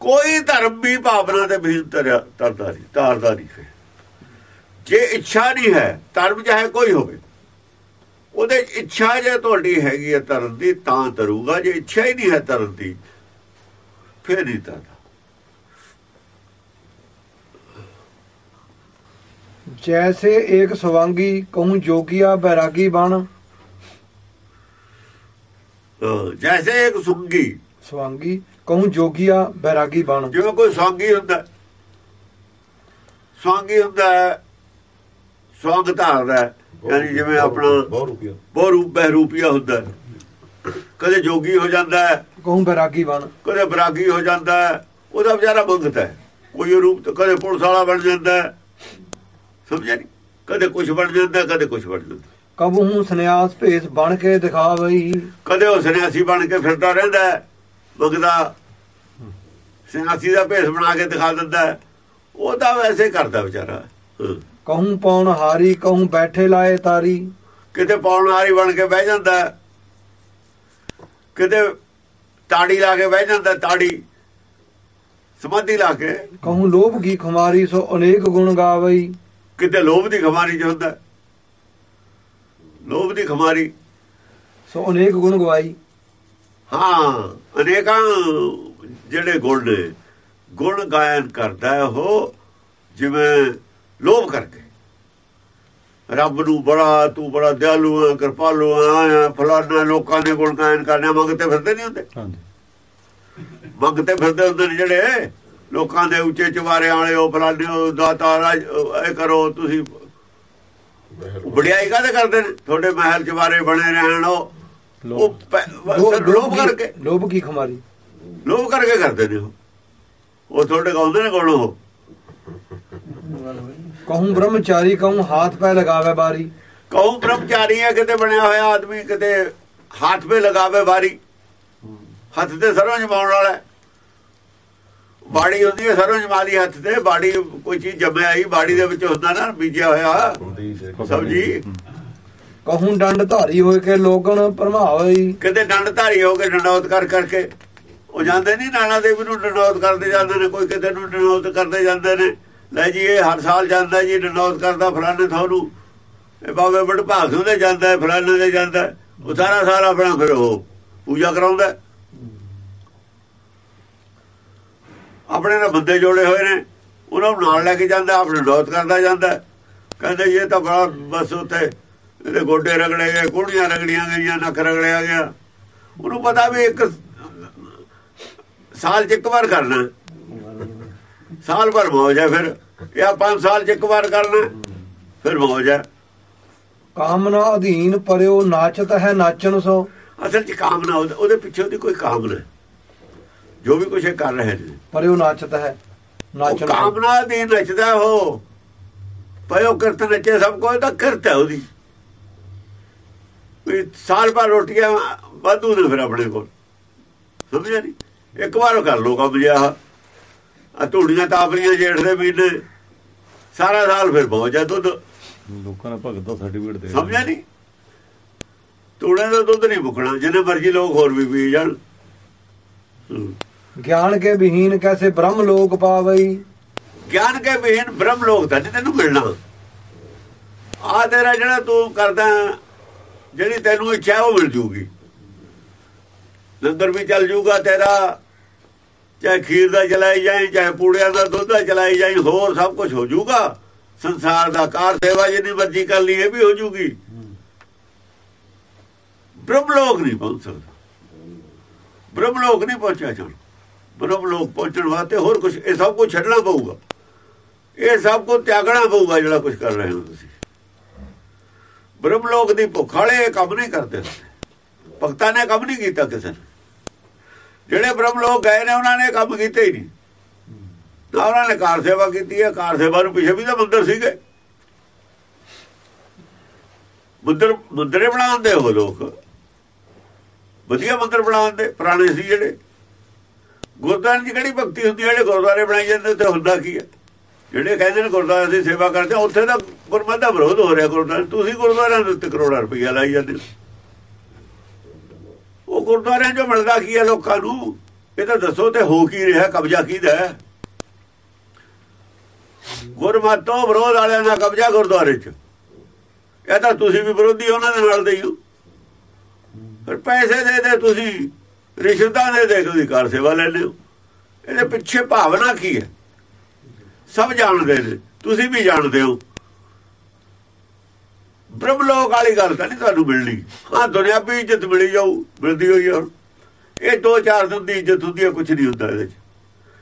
ਕੋਈ ਧਰਮ ਵੀ ਭਾਵਨਾ ਤੇ ਵਿਹੀਨ ਤਰਦਾ ਨਹੀਂ ਤਾਰਦਾ ਨਹੀਂ। ਜੇ ਇੱਛਾ ਨਹੀਂ ਹੈ ਧਰਮ ਚਾਹੇ ਕੋਈ ਹੋਵੇ ਉਹਦੇ ਇੱਛਾ ਜੇ ਤੁਹਾਡੀ ਹੈਗੀ ਹੈ ਤਰਨ ਦੀ ਤਾਂ ਤਰੂਗਾ। ਜੇ ਇੱਛਾ ਹੀ ਨਹੀਂ ਹੈ ਤਰਨ ਦੀ ਫਿਰ ਨਹੀਂ ਤਰਦਾ ਜੈਸੇ ਏਕ ਸਵਾਂਗੀ ਕਹੂੰ ਜੋਗੀਆ ਬੈਰਾਗੀ ਬਣ। ਜੈਸੇ ਇੱਕ ਸੁੰਗੀ ਸਵਾਂਗੀ ਕਹੂੰ ਜੋਗੀਆ ਬੈਰਾਗੀ ਬਣ। ਜਿਵੇਂ ਕੋਈ ਸੌਂਗੀ ਹੁੰਦਾ ਸੌਂਗੀ ਹੁੰਦਾ ਸੌਂਗ ਧਾਰਦਾ। ਯਾਨੀ ਜਿਵੇਂ ਆਪਣਾ ਰੁਪਿਆ ਬਹੁ ਰੂਪ ਬਹਿਰੂਪੀਆ ਹੁੰਦਾ ਹੈ। ਕਦੇ ਜੋਗੀ ਹੋ ਜਾਂਦਾ ਹੈ ਕਹੂੰ ਬੈਰਾਗੀ ਬਣ। ਕਦੇ ਬਰਾਗੀ ਹੋ ਜਾਂਦਾ ਹੈ ਉਹਦਾ ਵਿਚਾਰਾ ਮੰਗਤਾ ਹੈ। ਕੋਈ ਰੂਪ ਤੇ ਕਦੇ ਪੁਲਿਸ ਵਾਲਾ ਬਣ ਜਾਂਦਾ ਹੈ। ਸਮਝਿਆ ਨਹੀਂ ਕਦੇ ਕੁਝ ਬਣ ਜਾਂਦਾ ਕਦੇ ਕੁਝ ਬਣ ਜਾਂਦਾ ਕਬਹੂ ਸੰਨਿਆਸ ਭੇਸ ਬਣ ਕੇ ਦਿਖਾਵਈ। ਕਦੇ ਉਹ ਸੰਨਿਆਸੀ ਬਣ ਕੇ ਫਿਰਦਾ ਰਹਿੰਦਾ ਹੈ ਮੰਗਦਾ ਸੰਨਿਆਸੀ ਦਾ ਭੇਸ ਬਣਾ ਕੇ ਦਿਖਾ ਦਿੰਦਾ ਹੈ। ਉਹ ਤਾਂ ਵੈਸੇ ਕਰਦਾ ਵਿਚਾਰਾ। ਹਾਂ। ਕਹੂੰ ਪੌਣ ਹਾਰੀ ਕਹੂੰ ਬੈਠੇ ਲਾਏ ਤਾਰੀ। ਕਿਤੇ ਪੌਣ ਹਾਰੀ ਬਣ ਕੇ ਬਹਿ ਜਾਂਦਾ। ਕਿਤੇ ਤਾੜੀ ਲਾ ਕੇ ਬਹਿ ਜਾਂਦਾ ਤਾੜੀ। ਸਮਾਧੀ ਲਾ ਕੇ। ਕਹੂੰ ਲੋਭ ਕੀ ਖੁਮਾਰੀ ਸੋ ਅਨੇਕ ਗੁਣ ਗਾਵਈ। ਕਿਤੇ ਲੋਭ ਦੀ ਖਮਾਰੀ ਚ ਹੁੰਦਾ। ਲੋਭ ਦੀ ਖਮਾਰੀ। ਸੋ ਅਨੇਕ ਗੁਣ ਗਵਾਈ। ਹਾਂ ਅਨੇਕਾਂ ਜਿਹੜੇ ਗੁਣ ਨੇ ਗੁਣ ਗਾਇਨ ਕਰਦਾ ਹੈ ਉਹ ਜਿਵੇਂ ਲੋਭ ਕਰਕੇ। ਰੱਬ ਨੂੰ ਬੜਾ ਤੂੰ ਬੜਾ ਦਿਆਲੂ ਹੈ ਕਿਰਪਾਲੂ ਹੈ ਆਇਆ ਫਲਾਣਾ ਲੋਕਾਂ ਦੇ ਗੁਣ ਗਾਇਨ ਕਰਨੇ ਮੰਗਤੇ ਫਿਰਦੇ ਨਹੀਂ ਹੁੰਦੇ। ਹਾਂਜੀ। ਮੰਗਤੇ ਫਿਰਦੇ ਹੁੰਦੇ ਨੇ ਜਿਹੜੇ ਲੋਕਾਂ ਦੇ ਉੱਚੇ ਚਵਾਰੇ ਵਾਲੇ ਉਹ ਫਲਾਣੇ ਉਹ ਦਾਤਾ ਇਹ ਕਰੋ ਤੁਸੀਂ ਵਡਿਆਈ ਕਾਹਦੇ ਕਰਦੇ ਨੇ? ਤੁਹਾਡੇ ਮਹਿਲ ਚਵਾਰੇ ਬਣੇ ਰਹਿਣ ਉਹ ਲੋਭ। ਕਰਕੇ। ਲੋਭ ਕੀ ਖੁਮਾਰੀ? ਲੋਭ ਕਰਕੇ ਕਰਦੇ ਨੇ ਉਹ। ਤੁਹਾਡੇ ਗਾਉਂਦੇ ਨੇ ਕੋਣ ਉਹ? ਕਹੂੰ ਬ੍ਰਹਮਚਾਰੀ ਕਹੂੰ ਹਾਥ ਪੈ ਲਗਾਵੇ ਬਾਰੀ ਕਹੂੰ ਬ੍ਰਹਮਚਾਰੀ ਹੈ ਕਿਤੇ ਬਣਿਆ ਹੋਇਆ ਆਦਮੀ ਕਿਤੇ ਹੱਥ 'ਤੇ ਲਗਾਵੇ ਵਾਰੀ। ਹੱਥ ਤੇ ਸਰੋਂ ਜਮਾਉਣ ਵਾਲਾ ਹੈ। ਬਾੜੀ ਹੁੰਦੀ ਹੈ ਸਰੋਂ ਜਮਾ ਲਈ ਹੱਥ ਤੇ। ਬਾੜੀ ਕੋਈ ਚੀਜ਼ ਜੰਮਿਆ ਆਈ ਬਾੜੀ ਦੇ ਵਿੱਚ ਹੁੰਦਾ ਨਾ ਬੀਜਿਆ ਹੋਇਆ। ਸਬਜੀ ਕਹੂੰ ਡੰਡ ਧਾਰੀ ਹੋਏ ਕੇ ਲੋਗਣ ਭਰਮਾਵਈ। ਕਿਤੇ ਡੰਡ ਧਾਰੀ ਹੋ ਕੇ ਡੰਡੌਤ ਕਰ ਕਰਕੇ। ਉਹ ਜਾਂਦੇ ਨਹੀਂ ਨਾਨਾ ਦੇਵੀ ਨੂੰ ਡੰਡੌਤ ਕਰਦੇ ਜਾਂਦੇ ਨੇ ਕੋਈ ਕਿਤੇ ਨੂੰ ਡੰਡੌਤ ਕਰਦੇ ਜਾਂਦੇ ਨੇ। ਲੈ ਜੀ ਇਹ ਹਰ ਸਾਲ ਜਾਂਦਾ ਜੀ ਡੰਡੌਤ ਕਰਦਾ ਫਲਾਣੇ ਤੁਹਾਨੂੰ ਇਹ ਬਾਬੇ ਬੜ ਭਾਗੋਂ ਦੇ ਜਾਂਦਾ ਹੈ, ਫਲਾਣੇ ਦੇ ਜਾਂਦਾ। ਉਹ ਸਾਰਾ ਸਾਲ ਆਪਣਾ ਫਿਰ ਉਹ ਪੂਜਾ ਕਰਾਉਂਦਾ। ਆਪਣੇ ਨਾਲ ਬੰਦੇ ਜੋੜੇ ਹੋਏ ਨੇ। ਉਹਨਾਂ ਨੂੰ ਨਾਲ ਲੈ ਕੇ ਜਾਂਦਾ ਆਪਣੇ ਡੰਡੌਤ ਕਰਦਾ ਜਾਂਦਾ। ਕਹਿੰਦੇ ਜੀ ਇਹ ਤਾਂ ਬੜਾ ਬਸ ਉੱਥੇ ਇਹਦੇ ਗੋਡੇ ਰਗੜੇ ਗਏ ਕੁੜੀਆਂ ਰਗੜੀਆਂ ਗਈਆਂ ਨੱਕ ਰਗੜਿਆ ਗਿਆ। ਉਹਨੂੰ ਪਤਾ ਵੀ ਇੱਕ ਸਾਲ ਚ ਇੱਕ ਵਾਰ ਕਰਨਾ। ਸਾਲ ਭਰ ਮੌਜ ਹੈ ਫਿਰ। ਜਾਂ ਪੰਜ ਸਾਲ ਚ ਇੱਕ ਵਾਰ ਕਰਨਾ ਫਿਰ ਮੌਜ ਹੈ। ਕਾਮਨਾ ਅਧੀਨ ਪਰਿਓ ਨਾਚਤ ਹੈ ਨਾਚਣ ਸੋ। ਅਸਲ ਚ ਕਾਮਨਾ ਉਹਦੇ- ਪਿੱਛੇ ਉਹਦੀ ਕੋਈ ਕਾਮਨਾ। ਜੋ ਵੀ ਕੁਝ ਇਹ ਕਰ ਰਹੇ ਨੇ। ਪਰ ਉਹ ਨਾਚਦਾ ਹੈ ਨਾਚਣ ਕਾਮਨਾ ਦੀ ਨੱਚਦਾ ਹੋ ਪਇਓ ਕਰਤ ਨੱਚੇ ਸਭ ਕੋਈ ਤਾਂ ਕਰਤ ਹੈ ਉਹਦੀ। ਵੀ ਸਾਲ ਬਾਅਦ ਰੋਟੀਆਂ ਵਾਧੂ ਨੇ ਫਿਰ ਆਪਣੇ ਕੋਲ। ਸਮਝਿਆ ਨਹੀਂ ਇੱਕ ਵਾਰ ਕਰ ਲੋ ਕੰਮ ਜਿਆ ਆ ਧੂੜੀਆਂ ਤਾਪਰੀਆਂ ਜੇਠ ਦੇ। ਮਹੀਨੇ ਸਾਰਾ ਸਾਲ ਫਿਰ ਬਹੁਤ ਜਾ ਦੁੱਧ। ਲੋਕਾਂ ਨੇ ਭਗਤ ਦਾ ਸਰਟੀਫਿਕੇਟ ਦੇ ਸਮਝਿਆ ਨਹੀਂ ਧੂੜੇ ਦਾ ਦੁੱਧ ਨਹੀਂ ਮੁੱਕਣਾ ਜਿੰਨੇ ਮਰਜ਼ੀ ਲੋਕ ਹੋਰ ਵੀ ਪੀ ਜਾਣ। ਗਿਆਨ ਕੇ ਵਿਹੀਨ ਕੈਸੇ ਬ੍ਰਹਮ ਲੋਕ ਪਾਵਈ। ਗਿਆਨ ਕੇ ਬਿਨ ਬ੍ਰਹਮ ਲੋਕ ਤਾਂ ਨਹੀਂ ਤੈਨੂੰ ਮਿਲਣਾ। ਆ ਤੇਰਾ ਜਿਹੜਾ ਤੂੰ ਕਰਦਾ ਜਿਹੜੀ ਤੈਨੂੰ ਇੱਛਾ ਉਹ ਮਿਲ ਜੂਗੀ। ਲੰਗਰ ਵੀ ਚੱਲ ਜੂਗਾ ਤੇਰਾ। ਚਾਹੇ ਖੀਰ ਦਾ ਚਲਾਈ ਜਾਈ, ਚਾਹੇ ਪੂੜਿਆਂ ਦਾ ਦੁੱਧ ਦਾ ਚਲਾਈ ਜਾਏ ਹੋਰ ਸਭ ਕੁਝ ਹੋ ਜੂਗਾ ਸੰਸਾਰ ਦਾ ਕਾਰ ਸੇਵਾ ਜਿੰਨੀ ਮਰਜ਼ੀ ਕਰ ਲਈ, ਇਹ ਵੀ ਹੋ ਜੂਗੀ ਬ੍ਰਹਮ ਲੋਕ ਨਹੀਂ ਪਹੁੰਚ ਸਕਦਾ। ਬ੍ਰਹਮ ਲੋਕ ਨਹੀਂ ਪਹੁੰਚਿਆ ਚਲ। ਬ੍ਰਹਮ ਲੋਕ ਪਹੁੰਚਣ ਵਾਸਤੇ ਹੋਰ ਕੁਝ ਇਹ ਸਭ ਕੁਝ ਛੱਡਣਾ ਪਊਗਾ। ਇਹ ਸਭ ਕੁਝ ਤਿਆਗਣਾ ਪਊਗਾ ਜਿਹੜਾ ਕੁਝ ਕਰ ਰਹੇ ਹੋ ਤੁਸੀਂ। ਬ੍ਰਹਮ ਲੋਕ ਦੀ ਭੁੱਖ ਵਾਲੇ ਇਹ ਕੰਮ ਨਹੀਂ ਕਰਦੇ। ਭਗਤਾਂ ਨੇ ਕੰਮ ਨਹੀਂ ਕੀਤਾ ਕਿਸੇ ਨੇ। ਜਿਹੜੇ ਬ੍ਰਹਮ ਲੋਕ ਗਏ ਨੇ ਉਹਨਾਂ ਨੇ ਕੰਮ ਕੀਤੇ ਹੀ ਨਹੀਂ। ਨਾ ਉਹਨਾਂ ਨੇ ਕਾਰ ਸੇਵਾ ਕੀਤੀ ਹੈ ਕਾਰ ਸੇਵਾ ਨੂੰ ਪਿੱਛੇ ਵੀ ਤਾਂ ਮੰਦਰ ਸੀਗੇ। ਮੰਦਰ ਮੰਦਰੇ ਬਣਾਉਂਦੇ ਉਹ ਲੋਕ। ਵਧੀਆ ਮੰਦਰ ਬਣਾਉਂਦੇ ਪੁਰਾਣੇ ਸੀ ਜਿਹੜੇ। ਗੁਰਦੁਆਰੇ ਦੀ ਕਿਹੜੀ ਭਗਤੀ ਹੁੰਦੀ ਹੈ? ਜਿਹੜੇ ਗੁਰਦੁਆਰੇ ਬਣਾਈ ਜਾਂਦੇ ਤੇ ਹੁੰਦਾ ਕੀ ਹੈ? ਜਿਹੜੇ ਕਹਿੰਦੇ ਨੇ ਗੁਰਦੁਆਰੇ ਦੀ ਸੇਵਾ ਕਰਦੇ ਆ, ਉੱਥੇ ਤਾਂ ਗੁਰਮਤਿ ਦਾ ਵਿਰੋਧ ਹੋ ਰਿਹਾ ਗੁਰਦੁਆਰੇ। ਤੁਸੀਂ ਗੁਰਦੁਆਰਿਆਂ ਦੇ ਉੱਤੇ ਕਰੋੜਾਂ ਰੁਪਈਆ ਲਾਈ ਜਾਂਦੇ ਉਹ ਗੁਰਦੁਆਰਿਆਂ 'ਚੋਂ ਮਿਲਦਾ ਕੀ ਹੈ ਲੋਕਾਂ ਨੂੰ? ਇਹ ਤਾਂ ਦੱਸੋ ਤੇ ਹੋ ਕੀ ਰਿਹਾ, ਕਬਜ਼ਾ ਕਿਹਦਾ ਹੈ? ਗੁਰਮਤੋਂ ਵਿਰੋਧ ਵਾਲਿਆਂ ਦਾ ਕਬਜ਼ਾ ਗੁਰਦੁਆਰੇ 'ਚ। ਇਹ ਤਾਂ ਤੁਸੀਂ ਵੀ ਵਿਰੋਧੀ ਉਹਨਾਂ ਦੇ ਨਾਲ ਦੇ ਹੀ ਹੋ। ਫਿਰ ਪੈਸੇ ਦੇ ਦੇ ਤੁਸੀਂ, ਰਿਸ਼ਵਤਾਂ ਦੇ ਦੇ ਤੁਸੀਂ ਕਾਰ ਸੇਵਾ ਲੈ ਲਿਓ। ਇਹਦੇ ਪਿੱਛੇ ਭਾਵਨਾ ਕੀ ਹੈ? ਸਭ ਜਾਣਦੇ ਨੇ, ਤੁਸੀਂ ਵੀ ਜਾਣਦੇ ਹੋ। ਬ੍ਰਹਮ ਲੋਕ ਵਾਲੀ ਗੱਲ ਤਾਂ ਨਹੀਂ ਤੁਹਾਨੂੰ ਮਿਲਣੀ। ਹਾਂ ਦੁਨਿਆਵੀ ਇੱਜ਼ਤ ਮਿਲੀ ਜਾਊ, ਮਿਲਦੀ ਹੋਈ ਹੁਣ। ਇਹ ਦੋ ਚਾਰ ਦਿਨ ਦੀ ਇੱਜ਼ਤ ਹੁੰਦੀ ਹੈ ਕੁਝ ਨਹੀਂ ਹੁੰਦਾ ਇਹਦੇ 'ਚ।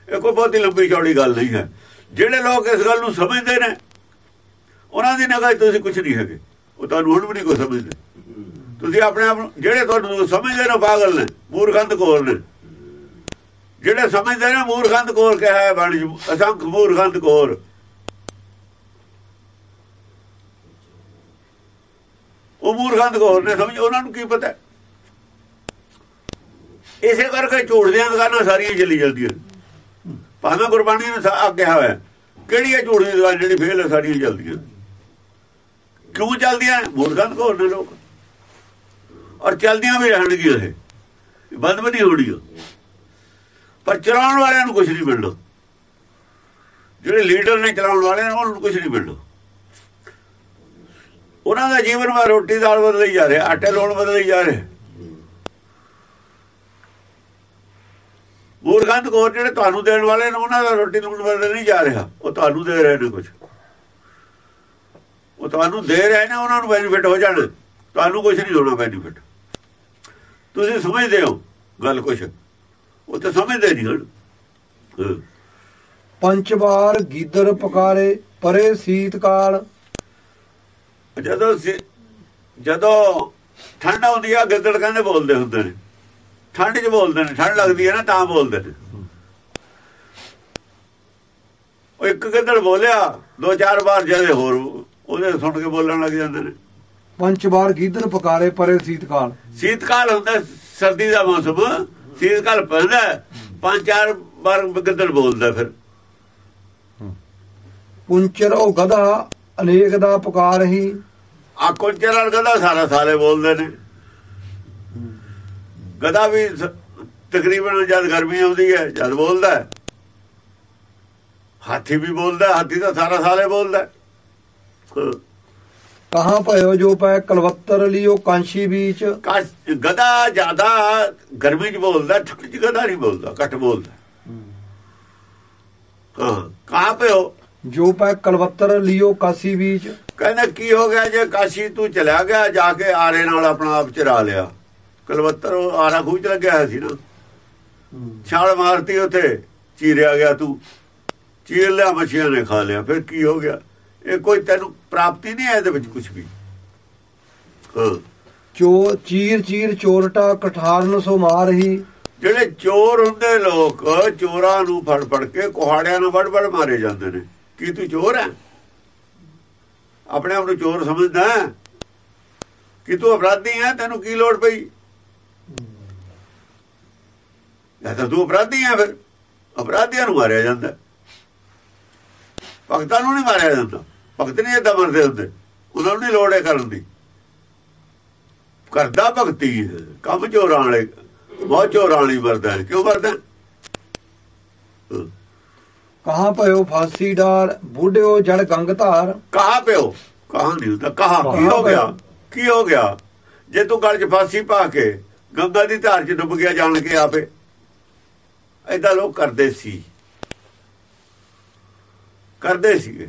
ਇਹ ਕੋਈ ਬਹੁਤੀ ਲੰਬੀ ਚੌੜੀ ਗੱਲ ਨਹੀਂ ਹੈ। ਜਿਹੜੇ ਲੋਕ ਇਸ ਗੱਲ ਨੂੰ ਸਮਝਦੇ ਨੇ, ਉਹਨਾਂ ਦੀ ਨਗਾਹ 'ਚ ਤੁਸੀਂ ਕੁਝ ਨਹੀਂ ਹੈਗੇ। ਉਹ ਤੁਹਾਨੂੰ ਹੁਣ ਵੀ ਨਹੀਂ ਕੋਈ ਸਮਝਦੇ। ਤੁਸੀਂ ਆਪਣੇ ਆਪ ਨੂੰ, ਜਿਹੜੇ ਤੁਹਾਨੂੰ ਸਮਝਦੇ ਨੇ ਪਾਗਲ ਨੇ, ਮੂਰਖੰਦ ਕੋਰ ਨੇ। ਜਿਹੜੇ ਸਮਝਦੇ ਨੇ ਮੂਰਖੰਦ ਕੋਰ ਕਿਹਾ ਹੈ ਬਾਣੀ ਅਸੰਖ ਮੂਰਖੰਦ ਕੋਰ ਉਹ ਮੂਰਖੰਦ ਕੋਰ ਨੇ, ਸਮਝ ਉਹਨਾਂ ਨੂੰ ਕੀ ਪਤਾ ਇਸੇ ਕਰਕੇ ਝੂਠ ਦੀਆਂ ਦੁਕਾਨਾਂ ਸਾਰੀਆਂ ਚੱਲੀ ਜਾਂਦੀਆਂ। ਭਾਵੇਂ ਗੁਰਬਾਣੀ ਨੇ ਸਾ- ਹੋਇਆ ਕਿਹੜੀ ਹੈ ਝੂਠ ਦੀ ਦੁਕਾਨ ਜਿਹੜੀ ਫੇਲ ਹੈ ਸਾਰੀਆਂ ਚੱਲਦੀਆਂ? ਕਿਉਂ ਚੱਲਦੀਆਂ? ਮੂਰਖੰਦ ਕੋਰ ਨੇ ਲੋਕ। ਔਰ ਚੱਲਦੀਆਂ ਵੀ ਰਹਿਣਗੀਆਂ ਇਹ। ਬੰਦ ਵੀ ਨਹੀਂ ਹੋਣੀਆਂ। ਪਰ ਚਲਾਉਣ ਵਾਲਿਆਂ ਨੂੰ ਕੁਝ ਨਹੀਂ ਮਿਲਣਾ। ਜਿਹੜੇ ਲੀਡਰ ਨੇ ਚਲਾਉਣ ਵਾਲੇ ਨੇ, ਉਹਨਾਂ ਨੂੰ ਕੁਝ ਨਹੀਂ ਮਿਲਣਾ। ਉਹਨਾਂ ਦਾ ਜੀਵਨ ਵਿੱਚ ਰੋਟੀ ਦਾਲ ਬਦਲੀ ਜਾ ਰਿਹਾ, ਆਟੇ ਲੋਣ ਬਦਲੀ ਜਾ ਰਿਹਾ। ਮੂਰਖੰਦ ਕੋਰ ਜਿਹੜੇ ਤੁਹਾਨੂੰ ਦੇਣ ਵਾਲੇ ਨੇ, ਉਹਨਾਂ ਦਾ ਰੋਟੀ ਲੂਣ ਬਦਲ ਨਹੀਂ ਜਾ ਰਿਹਾ। ਉਹ ਤੁਹਾਨੂੰ ਦੇ ਰਹੇ ਨੇ ਕੁਝ। ਉਹ ਤੁਹਾਨੂੰ ਦੇ ਰਹੇ ਨੇ, ਉਹਨਾਂ ਨੂੰ ਬੈਨੀਫਿਟ ਹੋ ਜਾਣਾ। ਤੁਹਾਨੂੰ ਕੁਝ ਨਹੀਂ ਹੋਣਾ ਬੈਨੀਫਿਟ ਤੁਸੀਂ ਸਮਝਦੇ ਹੋ ਗੱਲ ਕੁਝ ਉਹ ਤਾਂ ਸਮਝਦੇ ਨਹੀਂ ਹਨ ਹਾਂ। ਪੰਜ ਵਾਰ ਗੀਦਰ ਪੁਕਾਰੇ, ਪਰੇ ਸੀਤ ਕਾਲ ਜਦੋਂ ਜਦੋਂ ਠੰਡ ਆਉਂਦੀ ਆ ਗਿੱਦੜ ਕਹਿੰਦੇ ਬੋਲਦੇ ਹੁੰਦੇ ਨੇ। ਠੰਡ 'ਚ ਬੋਲਦੇ ਨੇ ਠੰਡ ਲੱਗਦੀ ਹੈ ਨਾ ਤਾਂ ਬੋਲਦੇ ਨੇ। ਉਹ ਇੱਕ ਗਿੱਦੜ ਬੋਲਿਆ ਦੋ ਚਾਰ ਵਾਰ ਜਿਹੜੇ ਹੋਰ ਉਹਦੇ ਸੁਣ ਕੇ ਬੋਲਣ ਲੱਗ ਜਾਂਦੇ ਨੇ। ਪੰਜ ਵਾਰ ਗੀਦਰ ਪੁਕਾਰੇ ਪਰੇ ਸੀਤ ਕਾਲ ਸ਼ੀਤਕਾਲ ਹੁੰਦਾ ਸਰਦੀ ਦਾ ਮੌਸਮ ਸ਼ੀਤਕਾਲ ਪੈਂਦਾ ਪੰਜ ਚਾਰ ਵਾਰ ਗਿੱਦੜ ਬੋਲਦਾ ਫਿਰ। ਪੁੰਚਰ ਉਹ ਗਧਾ ਅਨੇਕ ਦਾ ਪੁਕਾਰ ਹੀ। ਆ ਕੁੰਚਰ ਵਾਲ ਗਦਾ ਸਾਰਾ ਸਾਲੇ ਬੋਲਦੇ ਨੇ। ਗਦਾ ਵੀ ਤਕਰੀਬਨ ਜਦ ਗਰਮੀ ਆਉਂਦੀ ਹੈ ਜਦ ਬੋਲਦਾ ਹੈ। ਹਾਥੀ ਵੀ ਬੋਲਦਾ ਹਾਥੀ ਤਾਂ ਸਾਰਾ ਸਾਲੇ ਬੋਲਦਾ। ਕਹਾਂ ਭਇਓ ਜੋ ਪੈ ਕਲਵੱਤਰ ਲਿਓ ਕਾਂਸ਼ੀ ਵਿੱਚ ਗਦਾ ਜ਼ਿਆਦਾ ਗਰਮੀ 'ਚ ਬੋਲਦਾ ਠੰਡ 'ਚ ਗਦਾ ਨਹੀਂ ਬੋਲਦਾ ਘੱਟ ਬੋਲਦਾ। ਹਾਂ ਕਹਾਂ ਜੋ ਪੈ ਕਲਵੱਤਰ ਲਿਓ ਕਾਸੀ ਵਿੱਚ ਕਹਿੰਦਾ ਕੀ ਹੋ ਗਿਆ ਜੇ ਕਾਸ਼ੀ ਤੂੰ ਚਲਾ ਗਿਆ ਜਾ ਕੇ ਆਰੇ ਨਾਲ ਆਪਣਾ ਆਪ ਚਰਾ ਲਿਆ? ਕਲਵੱਤਰ ਉਹ ਆਰਾ ਖੂਚ ਲੱਗਿਆ ਹੋਇਆ ਸੀ ਨਾ। ਛਾਲ ਮਾਰਤੀ ਉਥੇ ਚੀਰਿਆ ਗਿਆ ਤੂੰ। ਚੀਰ ਲਿਆ ਮੱਛੀਆਂ ਨੇ ਖਾ ਲਿਆ। ਫਿਰ ਕੀ ਹੋ ਗਿਆ? ਇਹ ਕੋਈ ਤੈਨੂੰ ਪ੍ਰਾਪਤੀ ਨਹੀਂ ਹੈ ਇਹਦੇ ਵਿੱਚ ਕੁਝ ਵੀ। ਹਾਂ। ਚੋ ਚੀਰ ਚੀਰ ਚੋਰਟਾ ਕਠਾਰਨ ਸੋ ਮਾਰਹੀ। ਜਿਹੜੇ ਚੋਰ ਹੁੰਦੇ ਲੋਕ ਚੋਰਾਂ ਨੂੰ ਫੜ ਫੜ ਕੇ ਕੁਹਾੜਿਆਂ ਨਾਲ ਵੱਢ ਵੱਢ ਮਾਰੇ ਜਾਂਦੇ ਨੇ। ਕੀ ਤੂੰ ਚੋਰ ਹੈ? ਆਪਣੇ ਆਪ ਨੂੰ ਚੋਰ ਸਮਝਦਾ ਕਿ ਤੂੰ ਅਪਰਾਧੀ ਹੈ, ਤੈਨੂੰ ਕੀ ਲੋੜ ਪਈ? ਜਾਂ ਤਾਂ ਤੂੰ ਅਪਰਾਧੀ ਹੈ ਫਿਰ। ਅਪਰਾਧੀਆਂ ਨੂੰ ਮਾਰਿਆ ਜਾਂਦਾ ਭਗਤਾਂ ਨੂੰ ਨਹੀਂ ਮਾਰਿਆ ਜਾਂਦਾ। ਭਗਤ ਨਹੀਂ ਏਦਾਂ ਮਰਦੇ ਹੁੰਦੇ। ਉਹਨਾਂ ਨੂੰ ਨਹੀਂ ਲੋੜ ਹੈ ਕਰਨ ਦੀ। ਕਰਦਾ ਭਗਤੀ ਕੰਮ ਚੋਰਾਂ ਵਾਲੇ, ਬਹੁਤ ਚੋਰਾਂ ਵਾਲੀ ਮਰਦਾ ਕਿਉਂ ਮਰਦਾ ਕਹਾਂ ਭਇਓ ਫਾਸੀ ਡਾਰ ਬੁੱਢਿਓ ਜੜ ਗੰਗ ਧਾਰ। ਕਹਾ ਪਿਓ ਕਹਾ ਨਹੀਂ ਹੁੰਦਾ ਕਹਾ? ਕੀ ਹੋ ਗਿਆ? ਕੀ ਹੋ ਗਿਆ? ਜੇ ਤੂੰ ਗਲ 'ਚ ਫਾਂਸੀ ਪਾ ਕੇ ਗੰਗਾ ਦੀ ਧਾਰ 'ਚ ਡੁੱਬ ਗਿਆ ਜਾਣ ਕੇ ਆਪੇ। ਐਦਾਂ ਲੋਕ ਕਰਦੇ ਸੀ। ਕਰਦੇ ਸੀਗੇ।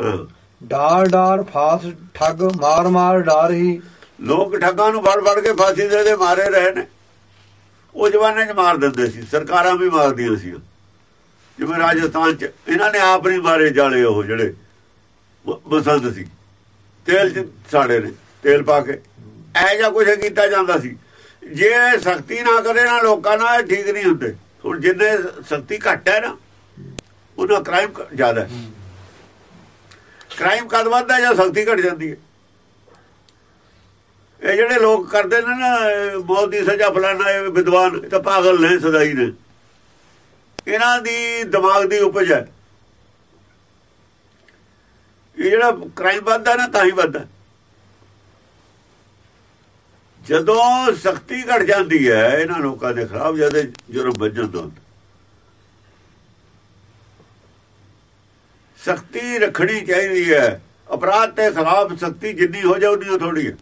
ਹਾਂ। ਡਾਰ ਡਾਰ ਫਾਸ ਠੱਗ ਮਾਰ ਮਾਰ ਡਾਰ ਹੀ। ਲੋਕ ਠੱਗਾਂ ਨੂੰ ਫੜ ਫੜ ਕੇ ਫਾਂਸੀ ਦੇ ਦੇ ਮਾਰੇ ਰਹੇ ਨੇ। ਉਹ ਜਵਾਨਾਂ 'ਚ ਮਾਰ ਦਿੰਦੇ ਸੀ ਸਰਕਾਰਾਂ ਵੀ ਮਾਰਦੀਆਂ ਸੀ। ਜਿਵੇਂ ਰਾਜਸਥਾਨ 'ਚ, ਇਹਨਾਂ ਨੇ ਆਪ ਨਹੀਂ ਮਾਰੇ ਜਾਲੇ ਉਹ ਜਿਹੜੇ ਬਸੰਤ ਸੀ। ਤੇਲ 'ਚ ਸਾੜੇ ਨੇ, ਤੇਲ ਪਾ ਕੇ। ਇਹ ਜਾਂ ਕੁਝ ਕੀਤਾ ਜਾਂਦਾ ਸੀ। ਜੇ ਸਖਤੀ ਨਾ ਕਰੇ ਨਾ ਲੋਕਾਂ ਨਾਲ ਠੀਕ ਨਹੀਂ ਹੁੰਦੇ। ਹੁਣ ਜਿੰਨੇ ਸਖਤੀ ਘੱਟ ਹੈ ਨਾ, ਉਹਨਾਂ ਕ੍ਰਾਈਮ ਜ਼ਿਆਦਾ ਹੈ। ਕ੍ਰਾਈਮ ਕਦ ਵੱਧਦਾ ਜਾਂ ਸਖਤੀ ਘਟ ਜਾਂਦੀ ਹੈ? ਇਹ ਜਿਹੜੇ ਲੋਕ ਕਰਦੇ ਨੇ ਨਾ, ਇਹ ਮੌਤ ਦੀ ਸਜ਼ਾ ਫਲਾਣਾ ਇਹ ਵਿਦਵਾਨ ਤਾਂ ਪਾਗਲ ਨੇ, ਸਦਾਈ ਨੇ। ਇਹਨਾਂ ਦੀ ਦਿਮਾਗ ਦੀ ਉਪਜ ਹੈ। ਇਹ ਜਿਹੜਾ ਕ੍ਰਾਈਮ ਵੱਧਦਾ ਨਾ, ਤਾਂ ਹੀ ਵੱਧਦਾ। ਜਦੋਂ ਸਖਤੀ ਘਟ ਜਾਂਦੀ ਹੈ, ਇਹਨਾਂ ਲੋਕਾਂ ਦੇ ਖਿਲਾਫ ਜਦ ਇਹ ਜੁਰਮ ਵੱਧ ਜਾਂਦਾ ਹੁੰਦਾ ਸਖਤੀ ਰੱਖਣੀ ਚਾਹੀਦੀ ਹੈ। ਅਪਰਾਧ ਦੇ ਖਿਲਾਫ ਸਖਤੀ ਜਿੰਨੀ ਹੋ ਜਾਏ ਉਨੀ ਥੋੜੀ ਹੈ।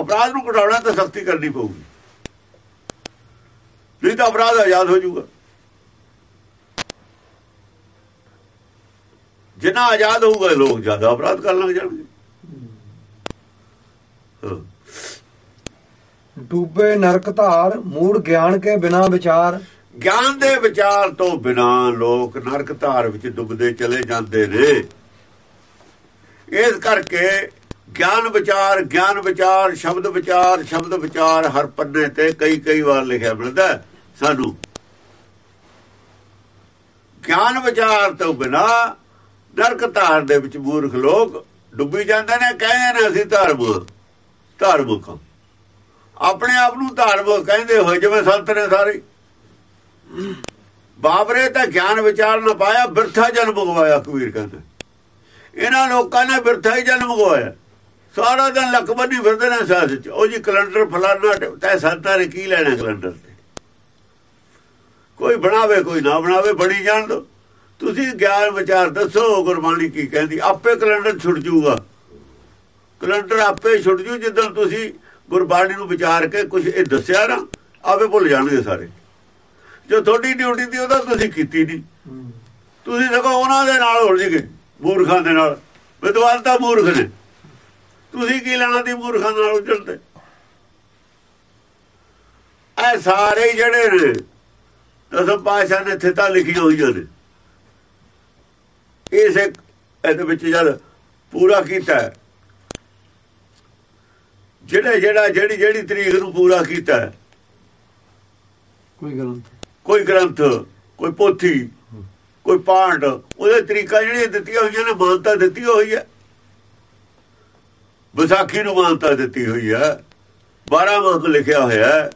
ਅਪਰਾਧ ਨੂੰ ਘਟਾਉਣਾ ਤਾਂ ਸਖਤੀ ਕਰਨੀ ਪਊਗੀ। ਨਹੀਂ ਤਾਂ ਅਪਰਾਧ ਆਜ਼ਾਦ ਹੋ ਜਾਊਗਾ। ਜਿੰਨਾ ਆਜ਼ਾਦ ਹੋਊਗਾ ਲੋਕ ਜ਼ਿਆਦਾ ਅਪਰਾਧ ਕਰਨ ਲੱਗ ਜਾਣਗੇ। ਡੂਬੇ ਨਰਕ ਧਾਰ ਮੂੜ ਗਿਆਨ ਕੇ ਬਿਨਾ ਵਿਚਾਰ। ਗਿਆਨ ਦੇ ਵਿਚਾਰ ਤੋਂ ਬਿਨਾ ਲੋਕ ਨਰਕ ਧਾਰ ਵਿੱਚ ਡੁੱਬਦੇ ਚਲੇ ਜਾਂਦੇ ਨੇ। ਇਸ ਕਰਕੇ ਗਿਆਨ ਵਿਚਾਰ ਗਿਆਨ ਵਿਚਾਰ ਸ਼ਬਦ ਵਿਚਾਰ ਸ਼ਬਦ ਵਿਚਾਰ ਹਰ ਪੰਨੇ ਤੇ ਕਈ ਕਈ ਵਾਰ ਲਿਖਿਆ ਮਿਲਦਾ ਹੈ। ਸਾਨੂੰ ਗਿਆਨ ਵਿਚਾਰ ਤੋਂ ਬਿਨਾ ਨਰਕ ਧਾਰ ਦੇ ਵਿੱਚ ਮੂਰਖ ਲੋਕ ਡੁੱਬੀ ਜਾਂਦੇ ਨੇ, ਕਹਿੰਦੇ ਨੇ ਅਸੀਂ ਧਾਰਮਿਕ ਧਾਰਮਿਕ ਆਪਣੇ ਆਪ ਨੂੰ ਧਾਰਮਿਕ ਕਹਿੰਦੇ ਹੋਏ, ਜਿਵੇਂ ਸੰਤ ਨੇ ਸਾਰੇ। ਬਾਬਰੇ ਤਾਂ ਗਿਆਨ ਵਿਚਾਰ ਨਾ ਪਾਇਆ, ਬਿਰਥਾ ਜਨਮ ਗਵਾਇਆ, ਕਬੀਰ ਕਹਿੰਦਾ। ਇਹਨਾਂ ਲੋਕਾਂ ਨੇ ਬਿਰਥਾ ਹੀ ਜਨਮ ਗਵਾਇਆ। ਸਾਰਾ ਦਿਨ ਲੱਕ ਬੰਨੀ ਫਿਰਦੇ ਨੇ ਸਾਥ ਚ ਉਹ ਜੀ ਕੈਲੰਡਰ ਫਲਾਣਾ ਤੈ ਸੰਤਾਂ ਨੇ ਕੀ ਲੈਣਾ ਕੈਲੰਡਰ ਤੇ? ਕੋਈ ਬਣਾਵੇ, ਕੋਈ ਨਾ ਬਣਾਵੇ ਬਣੀ ਜਾਣ ਦੋ। ਤੁਸੀਂ ਗਿਆਨ ਵਿਚਾਰ ਦੱਸੋ ਗੁਰਬਾਣੀ ਕੀ ਕਹਿੰਦੀ, ਆਪੇ ਕੈਲੰਡਰ ਛੁੱਟ ਜੂਗਾ। ਕੈਲੰਡਰ ਆਪੇ ਛੁੱਟ ਜੂ ਜਦੋਂ ਤੁਸੀਂ ਗੁਰਬਾਣੀ ਨੂੰ ਵਿਚਾਰ ਕੇ ਕੁਝ ਇਹ ਦੱਸਿਆ ਨਾ, ਆਪੇ ਭੁੱਲ ਜਾਣਗੇ ਸਾਰੇ। ਜੋ ਤੁਹਾਡੀ ਡਿਊਟੀ ਸੀ, ਉਹਦਾ ਤੁਸੀਂ ਕੀਤੀ ਨਹੀਂ ਤੁਸੀਂ ਸਗੋਂ ਉਹਨਾਂ ਦੇ ਨਾਲ ਉਲਝ ਗਏ, ਮੂਰਖਾਂ ਦੇ ਨਾਲ। ਵਿਦਵਾਨ ਤਾਂ ਮੂਰਖ ਨੇ। ਤੁਸੀਂ ਕੀ ਲੈਣਾ ਦੀ ਮੂਰਖਾਂ ਨਾਲ ਉਲਝਣ ਇਹ ਸਾਰੇ ਜਿਹੜੇ ਨੇ ਦਸਮ ਪਾਸ਼ਾ ਨੇ ਥਿਤਾ ਲਿਖੀਆਂ ਹੋਈਆਂ ਨੇ ਇਸ ਇੱਕ ਇਹਦੇ ਵਿੱਚ ਜਦ ਪੂਰਾ ਕੀਤਾ ਜਿਹੜੇ ਜਿਹੜਾ ਜਿਹੜੀ ਜਿਹੜੀ ਤਰੀਕ ਨੂੰ ਪੂਰਾ ਕੀਤਾ ਕੋਈ ਗ੍ਰੰਥ? ਕੋਈ ਗ੍ਰੰਥ ਕੋਈ ਪੋਥੀ ਕੋਈ ਪਾਠ ਉਹਦੇ ਤਰੀਕਾ ਜਿਹੜੀਆਂ ਦਿੱਤੀਆਂ ਹੋਈਆਂ ਨੇ ਮਾਨਤਾ ਦਿੱਤੀ ਹੋਈ ਹੈ। ਵਿਸਾਖੀ ਨੂੰ ਮਾਨਤਾ ਦਿੱਤੀ ਹੋਈ ਹੈ। 12 ਮਾਹ ਲਿਖਿਆ ਹੋਇਆ ਹੈ।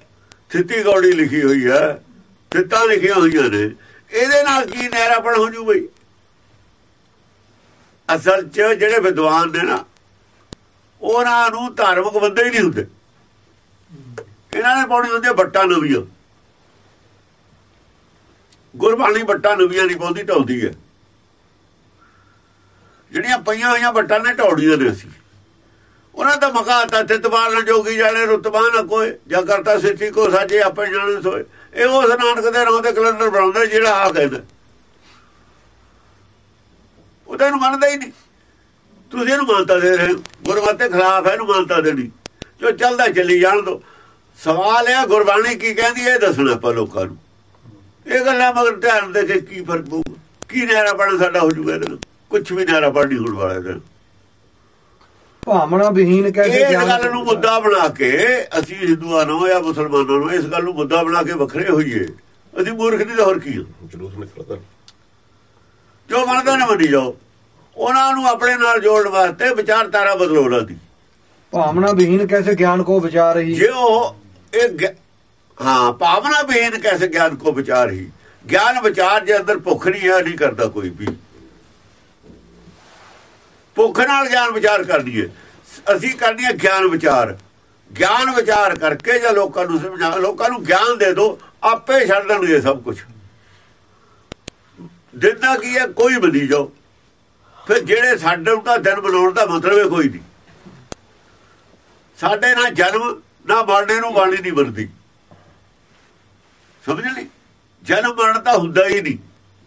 ਥਿੱਤੀ ਗੌੜੀ ਲਿਖੀ ਹੋਈ ਹੈ। ਥਿੱਤਾਂ ਲਿਖੀਆਂ ਹੋਈਆਂ ਨੇ। ਇਹਦੇ ਨਾਲ ਕੀ ਨਹਿਰਾਪਣ ਹੋ ਜੂ ਬਈ? ਅਸਲ 'ਚ ਜਿਹੜੇ ਵਿਦਵਾਨ ਨੇ ਨਾ, ਉਹਨਾਂ ਨੂੰ ਧਾਰਮਿਕ ਬੰਦੇ ਹੀ ਨਹੀਂ ਹੁੰਦੇ। ਇਹਨਾਂ ਨੇ ਪਾਉਣੀ ਹੁੰਦੀ ਹੈ ਨਵੀਆਂ। ਗੁਰਬਾਣੀ ਬੱਟਾਂ ਨਵੀਆਂ ਨਹੀਂ ਪਾਉਂਦੀ, ਢਾਉਂਦੀ ਹੈ। ਜਿਹੜੀਆਂ ਪਈਆਂ ਹੋਈਆਂ ਬੱਟਾਂ ਨੇ ਢੌੜੀਆਂ ਨੇ ਅਸੀਂ। ਉਹਨਾਂ ਦਾ ਮਕਾਤਾ ਤਿਤਵਾਰ ਨਾ ਜੋਗੀ ਜਾਣੇ, ਰੁਤਬਾ ਨਾ ਕੋਈ। ਜਾਂ ਕਰਤਾ ਸਿੱਖੀ ਕੋ ਸਾਜੇ ਆਪੇ ਜਾਣੇ ਸੋਏ। ਇਹ ਉਸ ਨਾਨਕ ਦੇ ਨਾਂ ਤੇ ਕੈਲੰਡਰ ਬਣਾਉਂਦਾ ਜਿਹੜਾ ਆ ਕਹਿੰਦਾ ਉਹ ਤਾਂ ਇਹਨੂੰ ਮੰਨਦਾ ਹੀ ਨਹੀਂ। ਤੁਸੀਂ ਇਹਨੂੰ ਮਾਨਤਾ ਦੇ ਰਹੇ ਹੋ। ਗੁਰਮਤਿ ਖਿਲਾਫ ਹੈ, ਇਹਨੂੰ ਮਾਨਤਾ ਦੇਣੀ। ਜੋ ਚੱਲਦਾ ਚੱਲੀ ਜਾਣ ਦੋ ਸਵਾਲ ਇਹ ਗੁਰਬਾਣੀ ਕੀ ਕਹਿੰਦੀ ਹੈ, ਇਹ ਦੱਸਣਾ ਆਪਾਂ ਲੋਕਾਂ ਨੂੰ। ਇਹ ਗੱਲਾਂ ਮਗਰ ਧਿਆਨ ਦੇ ਕੇ ਕੀ ਫ਼ਰਕ ਪਊ। ਕੀ ਨਹਿਰਾ ਪੜਨ ਸਾਡਾ ਹੋ ਜੂਗਾ ਇਹਦੇ ਨਾਲ? ਕੁਝ ਵੀ ਨਹਿਰਾ ਪੜਨੀ ਹੋਣ ਵਾਲਾ ਇਹਦਾ ਭਾਵਨਾ ਵਿਹੀਨ ਕੈਸੇ ਇਸ ਗਿਆਨ ਗੱਲ ਕੋ ਨੂੰ? ਮੁੱਦਾ ਬਣਾ ਕੇ ਅਸੀਂ ਹਿੰਦੂਆਂ ਨੂੰ ਜਾਂ ਮੁਸਲਮਾਨਾਂ ਨੂੰ ਇਸ ਗੱਲ ਨੂੰ ਮੁੱਦਾ ਬਣਾ ਕੇ ਵੱਖਰੇ ਹੋਈਏ। ਅਸੀਂ ਮੂਰਖ ਨਹੀਂ ਤਾਂ ਹੋਰ ਕੀ ਆ? ਜਲੂਸ ਨਿਕਲਦਾ ਜੋ ਮੰਨਦੇ ਨੇ ਮੰਨੀ ਜਾਓ। ਉਹਨਾਂ ਨੂੰ ਆਪਣੇ ਨਾਲ ਜੋੜਨ ਵਾਸਤੇ ਵਿਚਾਰਧਾਰਾ ਬਦਲੋ ਉਹਨਾਂ ਦੀ। ਭਾਵਨਾ ਵਿਹੀਨ ਕੈਸੇ ਗਿਆਨ ਕੋ ਵਿਚਾਰ ਹੀ ਜੇ ਉਹ ਇਹ ਹਾਂ ਭਾਵਨਾ ਬੇਨ ਕੈਸੇ ਗਿਆਨ ਕੋ ਵਿਚਾਰ ਹੀ ਗਿਆਨ ਵਿਚਾਰ ਜੇ ਅੰਦਰ ਭੁੱਖ ਨਹੀਂ ਹੈ ਨਹੀਂ ਕਰਦਾ ਕੋਈ ਵੀ। ਭੁੱਖ ਨਾਲ ਗਿਆਨ ਵਿਚਾਰ ਕਰਨੀ ਹੈ ਅਸੀਂ ਕਰਨੀ ਹੈ ਗਿਆਨ ਵਿਚਾਰ। ਗਿਆਨ ਵਿਚਾਰ ਕਰਕੇ ਜਾਂ ਲੋਕਾਂ ਨੂੰ ਸਮਝਾ ਲੋਕਾਂ ਨੂੰ ਗਿਆਨ ਦੇ ਦਿਓ ਆਪੇ ਛੱਡ ਦੇਣਗੇ ਸਭ ਕੁਝ ਦਿੰਦਾ ਕੀ ਹੈ? ਕੋਈ ਬਣੀ ਜਾਓ ਫਿਰ ਜਿਹੜੇ ਸਾਡੇ ਦਾ ਦਿਨ ਬਣਾਉਣ ਦਾ ਮਤਲਬ ਹੈ ਕੋਈ ਨਹੀਂ। ਸਾਡੇ ਨਾਲ ਜਨਮ, ਨਾ ਮਰਨੇ ਨੂੰ ਬਾਣੀ ਨਹੀਂ ਬਣਦੀ। ਸਮਝ ਲਈ? ਜਨਮ ਮਰਨ ਤਾਂ ਹੁੰਦਾ ਹੀ ਨਹੀਂ।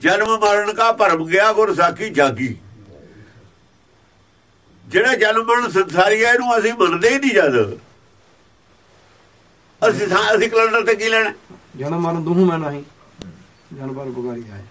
ਜਨਮ ਮਰਨ ਦਾ ਭਰਮ ਗਿਆ ਗੁਰ ਸਾਖੀ ਜਾਗੀ। ਜਿਹੜਾ ਜਨਮ ਸੰਸਾਰੀ ਹੈ ਇਹਨੂੰ ਅਸੀਂ ਮੰਨਦੇ ਹੀ ਨਹੀਂ ਜਦ। ਅਸੀਂ ਅਸੀਂ ਕੈਲੰਡਰ ਤੇ ਕੀ ਲੈਣਾ? ਜਨਮ ਮਰਨ ਦੂਹ ਮੈਂ ਨਹੀਂ। ਜਨਮ ਪਰ ਬੁਗਾਰੀ ਆਏ।